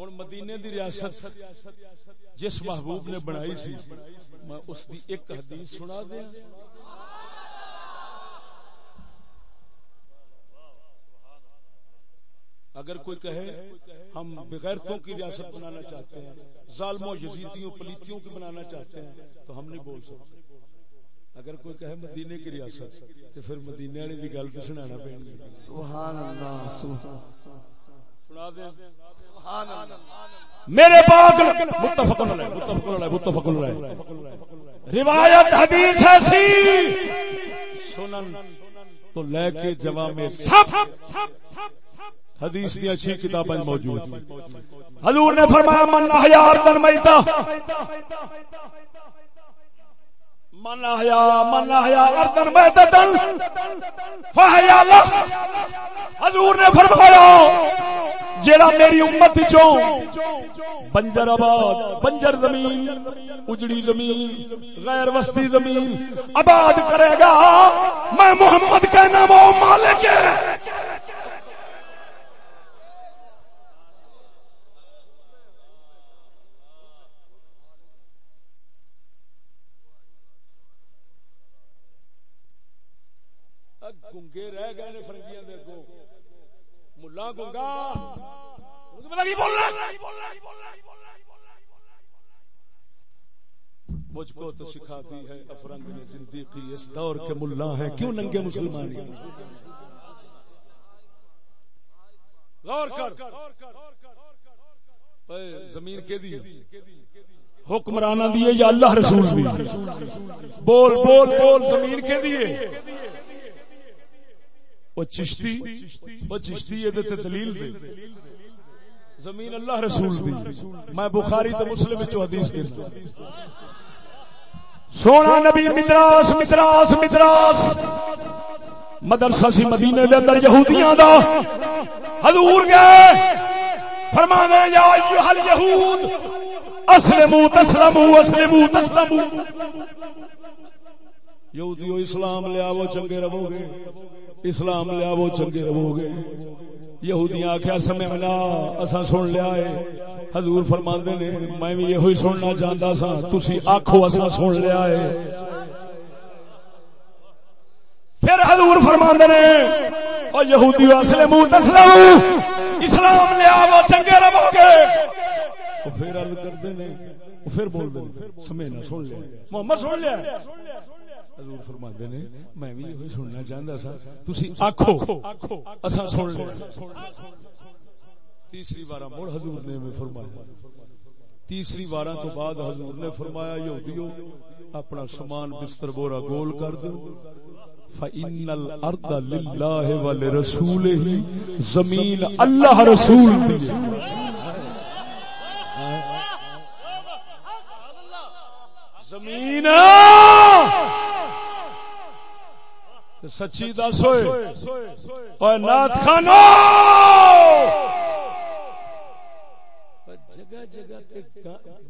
ہوں مدینے دی ریاست جس محبوب نے بنائی سی میں اس دی ایک حدیث سنا دیا۔ اگر کوئی کہے ہم بغیرتوں کی ریاست بنانا چاہتے ہیں ظالموں یزیدیوں پلیتیوں کی بنانا چاہتے ہیں تو ہم نہیں بول سکتے۔ اگر کوئی کہے مدینے کی ریاست تو پھر مدینے والے کی گل تو سنانا پڑے سبحان اللہ سنا دیں میرے پاک متفق متفق متفق روایت، حدیث ایسی۔ سنن تو لے کے جوا سب۔ حدیث کی اچھی کتابیں موجود حضور نے فرمایا، من احیا اردن میتا من احیا من احیا اردن میتا لہ حضور نے فرمایا، جیڑا میری امت بنجر آباد، بنجر زمین، اجڑی زمین، غیر وسطی زمین آباد کرے گا، میں محمد کا نام مالک گنگے رہ گئے نے فرنگیاں دیکھو ملا گنگا۔ مجھ کو تو سکھاتی ہے افرنگ نے زندگی، اس دور کے ملا ہے کیوں ننگے مسلمان غور کر۔ زمین کے دی حکمرانہ دیے یا اللہ رسول بول بول بول زمین کے دیے وہ چشتی وہ چشتی یہ دلیل دے۔ زمین اللہ رسول دی۔ میں بخاری تو مسلم حدیث دیتا سونا نبی مدراس مدراس مدراس۔ مدرسہ سی مدینے دے اندر یہودیاں دا۔ حضور گئے۔ فرمانے، یا ایوہ الیہود، اسلمو، تسلمو اسلمو، تسلمو۔ یہودیو اسلام لیا وہ چنگے رہو گے۔ اسلام لیا وہ چنگے رہو گے یہودیاں آخیا سمجھنا اسا سن لیا ہے۔ حضور فرماندے نے، میں بھی یہ سننا چاہتا سا، تسی آخو اسا سن لیا ہے۔ پھر حضور فرماندے نے اور یہودی واسلے اسلم تسلم اسلام لیا وہ چنگے رہو گے پھر عرض کرتے نے پھر بول دے سمجھنا سن لیا۔ محمد سن لیا۔ حضور فرماندے نے میں بھی یہ سننا چاہتا سا۔ تسی آخو اسا سن لیا تیسری بار مڑ حضور نے میں فرمایا۔ تیسری بار تو بعد حضور نے فرمایا یہودیو اپنا سامان بستر بورا گول کر دو فَإِنَّ الْأَرْضَ لِلَّهِ وَلِرَسُولِهِ زمین اللہ رسول زمین سچی دس ہوئے۔ نات خانو! جگہ جگہ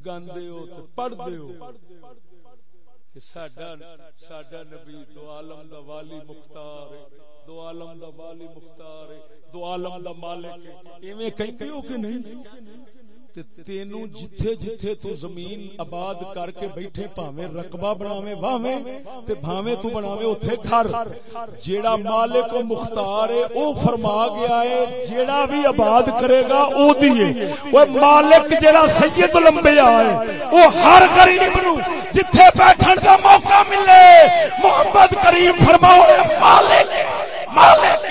گاندے ہو پڑھتے ہو۔ ساڈا نبی دو عالم دا والی مختار دو عالم دا والی مختار دو عالم دا مالک ایویں کہیں ہو کہ نہیں؟ تینو جتھے جتھے تو زمین آباد کر کے بیٹھے پاویں رقبہ بناویں واویں تے بھاویں تو بناویں اوتھے گھر۔ جیڑا مالک و مختار ہے، او فرما گیا ہے، جیڑا بھی آباد کرے گا، او دیے او مالک جیڑا سید لمبے آئے او ہر غریب نو جتھے بیٹھن دا موقع ملے۔ محمد کریم فرماؤ مالک مالک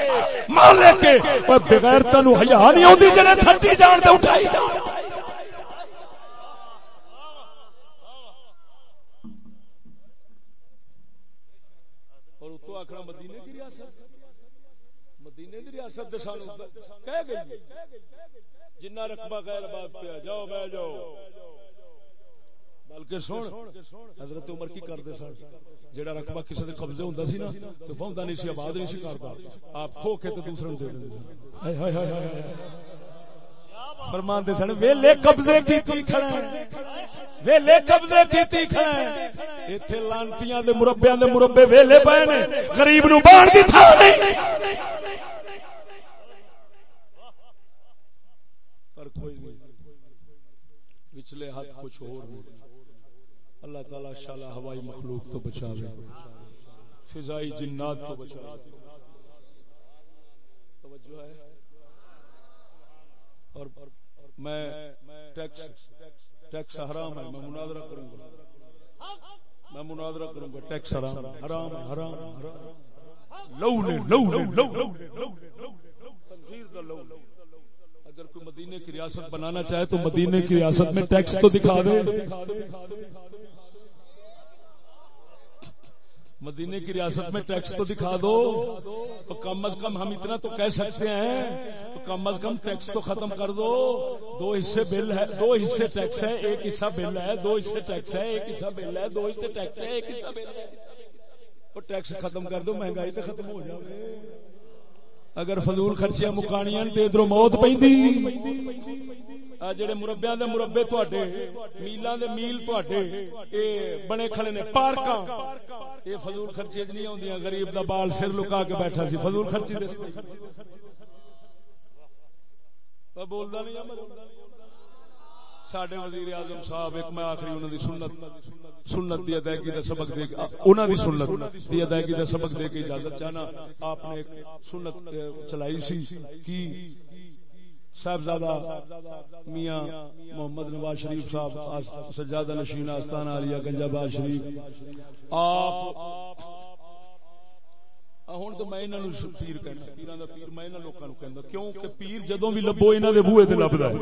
مالک۔ بغیر تنو حیا نہیں ہوندی جڑے سچی جان تے اٹھائی جان آخنا مدینے کی ریاست مدینے کی ریاست کہہ گئی جی۔ جنہ رقبہ غیر بات پہ جاؤ، بہ جاؤ۔ بلکہ سن، حضرت عمر کی کرتے سن۔ جڑا رقبہ کسی کے قبضے ہوں سی نا، تو پہنتا نہیں سی، آباد نہیں سی کرتا آپ کھو کے تو دوسرے دے دیں فرماندے سن، ویلے قبضے کی کھڑے ویلے قبضے کیتی کھڑے ایتھے لانتیاں دے، مربیاں دے مربے ویلے پے نے۔ غریب نو بان دی تھا نہیں پر کوئی نہیں پچھلے ہاتھ کچھ اور نہیں اللہ تعالی شالا ہوائی مخلوق تو بچاوے۔ فضائی جنات تو بچاوے۔ توجہ ہے۔ اور میں ٹیکس ٹیکس حرام ہے، میں مناظرہ کروں گا۔ میں مناظرہ کروں گا، ٹیکس حرام حرام حرام لو نے لو نے لو تنظیر دا لو اگر کوئی مدینے کی ریاست بنانا چاہے تو مدینے کی ریاست میں ٹیکس تو دکھا دے۔ مدینے کی ریاست میں ٹیکس تو دکھا دو۔ تو کم از کم ہم اتنا تو کہہ سکتے ہیں۔ تو کم از کم ٹیکس تو ختم کر دو۔ دو حصے بل ہے، دو حصے ٹیکس ہے، ایک حصہ بل ہے، دو حصے ٹیکس ہے، ایک حصہ بل ہے، دو حصے ٹیکس ہے، ایک حصہ بل ہے۔ ٹیکس ختم کر دو، مہنگائی تو ختم ہو جائے اگر فضول خرچیاں مکانیاں تے ادھر موت پیندی آ، جڑے مربیاں دے مربے تواڈے، میلاں دے میل تواڈے، اے بنے کھڑے نے پارکاں۔ اے فضول خرچے نہیں ہوندیاں، غریب دا بال سر لکا کے بیٹھا سی، فضول خرچی دے۔ بولدا نہیں ساڈے وزیر اعظم صاحب، ایک میں آخری انہوں دی سنت سنت دی ادائیگی دا سبق دے انہوں دی سنت دی ادائیگی دا سبق دے کے اجازت چاہنا۔ آپ نے ایک سنت چلائی سی کی؟ صاحبزادہ میاں محمد نواز شریف صاحب سجادہ نشین آستان عالیہ گنجا باز شریف۔ آپ ہوں تو میں پیر کہنا پیران دا پیر، میں لوگوں کو کہنا کیوں کہ پیر جدوں بھی لبو انہوں دے بوئے تے لبدا ہے۔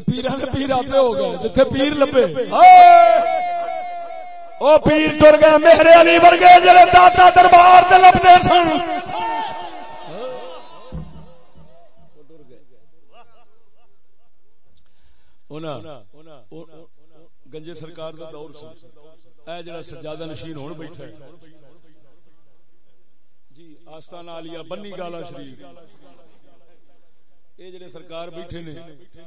پیر ہو گئے جی پیر لبے۔ او پیر گئے میرے علی ورگے جڑے داتا دربار تے لبدے سن۔ گنجے سرکار کا دور اے جڑا سجادہ نشین ہون بیٹھا جی آستانہ علیہ بنی گالا شریف۔ یہ جڑے سرکار بیٹھے نے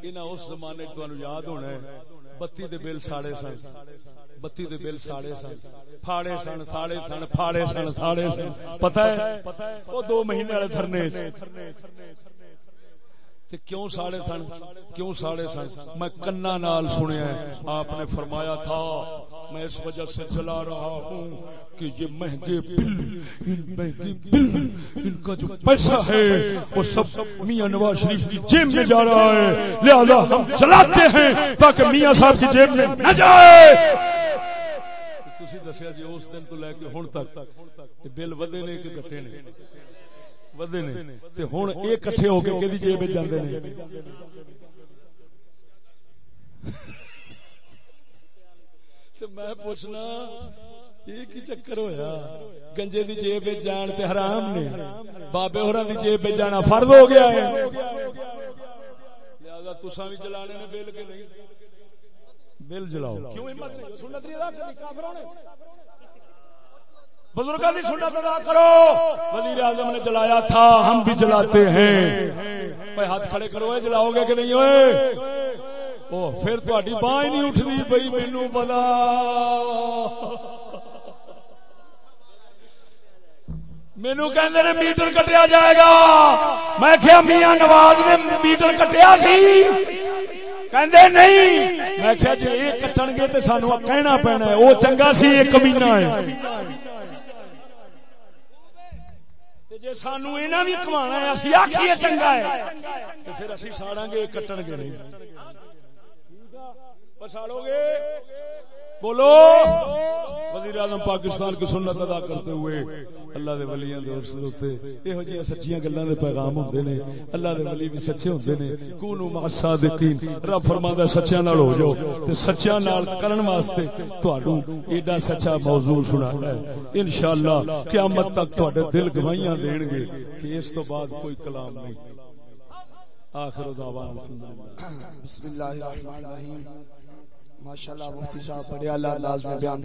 انہاں اس زمانے تانوں یاد ہونا ہے بتی دے بل ساڑے سن بتی دے بل ساڑے سن پھاڑے سن ساڑے سن پھاڑے سن ساڑے سن پتہ ہے او دو مہینے والے دھرنے کیوں ساڑے سن؟ کیوں ساڑے سن؟ میں کنا نال سنیا آپ نے فرمایا تھا، میں اس وجہ سے چلا رہا ہوں کہ یہ مہنگے بل، ان مہنگے بل، ان کا جو پیسہ ہے، وہ سب میاں نواز شریف کی جیب میں جا رہا ہے۔ لہذا ہم چلاتے ہیں تاکہ میاں صاحب کی جیب میں نہ جائے۔ دسیا جی اس دن تو لے کے ہوں تک بل ودے نے کہ گٹے نے؟ ودے نے تے ہن اے کٹھے ہو کے کدی جیب وچ جاندے نے تے میں پوچھنا یہ کی چکر ہویا گنجے دی جیب وچ جان تے حرام نے بابے ہوراں دی جیب وچ جانا فرض ہو گیا ہے لہذا تساں بھی چلانے نے بل کے نہیں بل جلاؤ کیوں ہمت نہیں سنت نہیں ادا کرنی کافروں نے بزرگوں کی سنت ادا کرو۔ وزیر اعظم نے جلایا تھا، ہم بھی جلاتے ہیں۔ بھائی، ہاتھ کھڑے کرو جلاؤ گے کہ نہیں؟ ہوئے پھر تھی باہ نہیں اٹھتی بھائی مینو پتا مینو کہ میٹر کٹیا جائے گا۔ میں کیا میاں نواز نے میٹر کٹیا سی۔ کہ نہیں۔ میں کیا جی یہ کٹن گے تو سانو کہنا پینا ہے۔ وہ چنگا سی یہ کمینا ہے۔ جی سانو بھی کمانا ہے اسی آخیے چنگا ہے پھر اسی ساڑا گے کٹن گے نہیں پچھاڑو گے بولو! وزیر اعظم پاکستان کی سنت ادا کرتے ہوئے اللہ دے ولیاں دے عرص دے ایہو جی سچیاں گلاں دے پیغام ہوندے نے، اللہ دے ولی بھی سچے ہوندے نے، کونو مع الصادقین رب فرماندا سچیاں نال ہو جاؤ تے سچیاں نال کرن واسطے تہاڈو ایڈا سچا موضوع سنانا ہے۔ انشاءاللہ قیامت تک تہاڈے دل گواہیاں دین گے کہ اس تو بعد کوئی کلام نہیں۔ آخر دعوانا بسم اللہ الرحمن الرحیم۔ ماشاءاللہ مفتی صاحب بڑے اعلی انداز میں بیان